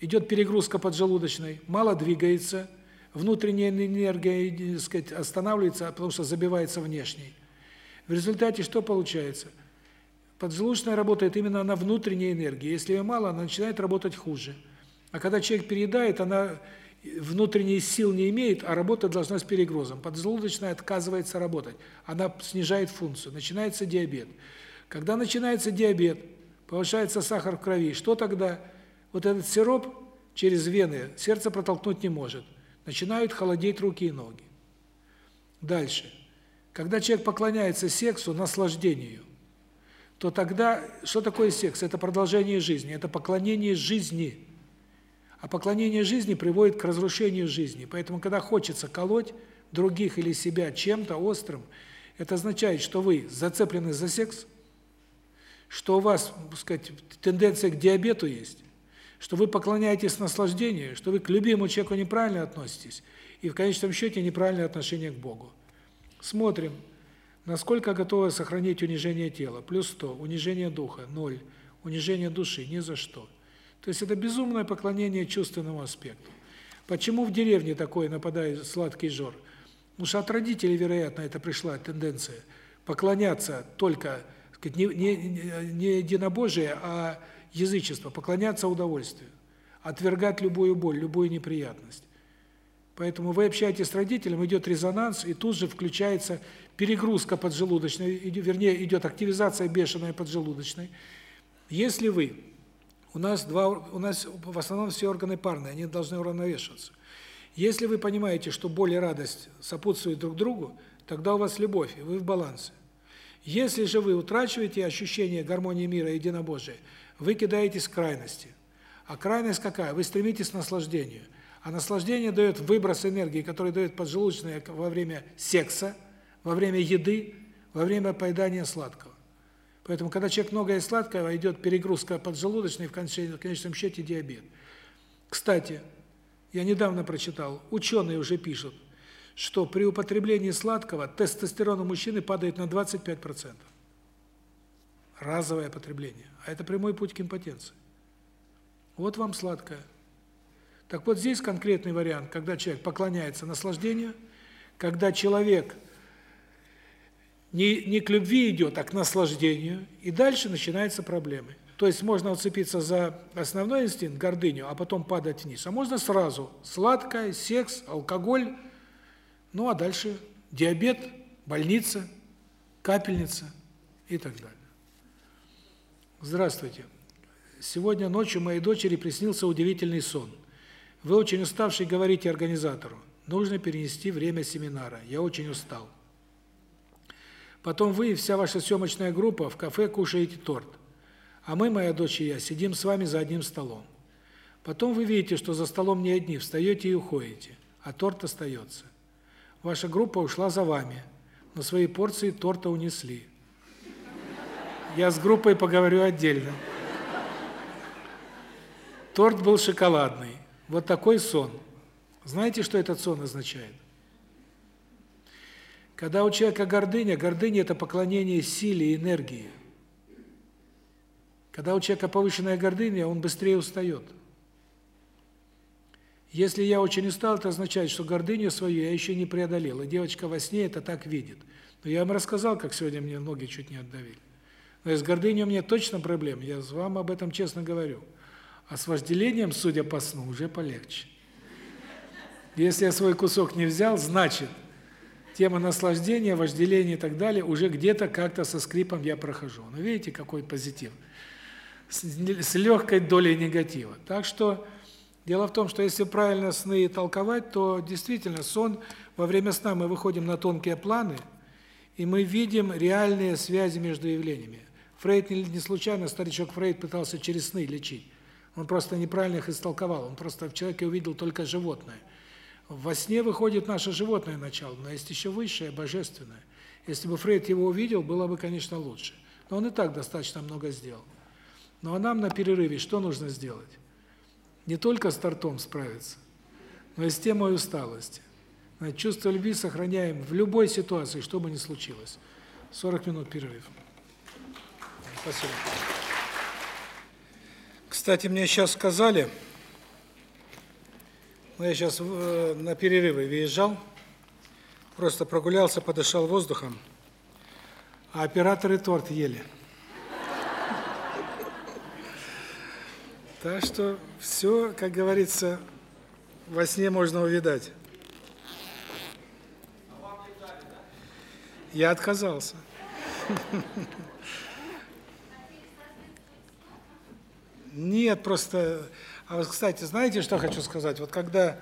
идет перегрузка поджелудочной, мало двигается, внутренняя энергия, так сказать, останавливается, потому что забивается внешней. В результате что получается? Поджелудочная работает именно на внутренней энергии. Если ее мало, она начинает работать хуже. А когда человек переедает, она внутренних сил не имеет, а работа должна с перегрузом. Поджелудочная отказывается работать. Она снижает функцию. Начинается диабет. Когда начинается диабет, повышается сахар в крови, что тогда? Вот этот сироп через вены сердце протолкнуть не может. Начинают холодеть руки и ноги. Дальше. Когда человек поклоняется сексу, наслаждению, то тогда что такое секс? Это продолжение жизни, это поклонение жизни. А поклонение жизни приводит к разрушению жизни. Поэтому когда хочется колоть других или себя чем-то острым, это означает, что вы зацеплены за секс, что у вас, так сказать, тенденция к диабету есть, что вы поклоняетесь наслаждению, что вы к любимому человеку неправильно относитесь, и в конечном счете неправильное отношение к Богу. Смотрим, насколько готовы сохранить унижение тела. Плюс 100, унижение духа – 0, унижение души – ни за что. То есть это безумное поклонение чувственному аспекту. Почему в деревне такое нападает сладкий жор? Потому что от родителей, вероятно, это пришла тенденция поклоняться только, сказать, не, не, не единобожие, а язычество, поклоняться удовольствию, отвергать любую боль, любую неприятность. Поэтому вы общаетесь с родителем, идет резонанс, и тут же включается перегрузка поджелудочной, вернее, идет активизация бешеная поджелудочной. Если вы у нас два у нас в основном все органы парные, они должны уравновешиваться. Если вы понимаете, что боль и радость сопутствуют друг другу, тогда у вас любовь, и вы в балансе. Если же вы утрачиваете ощущение гармонии мира единобожия, вы кидаетесь в крайности. А крайность какая? Вы стремитесь к наслаждению – а наслаждение дает выброс энергии, который дает поджелудочная во время секса, во время еды, во время поедания сладкого. Поэтому, когда человек много ест сладкого, идет перегрузка поджелудочной, в конечном счете диабет. Кстати, я недавно прочитал, ученые уже пишут, что при употреблении сладкого тестостерон у мужчины падает на 25%. Разовое потребление. А это прямой путь к импотенции. Вот вам сладкое. Так вот здесь конкретный вариант, когда человек поклоняется наслаждению, когда человек не не к любви идет, а к наслаждению, и дальше начинаются проблемы. То есть можно уцепиться за основной инстинкт гордыню, а потом падать вниз. А можно сразу сладкое, секс, алкоголь, ну а дальше диабет, больница, капельница и так далее. Здравствуйте. Сегодня ночью моей дочери приснился удивительный сон. Вы очень уставший говорите организатору. Нужно перенести время семинара. Я очень устал. Потом вы и вся ваша съемочная группа в кафе кушаете торт. А мы, моя дочь и я, сидим с вами за одним столом. Потом вы видите, что за столом не одни, встаете и уходите, а торт остается. Ваша группа ушла за вами, но свои порции торта унесли. Я с группой поговорю отдельно. Торт был шоколадный. Вот такой сон. Знаете, что этот сон означает? Когда у человека гордыня, гордыня это поклонение силе и энергии. Когда у человека повышенная гордыня, он быстрее устает. Если я очень устал, это означает, что гордыню свою я еще не преодолел. И девочка во сне это так видит. Но я вам рассказал, как сегодня мне ноги чуть не отдавили. Но с гордыней у меня точно проблем. Я вам об этом честно говорю. А с вожделением, судя по сну, уже полегче. Если я свой кусок не взял, значит, тема наслаждения, вожделения и так далее уже где-то как-то со скрипом я прохожу. Ну, видите, какой позитив. С, с легкой долей негатива. Так что дело в том, что если правильно сны толковать, то действительно сон во время сна мы выходим на тонкие планы, и мы видим реальные связи между явлениями. Фрейд не случайно старичок Фрейд пытался через сны лечить. Он просто неправильно их истолковал. Он просто в человеке увидел только животное. Во сне выходит наше животное начало, но есть еще высшее, божественное. Если бы Фрейд его увидел, было бы, конечно, лучше. Но он и так достаточно много сделал. Ну а нам на перерыве что нужно сделать? не только с тортом справиться, но и с темой усталости. Чувство любви сохраняем в любой ситуации, что бы ни случилось. 40 минут перерыв. Спасибо. Кстати, мне сейчас сказали, ну я сейчас э, на перерывы выезжал, просто прогулялся, подышал воздухом, а операторы торт ели. Так что все, как говорится, во сне можно увидать. Я отказался. Нет, просто... А вот, кстати, знаете, что хочу сказать? Вот когда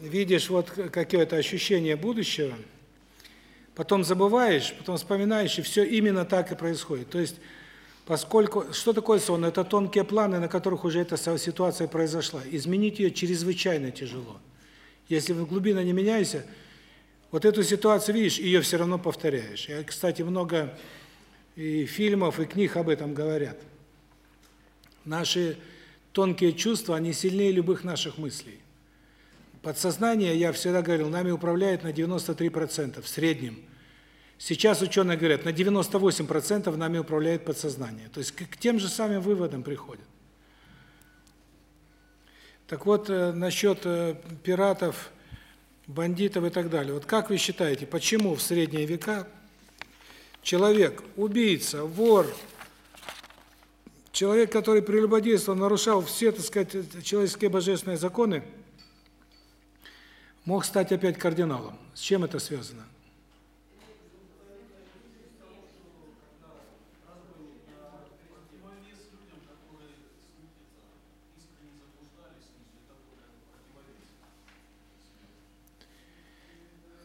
видишь вот какое-то ощущение будущего, потом забываешь, потом вспоминаешь, и все именно так и происходит. То есть, поскольку... Что такое сон? Это тонкие планы, на которых уже эта ситуация произошла. Изменить ее чрезвычайно тяжело. Если в глубина не меняешься, вот эту ситуацию видишь, ее все равно повторяешь. И, кстати, много и фильмов, и книг об этом говорят. Наши тонкие чувства, они сильнее любых наших мыслей. Подсознание, я всегда говорил, нами управляет на 93% в среднем. Сейчас ученые говорят, на 98% нами управляет подсознание. То есть к тем же самым выводам приходят. Так вот, э, насчет э, пиратов, бандитов и так далее. Вот как вы считаете, почему в средние века человек, убийца, вор, Человек, который прелюбодействовал, нарушал все, так сказать, человеческие божественные законы, мог стать опять кардиналом. С чем это связано?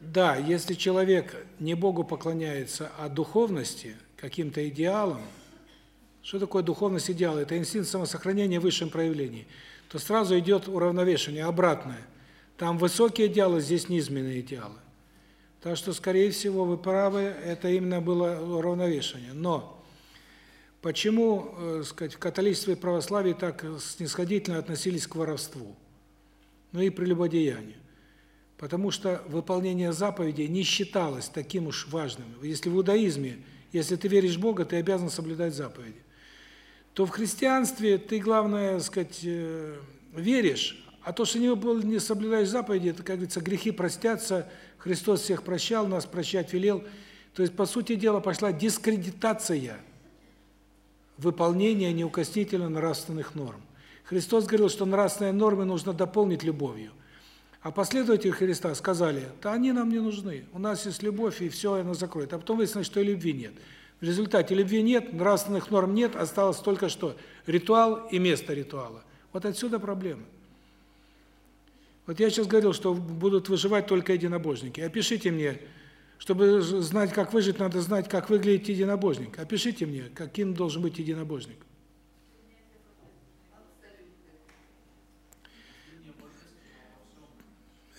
Да, если человек не Богу поклоняется, а духовности, каким-то идеалам, что такое духовность идеала? Это инстинкт самосохранения в высшем проявлении. То сразу идет уравновешивание, обратное. Там высокие идеалы, здесь низменные идеалы. Так что, скорее всего, вы правы, это именно было уравновешивание. Но почему, э, сказать, в католичестве и православии так снисходительно относились к воровству? Ну и прелюбодеянию. Потому что выполнение заповедей не считалось таким уж важным. Если в иудаизме, если ты веришь в Бога, ты обязан соблюдать заповеди то в христианстве ты, главное, сказать, э, веришь, а то, что не, не соблюдаешь заповеди, это, как говорится, грехи простятся, Христос всех прощал, нас прощать велел. То есть, по сути дела, пошла дискредитация выполнения неукоснительно нравственных норм. Христос говорил, что нравственные нормы нужно дополнить любовью. А последователи Христа сказали, да они нам не нужны, у нас есть любовь, и все оно закроет. А потом выяснилось, что и любви нет. В результате любви нет, нравственных норм нет, осталось только что ритуал и место ритуала. Вот отсюда проблема. Вот я сейчас говорил, что будут выживать только единобожники. Опишите мне, чтобы знать, как выжить, надо знать, как выглядит единобожник. Опишите мне, каким должен быть единобожник.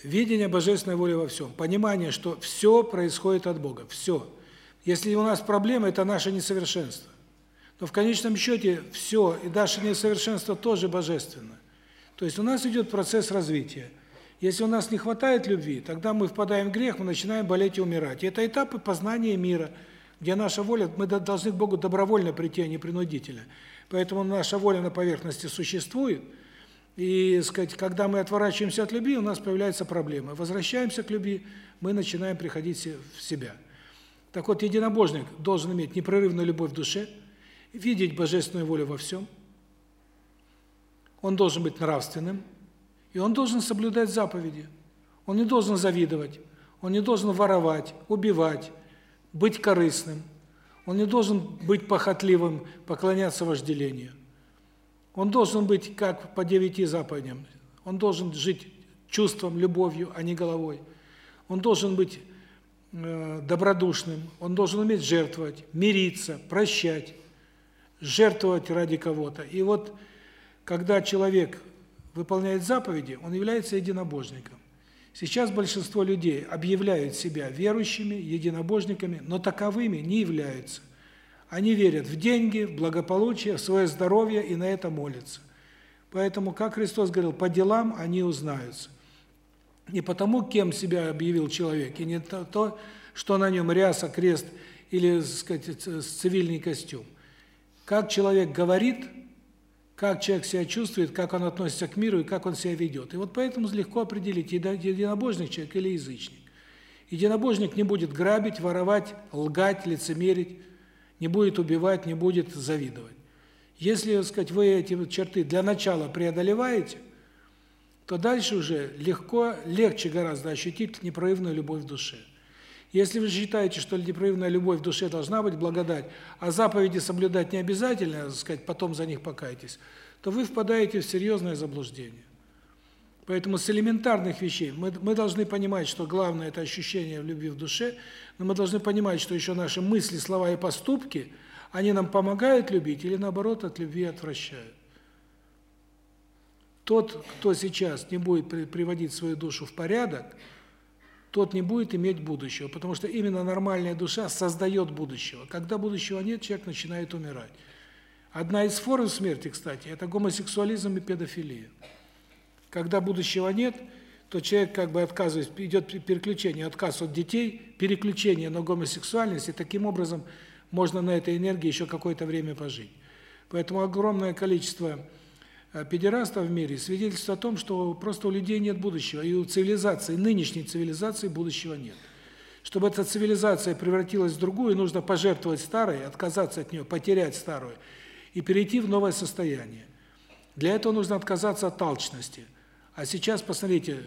Видение божественной воли во всем. Понимание, что все происходит от Бога. Все. Если у нас проблема это наше несовершенство. Но в конечном счете все, и наше несовершенство тоже божественно. То есть у нас идет процесс развития. Если у нас не хватает любви, тогда мы впадаем в грех, мы начинаем болеть и умирать. Это этапы познания мира, где наша воля, мы должны к Богу добровольно прийти, а не принудительно. Поэтому наша воля на поверхности существует. И, сказать, когда мы отворачиваемся от любви, у нас появляются проблемы. Возвращаемся к любви, мы начинаем приходить в себя. Так вот, единобожник должен иметь непрерывную любовь в душе, видеть божественную волю во всем. Он должен быть нравственным, и он должен соблюдать заповеди. Он не должен завидовать, он не должен воровать, убивать, быть корыстным. Он не должен быть похотливым, поклоняться вожделению. Он должен быть как по девяти заповедям. Он должен жить чувством, любовью, а не головой. Он должен быть добродушным, он должен уметь жертвовать, мириться, прощать, жертвовать ради кого-то. И вот когда человек выполняет заповеди, он является единобожником. Сейчас большинство людей объявляют себя верующими, единобожниками, но таковыми не являются. Они верят в деньги, в благополучие, в свое здоровье и на это молятся. Поэтому, как Христос говорил, по делам они узнаются. Не потому, кем себя объявил человек, и не то, то что на нем ряса, крест или, так сказать, цивильный костюм. Как человек говорит, как человек себя чувствует, как он относится к миру и как он себя ведет. И вот поэтому легко определить, единобожник человек или язычник. Единобожник не будет грабить, воровать, лгать, лицемерить, не будет убивать, не будет завидовать. Если, так сказать, вы эти черты для начала преодолеваете, то дальше уже легко, легче гораздо ощутить непрерывную любовь в душе. Если вы считаете, что непрерывная любовь в душе должна быть благодать, а заповеди соблюдать не обязательно, так сказать, потом за них покайтесь, то вы впадаете в серьезное заблуждение. Поэтому с элементарных вещей мы мы должны понимать, что главное это ощущение любви в душе, но мы должны понимать, что еще наши мысли, слова и поступки, они нам помогают любить или наоборот от любви отвращают. Тот, кто сейчас не будет приводить свою душу в порядок, тот не будет иметь будущего, потому что именно нормальная душа создает будущего. Когда будущего нет, человек начинает умирать. Одна из форм смерти, кстати, это гомосексуализм и педофилия. Когда будущего нет, то человек как бы отказывается, идет переключение, отказ от детей, переключение на гомосексуальность, и таким образом можно на этой энергии еще какое-то время пожить. Поэтому огромное количество э, педерастов в мире свидетельствует о том, что просто у людей нет будущего, и у цивилизации, нынешней цивилизации будущего нет. Чтобы эта цивилизация превратилась в другую, нужно пожертвовать старой, отказаться от нее, потерять старую и перейти в новое состояние. Для этого нужно отказаться от алчности – а сейчас, посмотрите,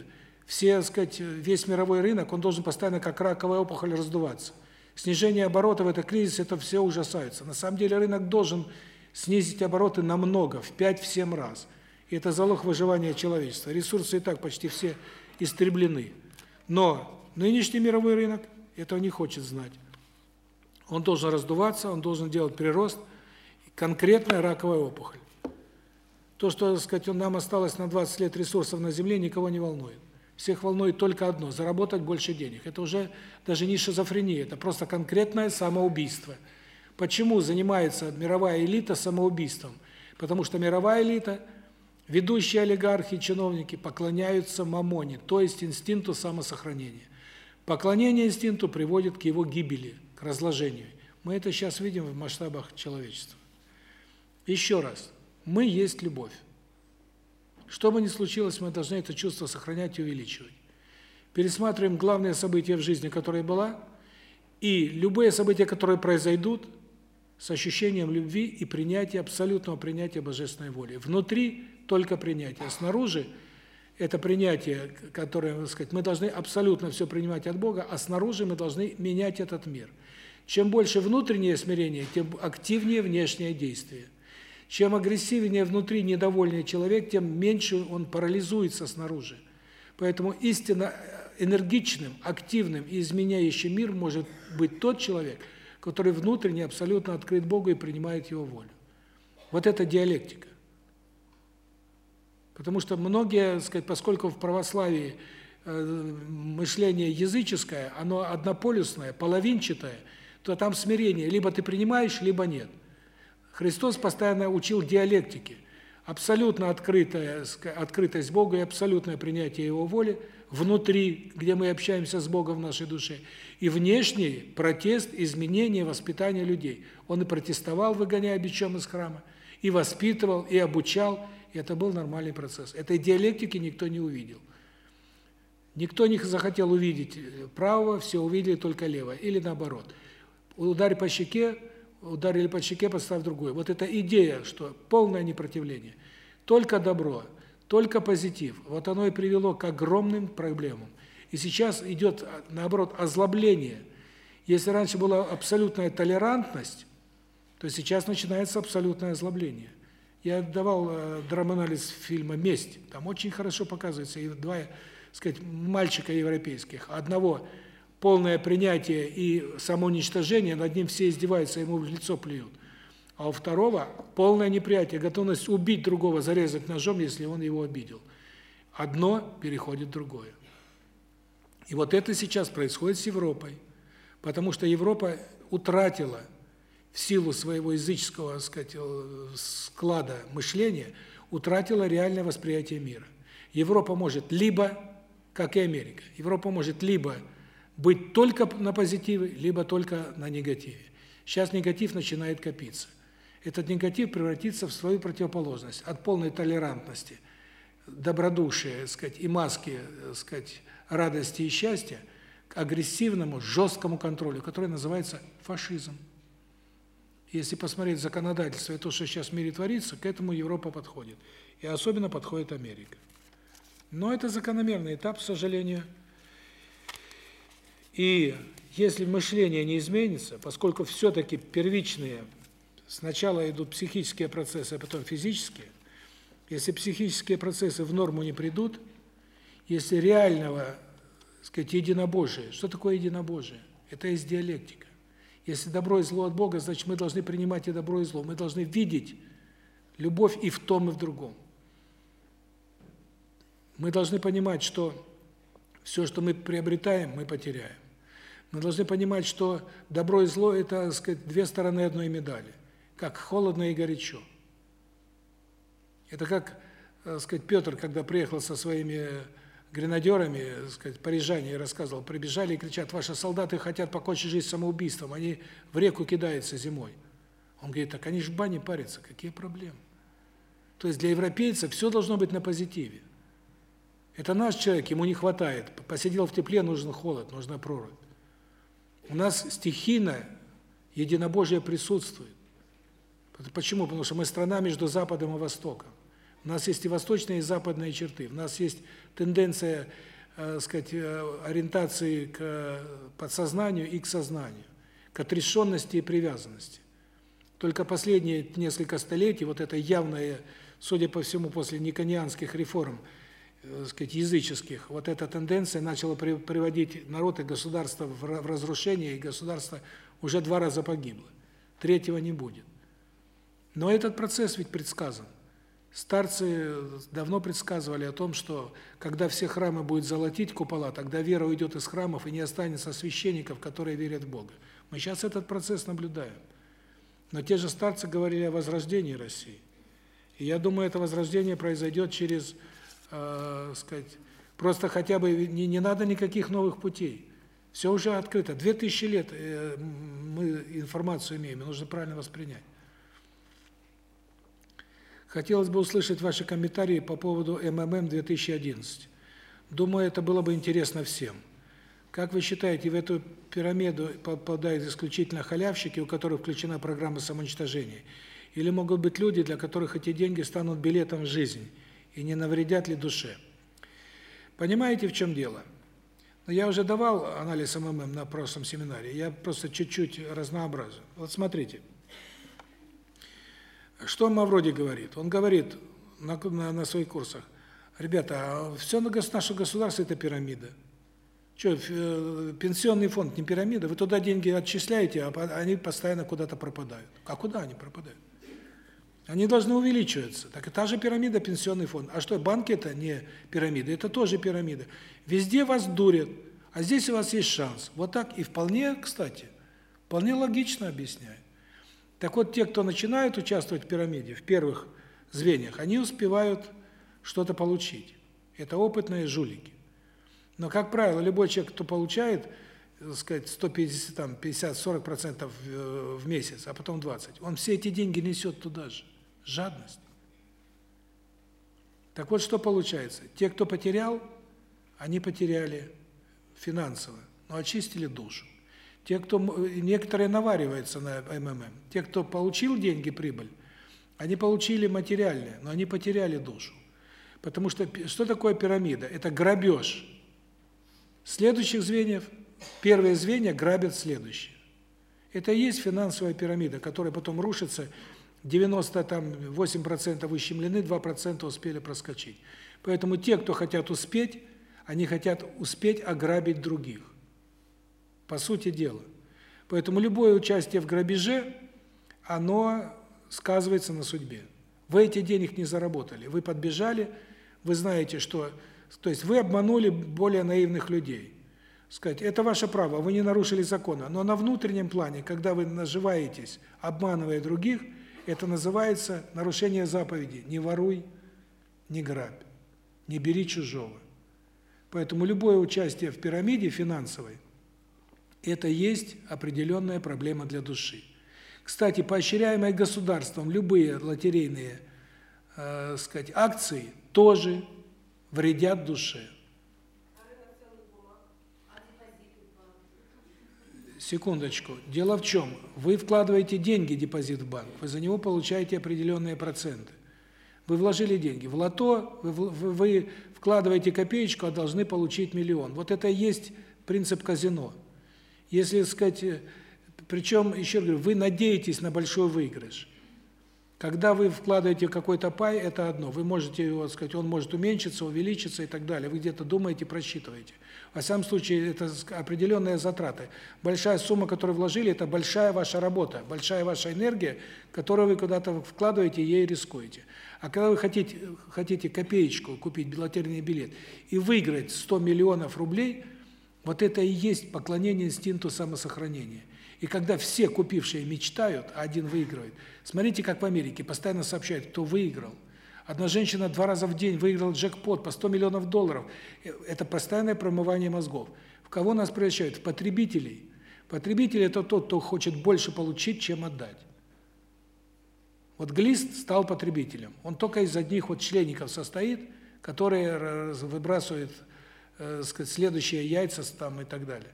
все, сказать, весь мировой рынок, он должен постоянно как раковая опухоль раздуваться. Снижение оборотов это кризис, это все ужасаются. На самом деле рынок должен снизить обороты намного, в 5-7 раз. И это залог выживания человечества. Ресурсы и так почти все истреблены. Но нынешний мировой рынок этого не хочет знать. Он должен раздуваться, он должен делать прирост, конкретная раковая опухоль. То, что, так сказать, нам осталось на 20 лет ресурсов на земле, никого не волнует. Всех волнует только одно заработать больше денег. Это уже даже не шизофрения, это просто конкретное самоубийство. Почему занимается мировая элита самоубийством? Потому что мировая элита, ведущие олигархи, чиновники поклоняются мамоне, то есть инстинкту самосохранения. Поклонение инстинкту приводит к его гибели, к разложению. Мы это сейчас видим в масштабах человечества. Еще раз. Мы есть любовь. Что бы ни случилось, мы должны это чувство сохранять и увеличивать. Пересматриваем главные события в жизни, которые была, и любые события, которые произойдут, с ощущением любви и принятия, абсолютного принятия божественной воли. Внутри только принятие, снаружи это принятие, которое, так сказать, мы должны абсолютно все принимать от Бога, а снаружи мы должны менять этот мир. Чем больше внутреннее смирение, тем активнее внешнее действие. Чем агрессивнее внутри недовольный человек, тем меньше он парализуется снаружи. Поэтому истинно энергичным, активным и изменяющим мир может быть тот человек, который внутренне абсолютно открыт Богу и принимает его волю. Вот это диалектика. Потому что многие, сказать, поскольку в православии э, мышление языческое, оно однополюсное, половинчатое, то там смирение, либо ты принимаешь, либо нет. Христос постоянно учил диалектике. Абсолютно открытая открытость Богу и абсолютное принятие его воли внутри, где мы общаемся с Богом в нашей душе, и внешний протест, изменение, воспитание людей. Он и протестовал, выгоняя бичом из храма, и воспитывал, и обучал, и это был нормальный процесс. Этой диалектики никто не увидел. Никто не захотел увидеть правого, все увидели только левое, или наоборот. Ударь по щеке, ударили по щеке, поставь другую. Вот эта идея, что полное непротивление, только добро, только позитив, вот оно и привело к огромным проблемам. И сейчас идет, наоборот, озлобление. Если раньше была абсолютная толерантность, то сейчас начинается абсолютное озлобление. Я давал э, драманализ фильма «Месть». Там очень хорошо показывается и два, сказать, мальчика европейских. Одного полное принятие и самоуничтожение, над ним все издеваются, ему в лицо плюют. А у второго полное неприятие, готовность убить другого, зарезать ножом, если он его обидел. Одно переходит в другое. И вот это сейчас происходит с Европой, потому что Европа утратила в силу своего языческого, так сказать, склада мышления, утратила реальное восприятие мира. Европа может либо, как и Америка, Европа может либо быть только на позитиве, либо только на негативе. Сейчас негатив начинает копиться. Этот негатив превратится в свою противоположность от полной толерантности, добродушия, сказать, и маски, сказать, радости и счастья к агрессивному, жесткому контролю, который называется фашизм. Если посмотреть законодательство и то, что сейчас в мире творится, к этому Европа подходит. И особенно подходит Америка. Но это закономерный этап, к сожалению. И если мышление не изменится, поскольку все-таки первичные, сначала идут психические процессы, а потом физические, если психические процессы в норму не придут, если реального, так сказать, единобожия, что такое единобожие? Это есть диалектика. Если добро и зло от Бога, значит, мы должны принимать и добро, и зло. Мы должны видеть любовь и в том, и в другом. Мы должны понимать, что все, что мы приобретаем, мы потеряем. Мы должны понимать, что добро и зло – это, так сказать, две стороны одной медали, как холодно и горячо. Это как, так сказать, Петр, когда приехал со своими гренадерами, так сказать, парижане, рассказывал, прибежали и кричат, ваши солдаты хотят покончить жизнь самоубийством, они в реку кидаются зимой. Он говорит, так они же в бане парятся, какие проблемы? То есть для европейцев все должно быть на позитиве. Это наш человек, ему не хватает. Посидел в тепле, нужен холод, нужна прорубь. У нас стихийно единобожие присутствует. Почему? Потому что мы страна между Западом и Востоком. У нас есть и восточные, и западные черты. У нас есть тенденция, э, сказать, э, ориентации к подсознанию и к сознанию, к отрешенности и привязанности. Только последние несколько столетий вот это явное, судя по всему, после никонианских реформ, э, сказать, языческих, вот эта тенденция начала при, приводить народ и государство в, в разрушение, и государство уже два раза погибло. Третьего не будет. Но этот процесс ведь предсказан. Старцы давно предсказывали о том, что когда все храмы будут золотить купола, тогда вера уйдет из храмов и не останется священников, которые верят в Бога. Мы сейчас этот процесс наблюдаем. Но те же старцы говорили о возрождении России. И я думаю, это возрождение произойдет через, э, сказать, просто хотя бы не не надо никаких новых путей. Все уже открыто. 2000 лет э, мы информацию имеем, нужно правильно воспринять. Хотелось бы услышать ваши комментарии по поводу МММ 2011. Думаю, это было бы интересно всем. Как вы считаете, в эту пирамиду попадают исключительно халявщики, у которых включена программа самоуничтожения? Или могут быть люди, для которых эти деньги станут билетом в жизнь и не навредят ли душе? Понимаете, в чем дело? Но я уже давал анализ МММ на прошлом семинаре, я просто чуть-чуть разнообразю. Вот смотрите. Что Мавроди говорит? Он говорит на, на, на своих курсах, ребята, а на наше государство – это пирамида. Что, э, пенсионный фонд не пирамида? Вы туда деньги отчисляете, а они постоянно куда-то пропадают. А куда они пропадают? Они должны увеличиваться. Так это та же пирамида, пенсионный фонд. А что, банки это не пирамида, это тоже пирамида. Везде вас дурят, а здесь у вас есть шанс. Вот так и вполне, кстати, вполне логично объясняет. Так вот, те, кто начинают участвовать в пирамиде, в первых звеньях, они успевают что-то получить. Это опытные жулики. Но, как правило, любой человек, кто получает, так сказать, 150, там, 50, 40% в месяц, а потом 20, он все эти деньги несет туда же. Жадность. Так вот, что получается? Те, кто потерял, они потеряли финансово, но очистили душу. Те, кто некоторые навариваются на МММ. Те, кто получил деньги, прибыль, они получили материальное, но они потеряли душу. Потому что что такое пирамида? Это грабеж. Следующих звеньев, первые звенья грабят следующие. Это и есть финансовая пирамида, которая потом рушится, 98% ущемлены, 2% успели проскочить. Поэтому те, кто хотят успеть, они хотят успеть ограбить других по сути дела. Поэтому любое участие в грабеже, оно сказывается на судьбе. Вы эти денег не заработали, вы подбежали, вы знаете, что то есть вы обманули более наивных людей. Сказать, это ваше право, вы не нарушили закона, но на внутреннем плане, когда вы наживаетесь, обманывая других, это называется нарушение заповеди: не воруй, не грабь, не бери чужого. Поэтому любое участие в пирамиде финансовой это есть определенная проблема для души. Кстати, поощряемые государством любые лотерейные, э, сказать, акции тоже вредят душе. Секундочку. Дело в чем? Вы вкладываете деньги депозит в банк, вы за него получаете определенные проценты. Вы вложили деньги в лото, вы, вы, вы вкладываете копеечку, а должны получить миллион. Вот это и есть принцип казино. Если, сказать, причем, еще говорю, вы надеетесь на большой выигрыш. Когда вы вкладываете какой-то пай, это одно. Вы можете его, сказать, он может уменьшиться, увеличиться и так далее. Вы где-то думаете, просчитываете. Во всяком случае, это определенные затраты. Большая сумма, которую вложили, это большая ваша работа, большая ваша энергия, которую вы куда-то вкладываете, ей рискуете. А когда вы хотите хотите копеечку купить лотерейный билет и выиграть 100 миллионов рублей, вот это и есть поклонение инстинкту самосохранения. И когда все купившие мечтают, а один выигрывает. Смотрите, как в Америке постоянно сообщают, кто выиграл. Одна женщина два раза в день выиграла джекпот по 100 миллионов долларов. Это постоянное промывание мозгов. В кого нас превращают? В потребителей. Потребитель это тот, кто хочет больше получить, чем отдать. Вот Глист стал потребителем. Он только из одних вот члеников состоит, которые выбрасывают, э, сказать, следующие яйца там и так далее.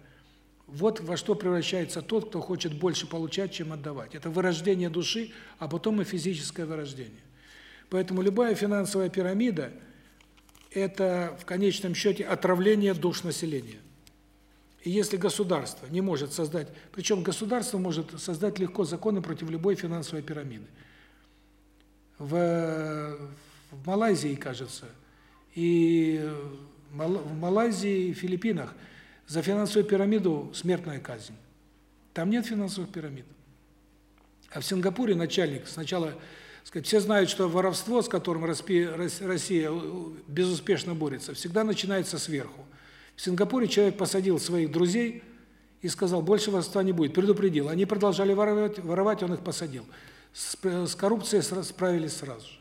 Вот во что превращается тот, кто хочет больше получать, чем отдавать. Это вырождение души, а потом и физическое вырождение. Поэтому любая финансовая пирамида это в конечном счете отравление душ населения. И если государство не может создать, причем государство может создать легко законы против любой финансовой пирамиды. В, в Малайзии, кажется, и в Малайзии и Филиппинах – за финансовую пирамиду смертная казнь. Там нет финансовых пирамид. А в Сингапуре начальник сначала, сказать, все знают, что воровство, с которым Россия безуспешно борется, всегда начинается сверху. В Сингапуре человек посадил своих друзей и сказал: "Больше воровства не будет", предупредил. Они продолжали воровать, воровать, он их посадил. С, с коррупцией справились сразу же.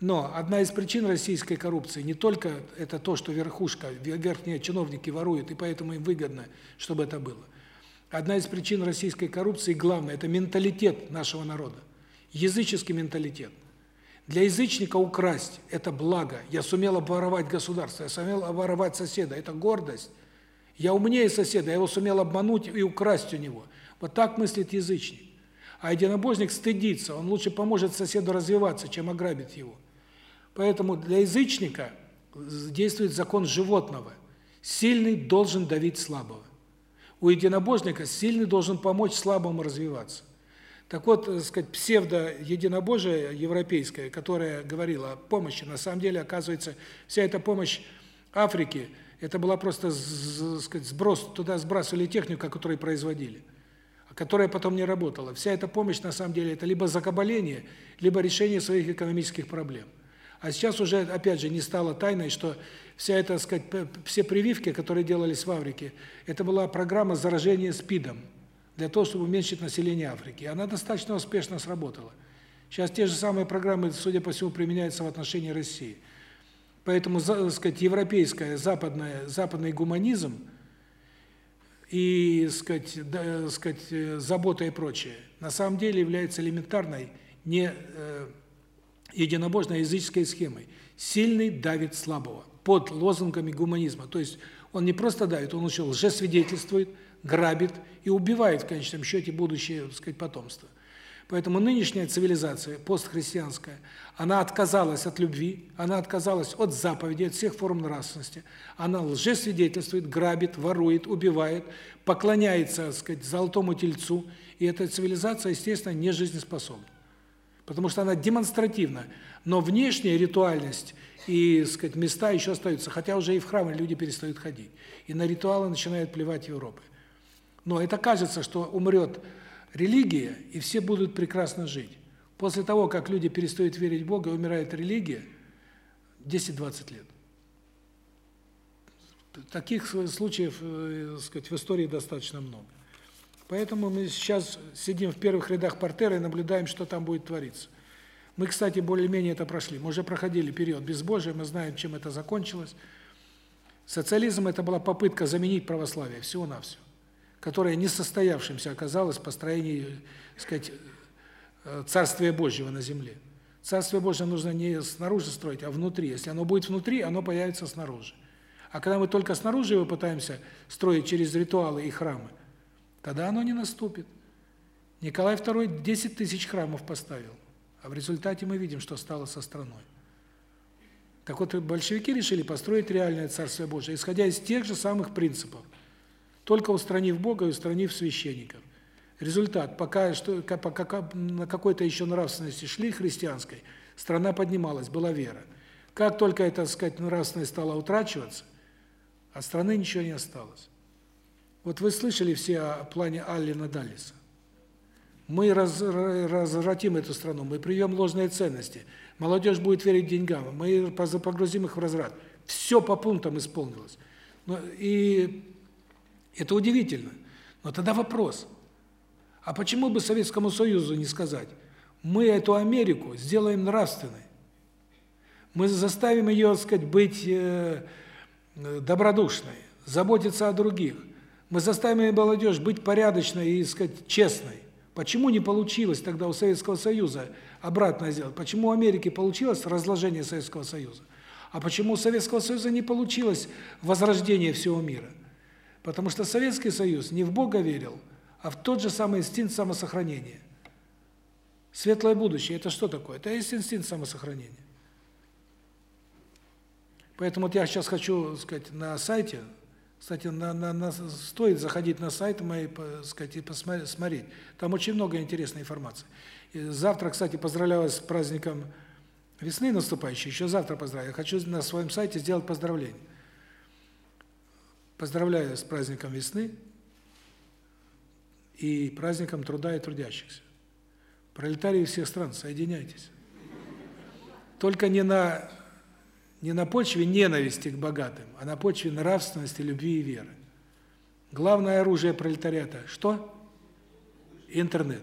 Но одна из причин российской коррупции не только это то, что верхушка, верхние чиновники воруют, и поэтому им выгодно, чтобы это было. Одна из причин российской коррупции, главное, это менталитет нашего народа. Языческий менталитет. Для язычника украсть – это благо. Я сумел обворовать государство, я сумел обворовать соседа – это гордость. Я умнее соседа, я его сумел обмануть и украсть у него. Вот так мыслит язычник. А единобожник стыдится, он лучше поможет соседу развиваться, чем ограбит его. Поэтому для язычника действует закон животного. Сильный должен давить слабого. У единобожника сильный должен помочь слабому развиваться. Так вот, так сказать, псевдо-единобожие европейское, которое говорило о помощи, на самом деле, оказывается, вся эта помощь Африке, это была просто, сказать, сброс, туда сбрасывали технику, которую производили, которая потом не работала. Вся эта помощь, на самом деле, это либо закабаление, либо решение своих экономических проблем. А сейчас уже, опять же, не стало тайной, что вся эта, так сказать, все прививки, которые делались в Африке, это была программа заражения СПИДом для того, чтобы уменьшить население Африки. Она достаточно успешно сработала. Сейчас те же самые программы, судя по всему, применяются в отношении России. Поэтому, так сказать, европейская, западная, западный гуманизм и, так сказать, да, так сказать, забота и прочее, на самом деле является элементарной не э, единобожной языческой схемой. Сильный давит слабого под лозунгами гуманизма. То есть он не просто давит, он еще лжесвидетельствует, грабит и убивает в конечном счете будущее, так сказать, потомство. Поэтому нынешняя цивилизация, постхристианская, она отказалась от любви, она отказалась от заповедей, от всех форм нравственности. Она лжесвидетельствует, грабит, ворует, убивает, поклоняется, так сказать, золотому тельцу, и эта цивилизация, естественно, не жизнеспособна потому что она демонстративна, но внешняя ритуальность и, сказать, места еще остаются, хотя уже и в храмы люди перестают ходить. И на ритуалы начинают плевать Европы. Но это кажется, что умрет религия, и все будут прекрасно жить. После того, как люди перестают верить в Бога, умирает религия 10-20 лет. Таких случаев, э, сказать, в истории достаточно много. Поэтому мы сейчас сидим в первых рядах портера и наблюдаем, что там будет твориться. Мы, кстати, более-менее это прошли. Мы уже проходили период безбожия, мы знаем, чем это закончилось. Социализм это была попытка заменить православие всего-навсего, которое несостоявшимся оказалось в построении, так сказать, э, царствия Божьего на земле. Царствие Божье нужно не снаружи строить, а внутри. Если оно будет внутри, оно появится снаружи. А когда мы только снаружи его пытаемся строить через ритуалы и храмы, тогда оно не наступит. Николай II 10 тысяч храмов поставил, а в результате мы видим, что стало со страной. Так вот, большевики решили построить реальное Царствие Божие, исходя из тех же самых принципов, только устранив Бога и устранив священников. Результат, пока что пока на какой-то еще нравственности шли христианской, страна поднималась, была вера. Как только эта, так сказать, нравственность стала утрачиваться, от страны ничего не осталось. Вот вы слышали все о плане Аллена Даллиса. Мы раз, развратим эту страну, мы привьем ложные ценности. Молодежь будет верить деньгам, мы погрузим их в разврат. Все по пунктам исполнилось. Но и это удивительно. Но тогда вопрос: а почему бы Советскому Союзу не сказать: мы эту Америку сделаем нравственной. Мы заставим ее, так сказать, быть э, добродушной, заботиться о других. Мы заставим молодежь быть порядочной и, сказать, честной. Почему не получилось тогда у Советского Союза обратно сделать? Почему у Америки получилось разложение Советского Союза? А почему у Советского Союза не получилось возрождение всего мира? Потому что Советский Союз не в Бога верил, а в тот же самый инстинкт самосохранения. Светлое будущее это что такое? Это есть инстинкт самосохранения. Поэтому вот я сейчас хочу, сказать, на сайте, кстати, на на на стоит заходить на сайт мой, сказать, и посмотреть. Там очень много интересной информации. И завтра, кстати, поздравляю с праздником весны наступающей. Еще завтра поздравляю. Хочу на своем сайте сделать поздравление. Поздравляю с праздником весны и праздником труда и трудящихся. Пролетарии всех стран, соединяйтесь. Только не на не на почве ненависти к богатым, а на почве нравственности, любви и веры. Главное оружие пролетариата что? Интернет.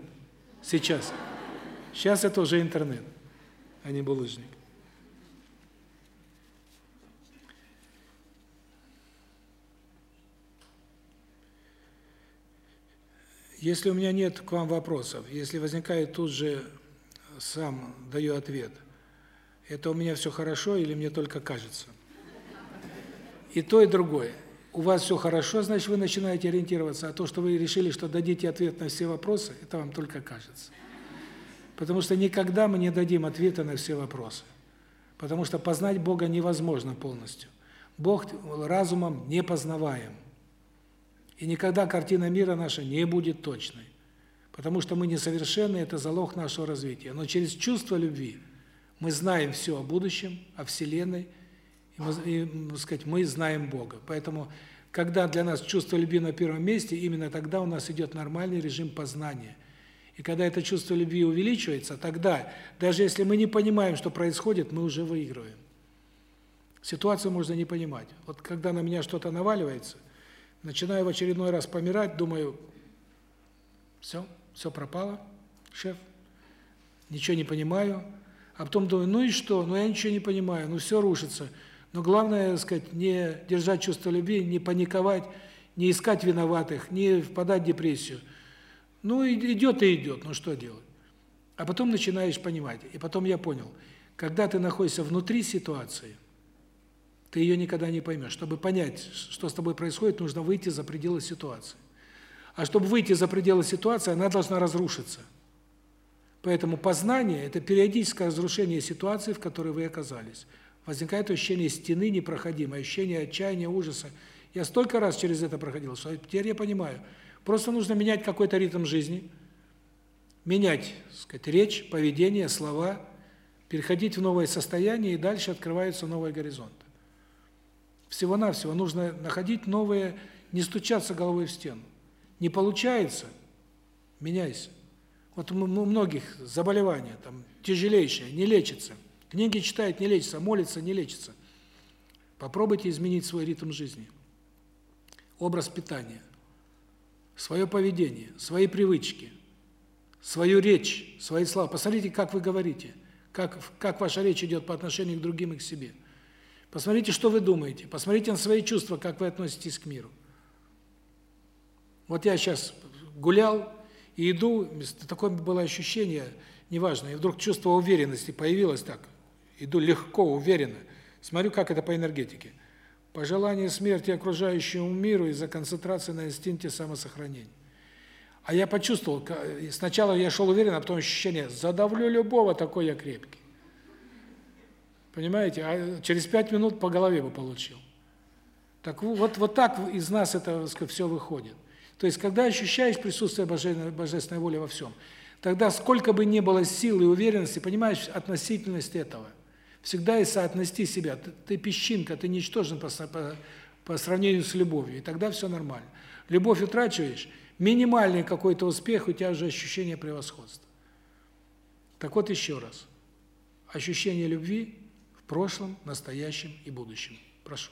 Сейчас. Сейчас это уже интернет, а не булыжник. Если у меня нет к вам вопросов, если возникает тут же сам даю ответ – это у меня все хорошо или мне только кажется? И то, и другое. У вас все хорошо, значит, вы начинаете ориентироваться, а то, что вы решили, что дадите ответ на все вопросы, это вам только кажется. Потому что никогда мы не дадим ответа на все вопросы. Потому что познать Бога невозможно полностью. Бог разумом не познаваем. И никогда картина мира наша не будет точной. Потому что мы несовершенны, это залог нашего развития. Но через чувство любви мы знаем все о будущем, о Вселенной, и, мы, и, сказать, мы знаем Бога. Поэтому, когда для нас чувство любви на первом месте, именно тогда у нас идет нормальный режим познания. И когда это чувство любви увеличивается, тогда, даже если мы не понимаем, что происходит, мы уже выигрываем. Ситуацию можно не понимать. Вот когда на меня что-то наваливается, начинаю в очередной раз помирать, думаю, все, все пропало, шеф, ничего не понимаю, а потом думаю, ну и что? Ну я ничего не понимаю, ну все рушится. Но главное, так сказать, не держать чувство любви, не паниковать, не искать виноватых, не впадать в депрессию. Ну идет и идет, ну что делать? А потом начинаешь понимать. И потом я понял, когда ты находишься внутри ситуации, ты ее никогда не поймешь. Чтобы понять, что с тобой происходит, нужно выйти за пределы ситуации. А чтобы выйти за пределы ситуации, она должна разрушиться. Поэтому познание это периодическое разрушение ситуации, в которой вы оказались. Возникает ощущение стены непроходимой, ощущение отчаяния, ужаса. Я столько раз через это проходил, что теперь я понимаю. Просто нужно менять какой-то ритм жизни, менять, сказать, речь, поведение, слова, переходить в новое состояние, и дальше открываются новые горизонты. Всего-навсего нужно находить новые, не стучаться головой в стену. Не получается меняйся. Вот у многих заболевания там тяжелейшие, не лечится. Книги читают, не лечится, молится, не лечится. Попробуйте изменить свой ритм жизни. Образ питания, свое поведение, свои привычки, свою речь, свои слова. Посмотрите, как вы говорите, как как ваша речь идет по отношению к другим и к себе. Посмотрите, что вы думаете. Посмотрите на свои чувства, как вы относитесь к миру. Вот я сейчас гулял и иду, такое было ощущение, неважно, и вдруг чувство уверенности появилось так. Иду легко, уверенно. Смотрю, как это по энергетике. Пожелание смерти окружающему миру из-за концентрации на инстинкте самосохранения. А я почувствовал, сначала я шел уверенно, а потом ощущение, задавлю любого, такой я крепкий. Понимаете? А через пять минут по голове бы получил. Так вот вот так из нас это, все выходит. То есть когда ощущаешь присутствие божественной божественной воли во всем, тогда сколько бы ни было сил и уверенности, понимаешь относительность этого. Всегда и соотнести себя. Ты, ты песчинка, ты ничтожен по, по по сравнению с любовью, и тогда все нормально. Любовь утрачиваешь, минимальный какой-то успех, у тебя уже ощущение превосходства. Так вот еще раз. Ощущение любви прошлом, настоящем и будущем. Прошу.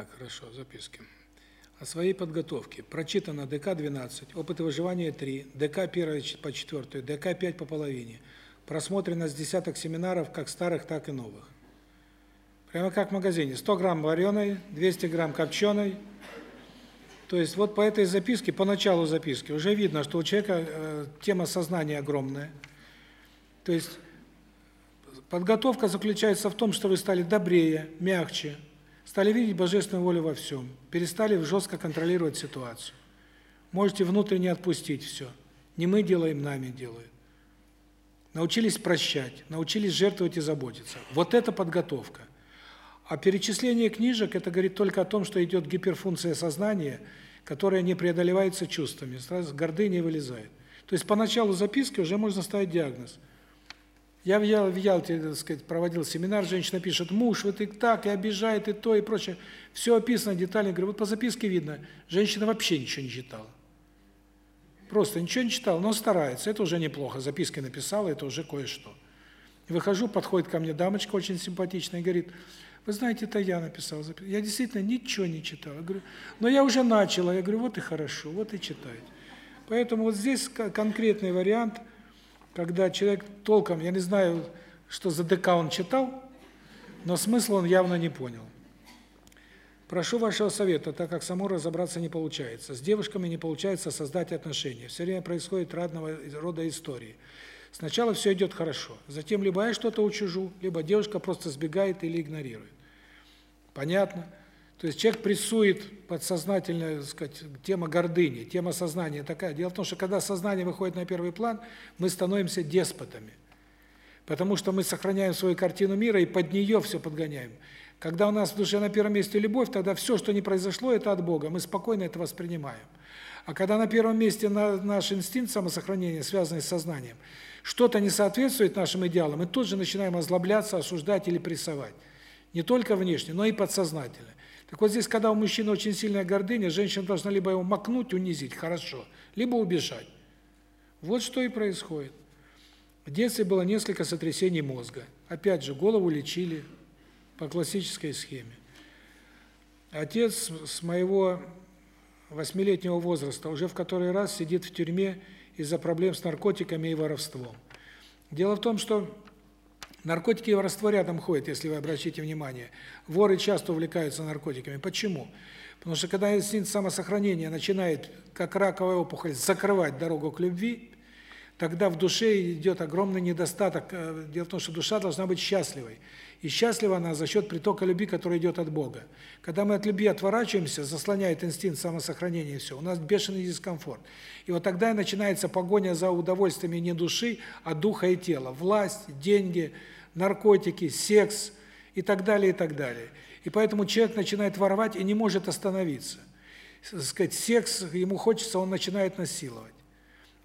Так, хорошо, записки. О своей подготовке. Прочитано ДК-12, опыты выживания 3, ДК 1 по 4, ДК 5 по половине. Просмотрено с десяток семинаров, как старых, так и новых. Прямо как в магазине. 100 грамм вареной, 200 грамм копченой. То есть вот по этой записке, по началу записки, уже видно, что у человека э, тема сознания огромная. То есть подготовка заключается в том, что вы стали добрее, мягче, стали видеть божественную волю во всем, перестали жестко контролировать ситуацию. Можете внутренне отпустить все. Не мы делаем, нами делают. Научились прощать, научились жертвовать и заботиться. Вот это подготовка. А перечисление книжек это говорит только о том, что идет гиперфункция сознания, которая не преодолевается чувствами, сразу гордыня вылезает. То есть по началу записки уже можно ставить диагноз – я в, в Ялте, так сказать, проводил семинар, женщина пишет, муж вот и так, и обижает, и то, и прочее. Все описано детально. Говорю, вот по записке видно, женщина вообще ничего не читала. Просто ничего не читала, но старается. Это уже неплохо. Записки написала, это уже кое-что. Выхожу, подходит ко мне дамочка очень симпатичная и говорит, вы знаете, это я написал записку. Я действительно ничего не читал. Я говорю, но я уже начала. Я говорю, вот и хорошо, вот и читайте. Поэтому вот здесь конкретный вариант – когда человек толком, я не знаю, что за ДК он читал, но смысл он явно не понял. Прошу вашего совета, так как самому разобраться не получается. С девушками не получается создать отношения. Все время происходит разного рода истории. Сначала все идет хорошо, затем либо я что-то учужу, либо девушка просто сбегает или игнорирует. Понятно? То есть человек прессует подсознательно, так сказать, тема гордыни, тема сознания такая. Дело в том, что когда сознание выходит на первый план, мы становимся деспотами. Потому что мы сохраняем свою картину мира и под нее все подгоняем. Когда у нас в душе на первом месте любовь, тогда все, что не произошло, это от Бога. Мы спокойно это воспринимаем. А когда на первом месте наш инстинкт самосохранения, связанный с сознанием, что-то не соответствует нашим идеалам, мы тут же начинаем озлобляться, осуждать или прессовать. Не только внешне, но и подсознательно. Так вот здесь, когда у мужчины очень сильная гордыня, женщина должна либо его макнуть, унизить, хорошо, либо убежать. Вот что и происходит. В детстве было несколько сотрясений мозга. Опять же, голову лечили по классической схеме. Отец с моего восьмилетнего возраста уже в который раз сидит в тюрьме из-за проблем с наркотиками и воровством. Дело в том, что Наркотики и воровство рядом ходят, если вы обратите внимание. Воры часто увлекаются наркотиками. Почему? Потому что когда инстинкт самосохранения начинает, как раковая опухоль, закрывать дорогу к любви, тогда в душе идет огромный недостаток. Э, дело в том, что душа должна быть счастливой. И счастлива она за счет притока любви, который идет от Бога. Когда мы от любви отворачиваемся, заслоняет инстинкт самосохранения все, у нас бешеный дискомфорт. И вот тогда и начинается погоня за удовольствиями не души, а духа и тела. Власть, деньги, наркотики, секс и так далее, и так далее. И поэтому человек начинает воровать и не может остановиться. Сказать, секс ему хочется, он начинает насиловать.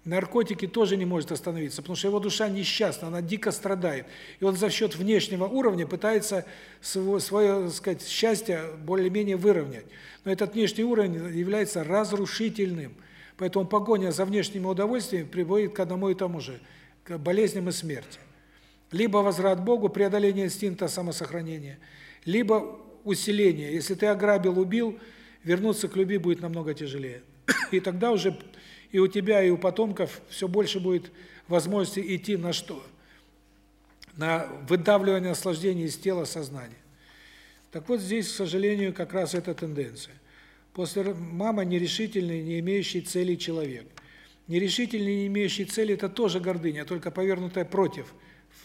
Наркотики тоже не может остановиться, потому что его душа несчастна, она дико страдает. И он за счет внешнего уровня пытается свое, свое сказать, счастье более-менее выровнять. Но этот внешний уровень является разрушительным. Поэтому погоня за внешними удовольствиями приводит к одному и тому же к болезням и смерти. Либо возврат Богу, преодоление инстинкта самосохранения, либо усиление. Если ты ограбил, убил, вернуться к любви будет намного тяжелее. И тогда уже и у тебя, и у потомков все больше будет возможности идти на что? На выдавливание наслаждения из тела сознания. Так вот здесь, к сожалению, как раз эта тенденция. После мама нерешительный, не имеющий цели человек. Нерешительный, не имеющий цели это тоже гордыня, только повернутая против,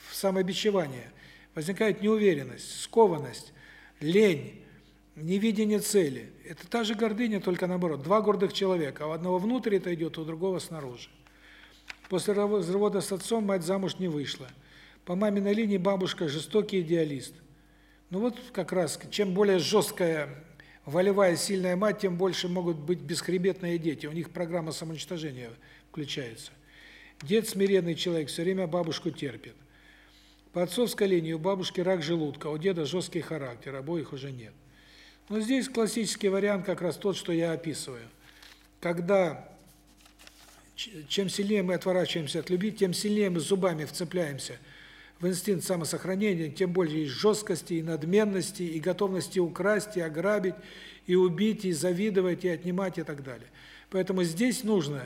в самобичевание. Возникает неуверенность, скованность, лень, невидение цели. Это та же гордыня, только наоборот. Два гордых человека, у одного внутрь это идет, у другого снаружи. После развода с отцом мать замуж не вышла. По маминой линии бабушка жестокий идеалист. Ну вот как раз, чем более жесткая, волевая, сильная мать, тем больше могут быть бесхребетные дети. У них программа самоуничтожения включается. Дед смиренный человек, все время бабушку терпит. По отцовской линии у бабушки рак желудка, у деда жесткий характер, обоих уже нет. Но здесь классический вариант как раз тот, что я описываю. Когда чем сильнее мы отворачиваемся от любви, тем сильнее мы зубами вцепляемся в инстинкт самосохранения, тем более есть жесткости и надменности, и готовности украсть, и ограбить, и убить, и завидовать, и отнимать, и так далее. Поэтому здесь нужно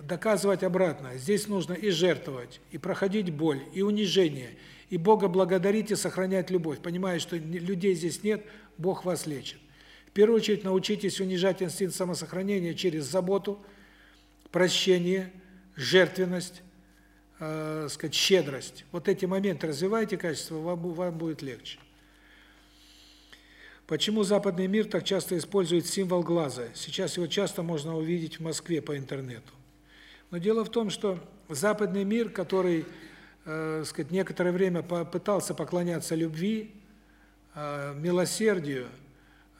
доказывать обратное. Здесь нужно и жертвовать, и проходить боль, и унижение, и Бога благодарить и сохранять любовь, понимая, что людей здесь нет, Бог вас лечит. В первую очередь научитесь унижать инстинкт самосохранения через заботу, прощение, жертвенность, э, сказать, щедрость. Вот эти моменты развивайте качество, вам, вам будет легче. Почему западный мир так часто использует символ глаза? Сейчас его часто можно увидеть в Москве по интернету. Но дело в том, что западный мир, который, э, сказать, некоторое время пытался поклоняться любви, э, милосердию,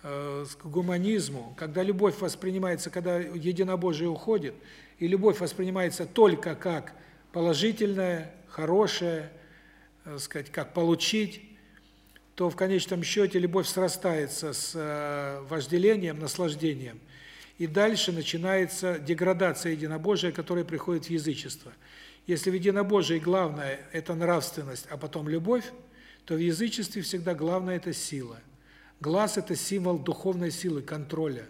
э, гуманизму, когда любовь воспринимается, когда единобожие уходит, и любовь воспринимается только как положительное, хорошее, э, сказать, как получить, то в конечном счете любовь срастается с э, вожделением, наслаждением. И дальше начинается деградация единобожия, которая приходит в язычество. Если в единобожии главное – это нравственность, а потом любовь, то в язычестве всегда главное – это сила. Глаз – это символ духовной силы, контроля.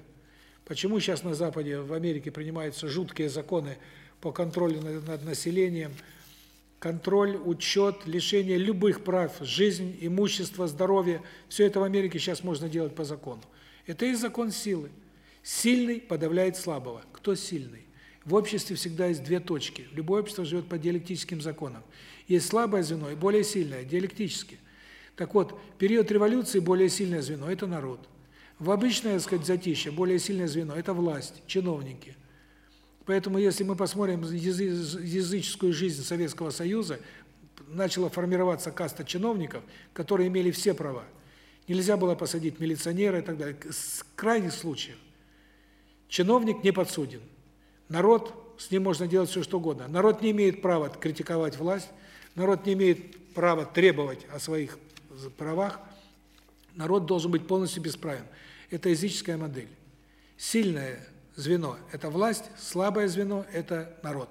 Почему сейчас на Западе, в Америке принимаются жуткие законы по контролю над населением, контроль, учет, лишение любых прав, жизнь, имущество, здоровье, все это в Америке сейчас можно делать по закону. Это и закон силы. Сильный подавляет слабого. Кто сильный? В обществе всегда есть две точки. Любое общество живет по диалектическим законам. Есть слабое звено и более сильное, диалектически. Так вот, период революции более сильное звено – это народ. В обычное, так сказать, затишье более сильное звено – это власть, чиновники. Поэтому, если мы посмотрим языческую жизнь Советского Союза, начала формироваться каста чиновников, которые имели все права. Нельзя было посадить милиционера и так далее. С крайних случаев. Чиновник не подсуден. Народ, с ним можно делать все что угодно. Народ не имеет права критиковать власть, народ не имеет права требовать о своих правах. Народ должен быть полностью бесправен. Это языческая модель. Сильное звено – это власть, слабое звено – это народ.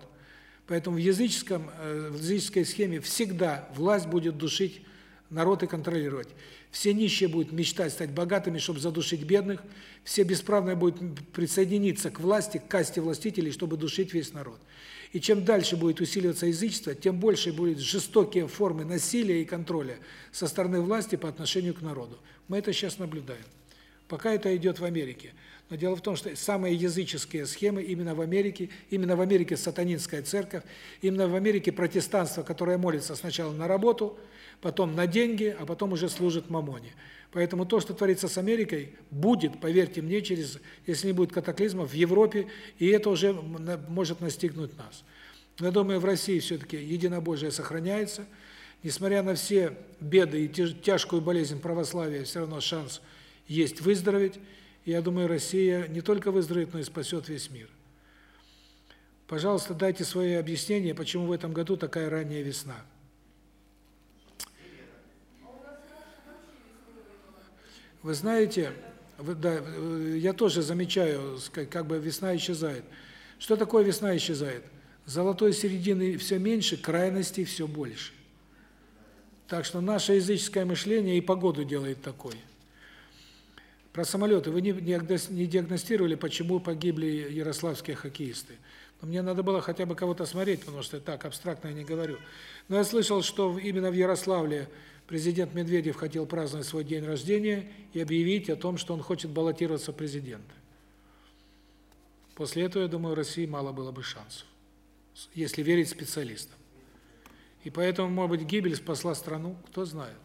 Поэтому в языческом э, в языческой схеме всегда власть будет душить народ и контролировать. Все нищие будут мечтать стать богатыми, чтобы задушить бедных, все бесправные будут присоединиться к власти, к касте властителей, чтобы душить весь народ. И чем дальше будет усиливаться язычество, тем больше будут жестокие формы насилия и контроля со стороны власти по отношению к народу. Мы это сейчас наблюдаем. Пока это идет в Америке. Но дело в том, что самые языческие схемы именно в Америке, именно в Америке сатанинская церковь, именно в Америке протестанство, которое молится сначала на работу, потом на деньги, а потом уже служит мамоне. Поэтому то, что творится с Америкой, будет, поверьте мне, через, если не будет катаклизмов, в Европе, и это уже может настигнуть нас. Но я думаю, в России все-таки единобожие сохраняется. Несмотря на все беды и тяжкую болезнь православия, все равно шанс есть выздороветь. Я думаю, Россия не только выздоровеет, но и спасет весь мир. Пожалуйста, дайте свои объяснения, почему в этом году такая ранняя весна. Вы знаете, вы, да, я тоже замечаю, как бы весна исчезает. Что такое весна исчезает? Золотой середины все меньше, крайностей все больше. Так что наше языческое мышление и погоду делает такой. Про самолеты вы не, не диагностировали, почему погибли ярославские хоккеисты. Но мне надо было хотя бы кого-то смотреть, потому что так абстрактно я не говорю. Но я слышал, что именно в Ярославле президент Медведев хотел праздновать свой день рождения и объявить о том, что он хочет баллотироваться в президенты. После этого, я думаю, России мало было бы шансов, если верить специалистам. И поэтому, может быть, гибель спасла страну, кто знает,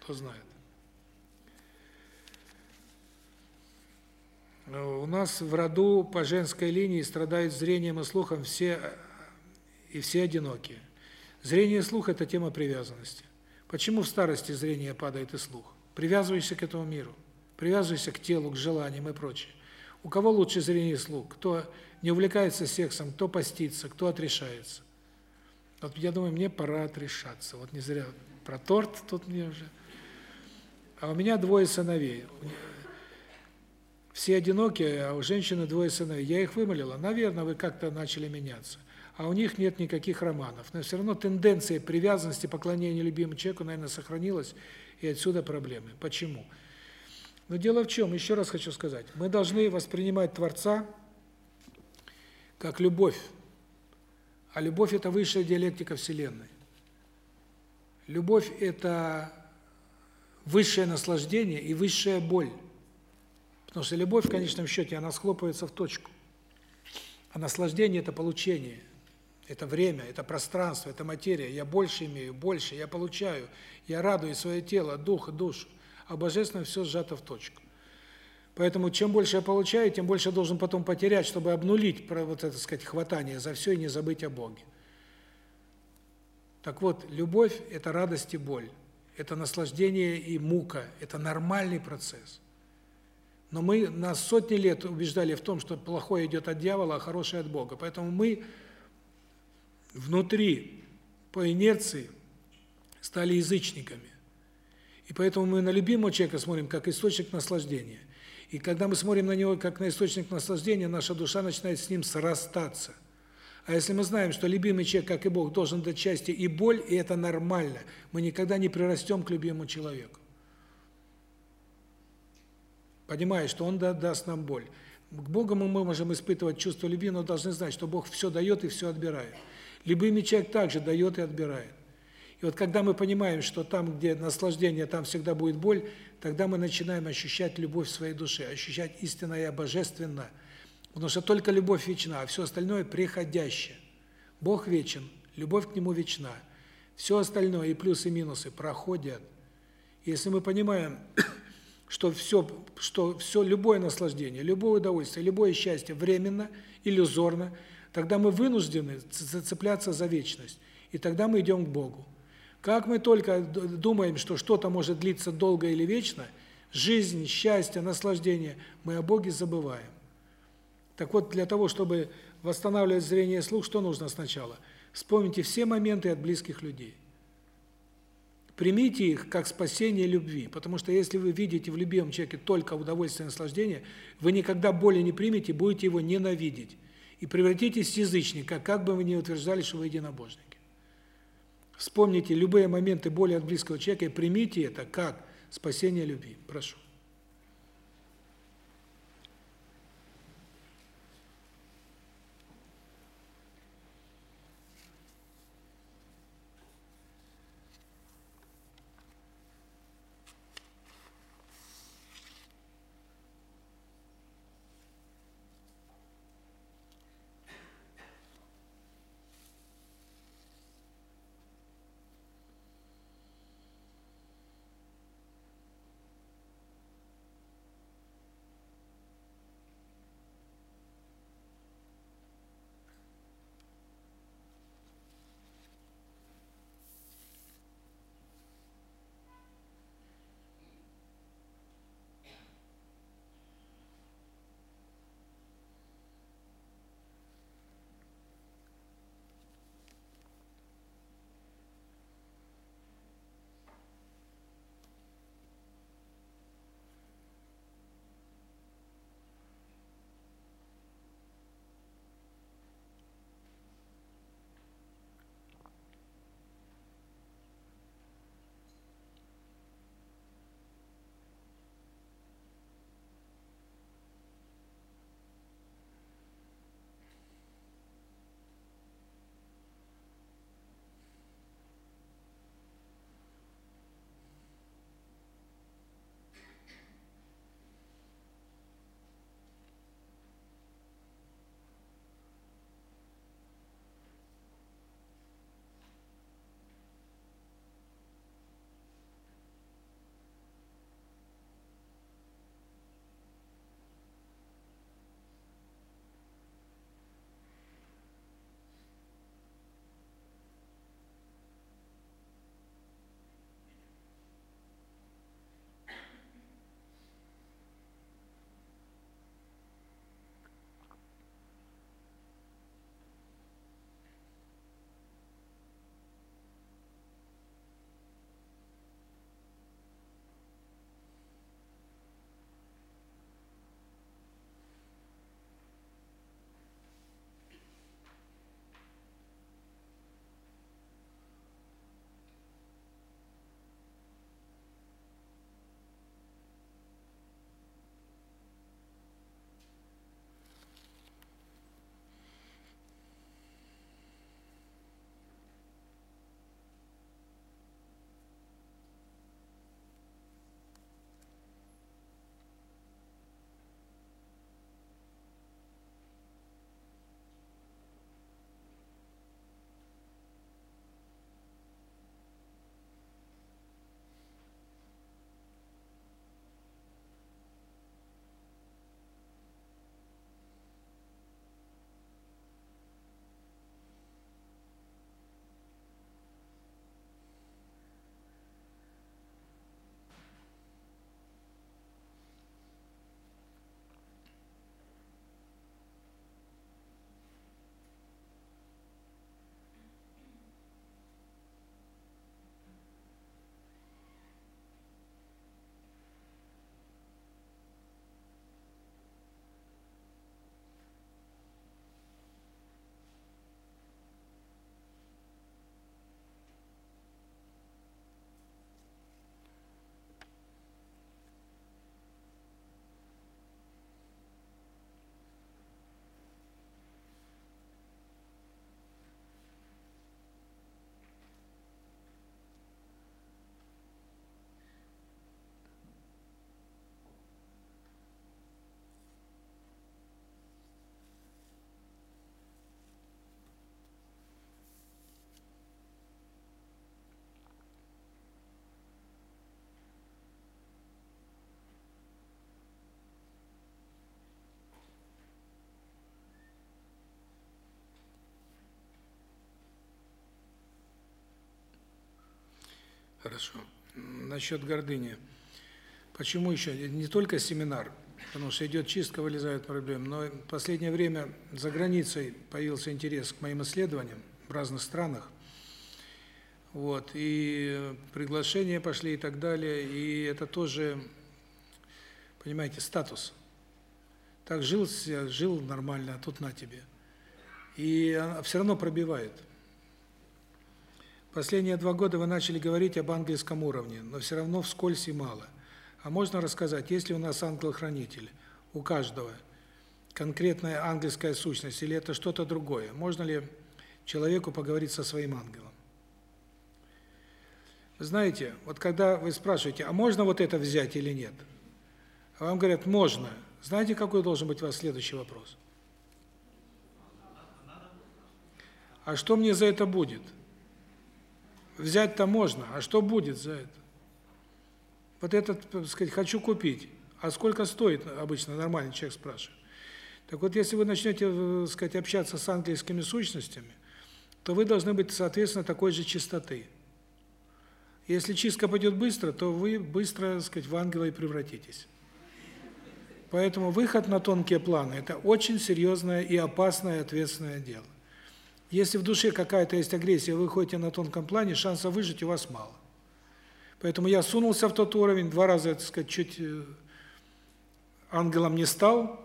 кто знает. Э, у нас в роду по женской линии страдают зрением и слухом все и все одинокие. Зрение и слух это тема привязанности. Почему в старости зрение падает и слух? Привязываешься к этому миру, привязываешься к телу, к желаниям и прочее. У кого лучше зрение и слух? Кто не увлекается сексом, кто постится, кто отрешается. Вот я думаю, мне пора отрешаться. Вот не зря про торт тут мне уже. А у меня двое сыновей. Все одинокие, а у женщины двое сыновей. Я их вымолила. Наверное, вы как-то начали меняться. а у них нет никаких романов. Но все равно тенденция привязанности, поклонения любимому человеку, наверное, сохранилась, и отсюда проблемы. Почему? Но дело в чем, еще раз хочу сказать, мы должны воспринимать Творца как любовь. А любовь – это высшая диалектика Вселенной. Любовь – это высшее наслаждение и высшая боль. Потому что любовь, в конечном счете, она схлопывается в точку. А наслаждение – это получение – это время, это пространство, это материя. Я больше имею, больше, я получаю. Я радую свое тело, дух и душу. А божественное все сжато в точку. Поэтому чем больше я получаю, тем больше я должен потом потерять, чтобы обнулить вот это, сказать, хватание за все и не забыть о Боге. Так вот, любовь – это радость и боль. Это наслаждение и мука. Это нормальный процесс. Но мы нас сотни лет убеждали в том, что плохое идет от дьявола, а хорошее от Бога. Поэтому мы внутри по инерции стали язычниками. И поэтому мы на любимого человека смотрим как источник наслаждения. И когда мы смотрим на него как на источник наслаждения, наша душа начинает с ним срастаться. А если мы знаем, что любимый человек, как и Бог, должен дать счастье и боль, и это нормально, мы никогда не прирастем к любимому человеку. Понимая, что он даст нам боль. К Богу мы можем испытывать чувство любви, но должны знать, что Бог все дает и все отбирает. Любимый человек также дает и отбирает. И вот когда мы понимаем, что там, где наслаждение, там всегда будет боль, тогда мы начинаем ощущать любовь в своей душе, ощущать истинное и божественно. Потому что только любовь вечна, а все остальное приходящее. Бог вечен, любовь к Нему вечна. Все остальное, и плюсы, и минусы, проходят. Если мы понимаем, что все, что все любое наслаждение, любое удовольствие, любое счастье временно, иллюзорно – тогда мы вынуждены зацепляться за вечность. И тогда мы идем к Богу. Как мы только думаем, что что-то может длиться долго или вечно, жизнь, счастье, наслаждение, мы о Боге забываем. Так вот, для того, чтобы восстанавливать зрение и слух, что нужно сначала? Вспомните все моменты от близких людей. Примите их как спасение любви, потому что если вы видите в любимом человеке только удовольствие и наслаждение, вы никогда боли не примете, будете его ненавидеть и превратитесь в язычника, как бы вы ни утверждали, что вы единобожники. Вспомните любые моменты боли от близкого человека и примите это как спасение любви. Прошу. Хорошо. Насчет гордыни. Почему еще не только семинар, потому что идет чистка, вылезают проблемы, но в последнее время за границей появился интерес к моим исследованиям в разных странах. Вот, и приглашения пошли и так далее, и это тоже, понимаете, статус. Так жил, жил нормально, а тут на тебе. И все равно пробивает. Последние два года вы начали говорить об ангельском уровне, но все равно вскользь и мало. А можно рассказать, есть ли у нас ангел-хранитель? У каждого. Конкретная ангельская сущность или это что-то другое? Можно ли человеку поговорить со своим ангелом? знаете, вот когда вы спрашиваете, а можно вот это взять или нет? А вам говорят, можно. Знаете, какой должен быть у вас следующий вопрос? А что мне за это будет? Взять-то можно, а что будет за это? Вот этот, так сказать, хочу купить. А сколько стоит обычно нормальный человек спрашивает? Так вот, если вы начнете, так сказать, общаться с ангельскими сущностями, то вы должны быть, соответственно, такой же чистоты. Если чистка пойдет быстро, то вы быстро, так сказать, в ангела и превратитесь. Поэтому выход на тонкие планы это очень серьезное и опасное ответственное дело. Если в душе какая-то есть агрессия, вы ходите на тонком плане, шансов выжить у вас мало. Поэтому я сунулся в тот уровень, два раза, так сказать, чуть э, ангелом не стал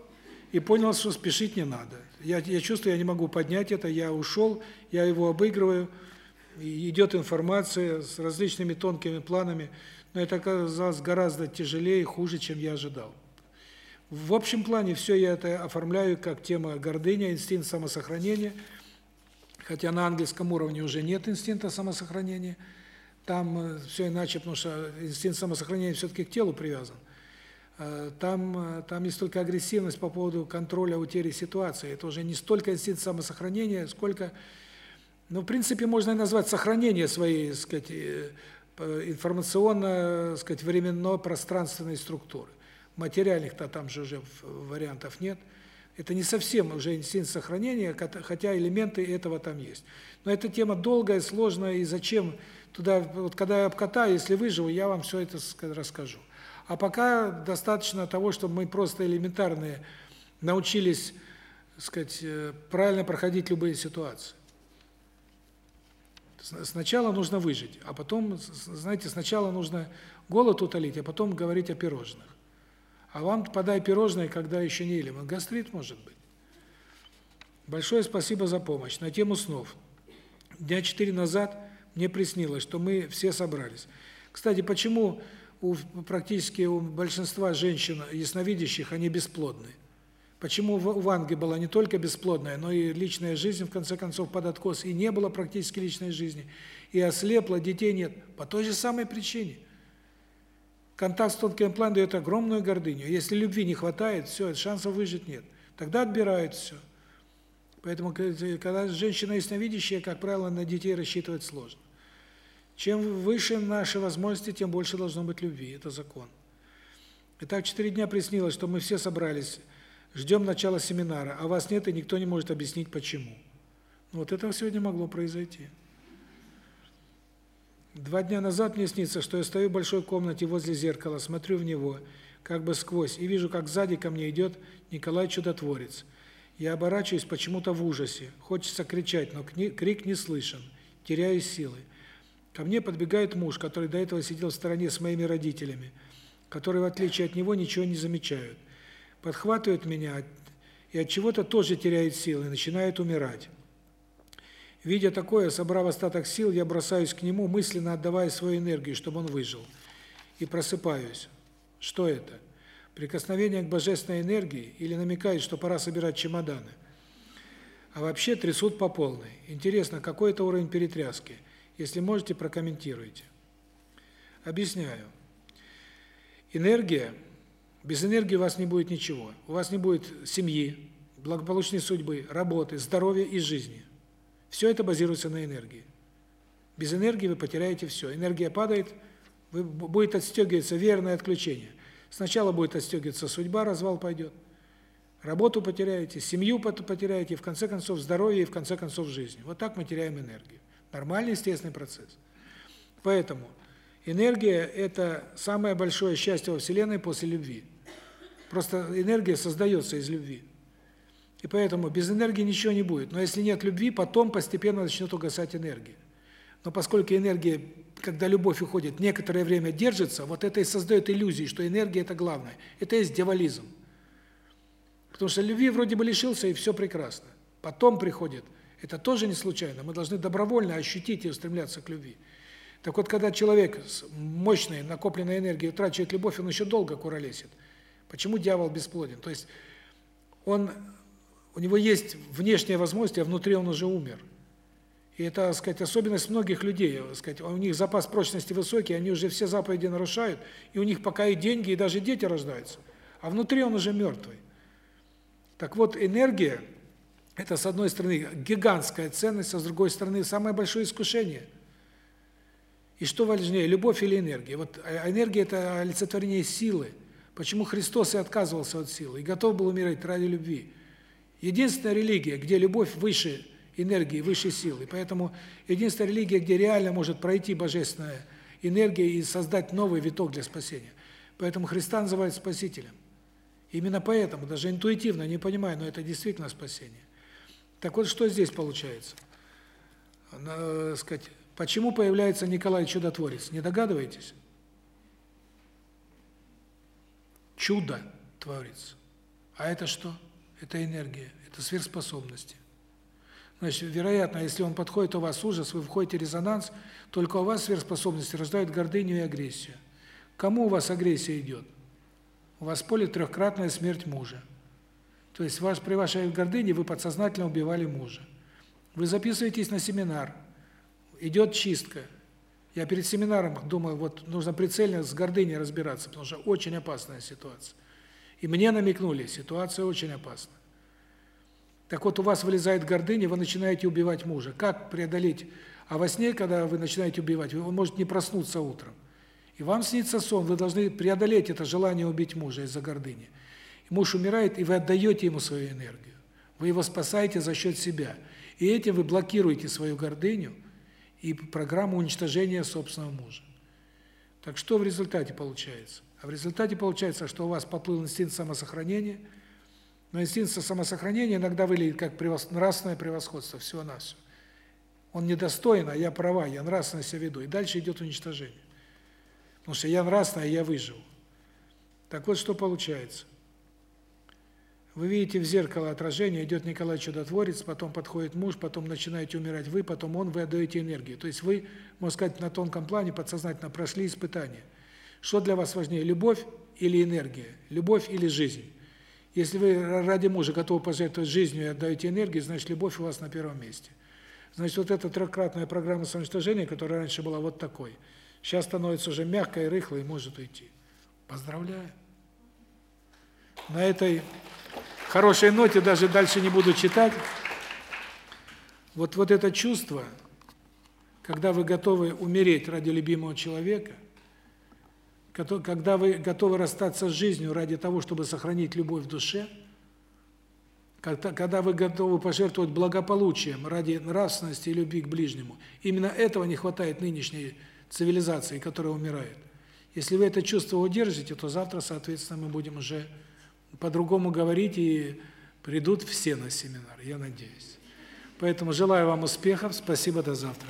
и понял, что спешить не надо. Я я чувствую, я не могу поднять это, я ушел, я его обыгрываю идет информация с различными тонкими планами, но это оказалось гораздо тяжелее и хуже, чем я ожидал. В общем плане все я это оформляю как тема гордыня, инстинкт самосохранения, хотя на ангельском уровне уже нет инстинкта самосохранения, там э, все иначе, потому что инстинкт самосохранения все-таки к телу привязан. Э, там, э, там не столько агрессивность по поводу контроля утери ситуации, это уже не столько инстинкт самосохранения, сколько ну, в принципе, можно и назвать сохранение своей, так сказать, информационно, так сказать, временно-пространственной структуры. Материальных-то там же уже вариантов нет. Это не совсем уже инстинкт сохранения, хотя элементы этого там есть. Но эта тема долгая, сложная, и зачем туда, вот когда я обкатаю, если выживу, я вам все это расскажу. А пока достаточно того, чтобы мы просто элементарные научились, сказать, э, правильно проходить любые ситуации. Сначала нужно выжить, а потом, знаете, сначала нужно голод утолить, а потом говорить о пирожных. А вам подай пирожные, когда еще не ели. Гастрит может быть. Большое спасибо за помощь. На тему снов. Дня четыре назад мне приснилось, что мы все собрались. Кстати, почему у практически у большинства женщин ясновидящих они бесплодны? Почему у Ванги была не только бесплодная, но и личная жизнь, в конце концов, под откос, и не было практически личной жизни, и ослепла, детей нет, по той же самой причине. Контакт с тонким планом дает огромную гордыню. Если любви не хватает, все, шансов выжить нет. Тогда отбирают все. Поэтому, когда женщина ясновидящая, как правило, на детей рассчитывать сложно. Чем выше наши возможности, тем больше должно быть любви. Это закон. Итак, четыре дня приснилось, что мы все собрались Ждем начала семинара, а вас нет, и никто не может объяснить почему. Вот это сегодня могло произойти. Два дня назад мне снится, что я стою в большой комнате возле зеркала, смотрю в него, как бы сквозь, и вижу, как сзади ко мне идет Николай Чудотворец. Я оборачиваюсь почему-то в ужасе. Хочется кричать, но крик не слышен. Теряю силы. Ко мне подбегает муж, который до этого сидел в стороне с моими родителями, которые, в отличие от него, ничего не замечают подхватывает меня и от чего-то тоже теряет силы начинает умирать. Видя такое, собрав остаток сил, я бросаюсь к нему, мысленно отдавая свою энергию, чтобы он выжил. И просыпаюсь. Что это? Прикосновение к божественной энергии или намекает, что пора собирать чемоданы? А вообще трясут по полной. Интересно, какой это уровень перетряски? Если можете, прокомментируйте. Объясняю. Энергия без энергии у вас не будет ничего. У вас не будет семьи, благополучной судьбы, работы, здоровья и жизни. Все это базируется на энергии. Без энергии вы потеряете все. Энергия падает, вы будет отстегиваться верное отключение. Сначала будет отстегиваться судьба, развал пойдет. Работу потеряете, семью потеряете, в конце концов здоровье и в конце концов жизнь. Вот так мы теряем энергию. Нормальный естественный процесс. Поэтому Энергия – это самое большое счастье во Вселенной после любви. Просто энергия создается из любви. И поэтому без энергии ничего не будет. Но если нет любви, потом постепенно начнет угасать энергия. Но поскольку энергия, когда любовь уходит, некоторое время держится, вот это и создает иллюзию, что энергия – это главное. Это есть дьяволизм. Потому что любви вроде бы лишился, и все прекрасно. Потом приходит, это тоже не случайно, мы должны добровольно ощутить и устремляться к любви. Так вот, когда человек с мощной накопленной энергией утрачивает любовь, он еще долго куролесит. Почему дьявол бесплоден? То есть он у него есть внешняя возможность, а внутри он уже умер. И это, так сказать, особенность многих людей, так сказать, у них запас прочности высокий, они уже все заповеди нарушают, и у них пока и деньги, и даже дети рождаются, а внутри он уже мертвый. Так вот, энергия это с одной стороны гигантская ценность, а с другой стороны самое большое искушение. И что важнее, любовь или энергия? Вот а энергия это олицетворение силы. Почему Христос и отказывался от силы и готов был умереть ради любви? Единственная религия, где любовь выше энергии, выше силы. Поэтому единственная религия, где реально может пройти божественная энергия и создать новый виток для спасения. Поэтому Христа называют спасителем. Именно поэтому, даже интуитивно, не понимаю, но это действительно спасение. Так вот, что здесь получается? Надо сказать, почему появляется Николай Чудотворец? Не догадываетесь? Чудо творится. А это что? Это энергия, это сверхспособности. Значит, вероятно, если он подходит у вас ужас, вы входите в резонанс, только у вас сверхспособности рождают гордыню и агрессию. Кому у вас агрессия идет? У вас поле трехкратная смерть мужа. То есть ваш при вашей гордыне вы подсознательно убивали мужа. Вы записываетесь на семинар. Идет чистка. Я перед семинаром думаю, вот нужно прицельно с гордыней разбираться, потому что очень опасная ситуация. И мне намекнули, ситуация очень опасна. Так вот, у вас вылезает гордыня, вы начинаете убивать мужа. Как преодолеть? А во сне, когда вы начинаете убивать, он может не проснуться утром. И вам снится сон, вы должны преодолеть это желание убить мужа из-за гордыни. И муж умирает, и вы отдаете ему свою энергию. Вы его спасаете за счет себя. И этим вы блокируете свою гордыню и программу уничтожения собственного мужа. Так что в результате получается? А в результате получается, что у вас поплыл инстинкт самосохранения, но инстинкт самосохранения иногда выглядит как превос... нравственное превосходство, всего на все. Он недостоин, а я права, я нравственно себя веду. И дальше идет уничтожение. Потому что я нравственный, а я выживу. Так вот, что получается. Вы видите в зеркало отражение, идет Николай Чудотворец, потом подходит муж, потом начинаете умирать вы, потом он, вы отдаете энергию. То есть вы, можно сказать, на тонком плане подсознательно прошли испытания. Что для вас важнее, любовь или энергия? Любовь или жизнь? Если вы ради мужа готовы пожертвовать жизнью и отдаете энергию, значит, любовь у вас на первом месте. Значит, вот эта трехкратная программа самоуничтожения, которая раньше была вот такой, сейчас становится уже мягкой, рыхлой и может уйти. Поздравляю. На этой хорошей ноте даже дальше не буду читать. Вот вот это чувство, когда вы готовы умереть ради любимого человека – когда вы готовы расстаться с жизнью ради того, чтобы сохранить любовь в душе, когда вы готовы пожертвовать благополучием ради нравственности и любви к ближнему. Именно этого не хватает нынешней цивилизации, которая умирает. Если вы это чувство удержите, то завтра, соответственно, мы будем уже по-другому говорить и придут все на семинар, я надеюсь. Поэтому желаю вам успехов, спасибо, до завтра.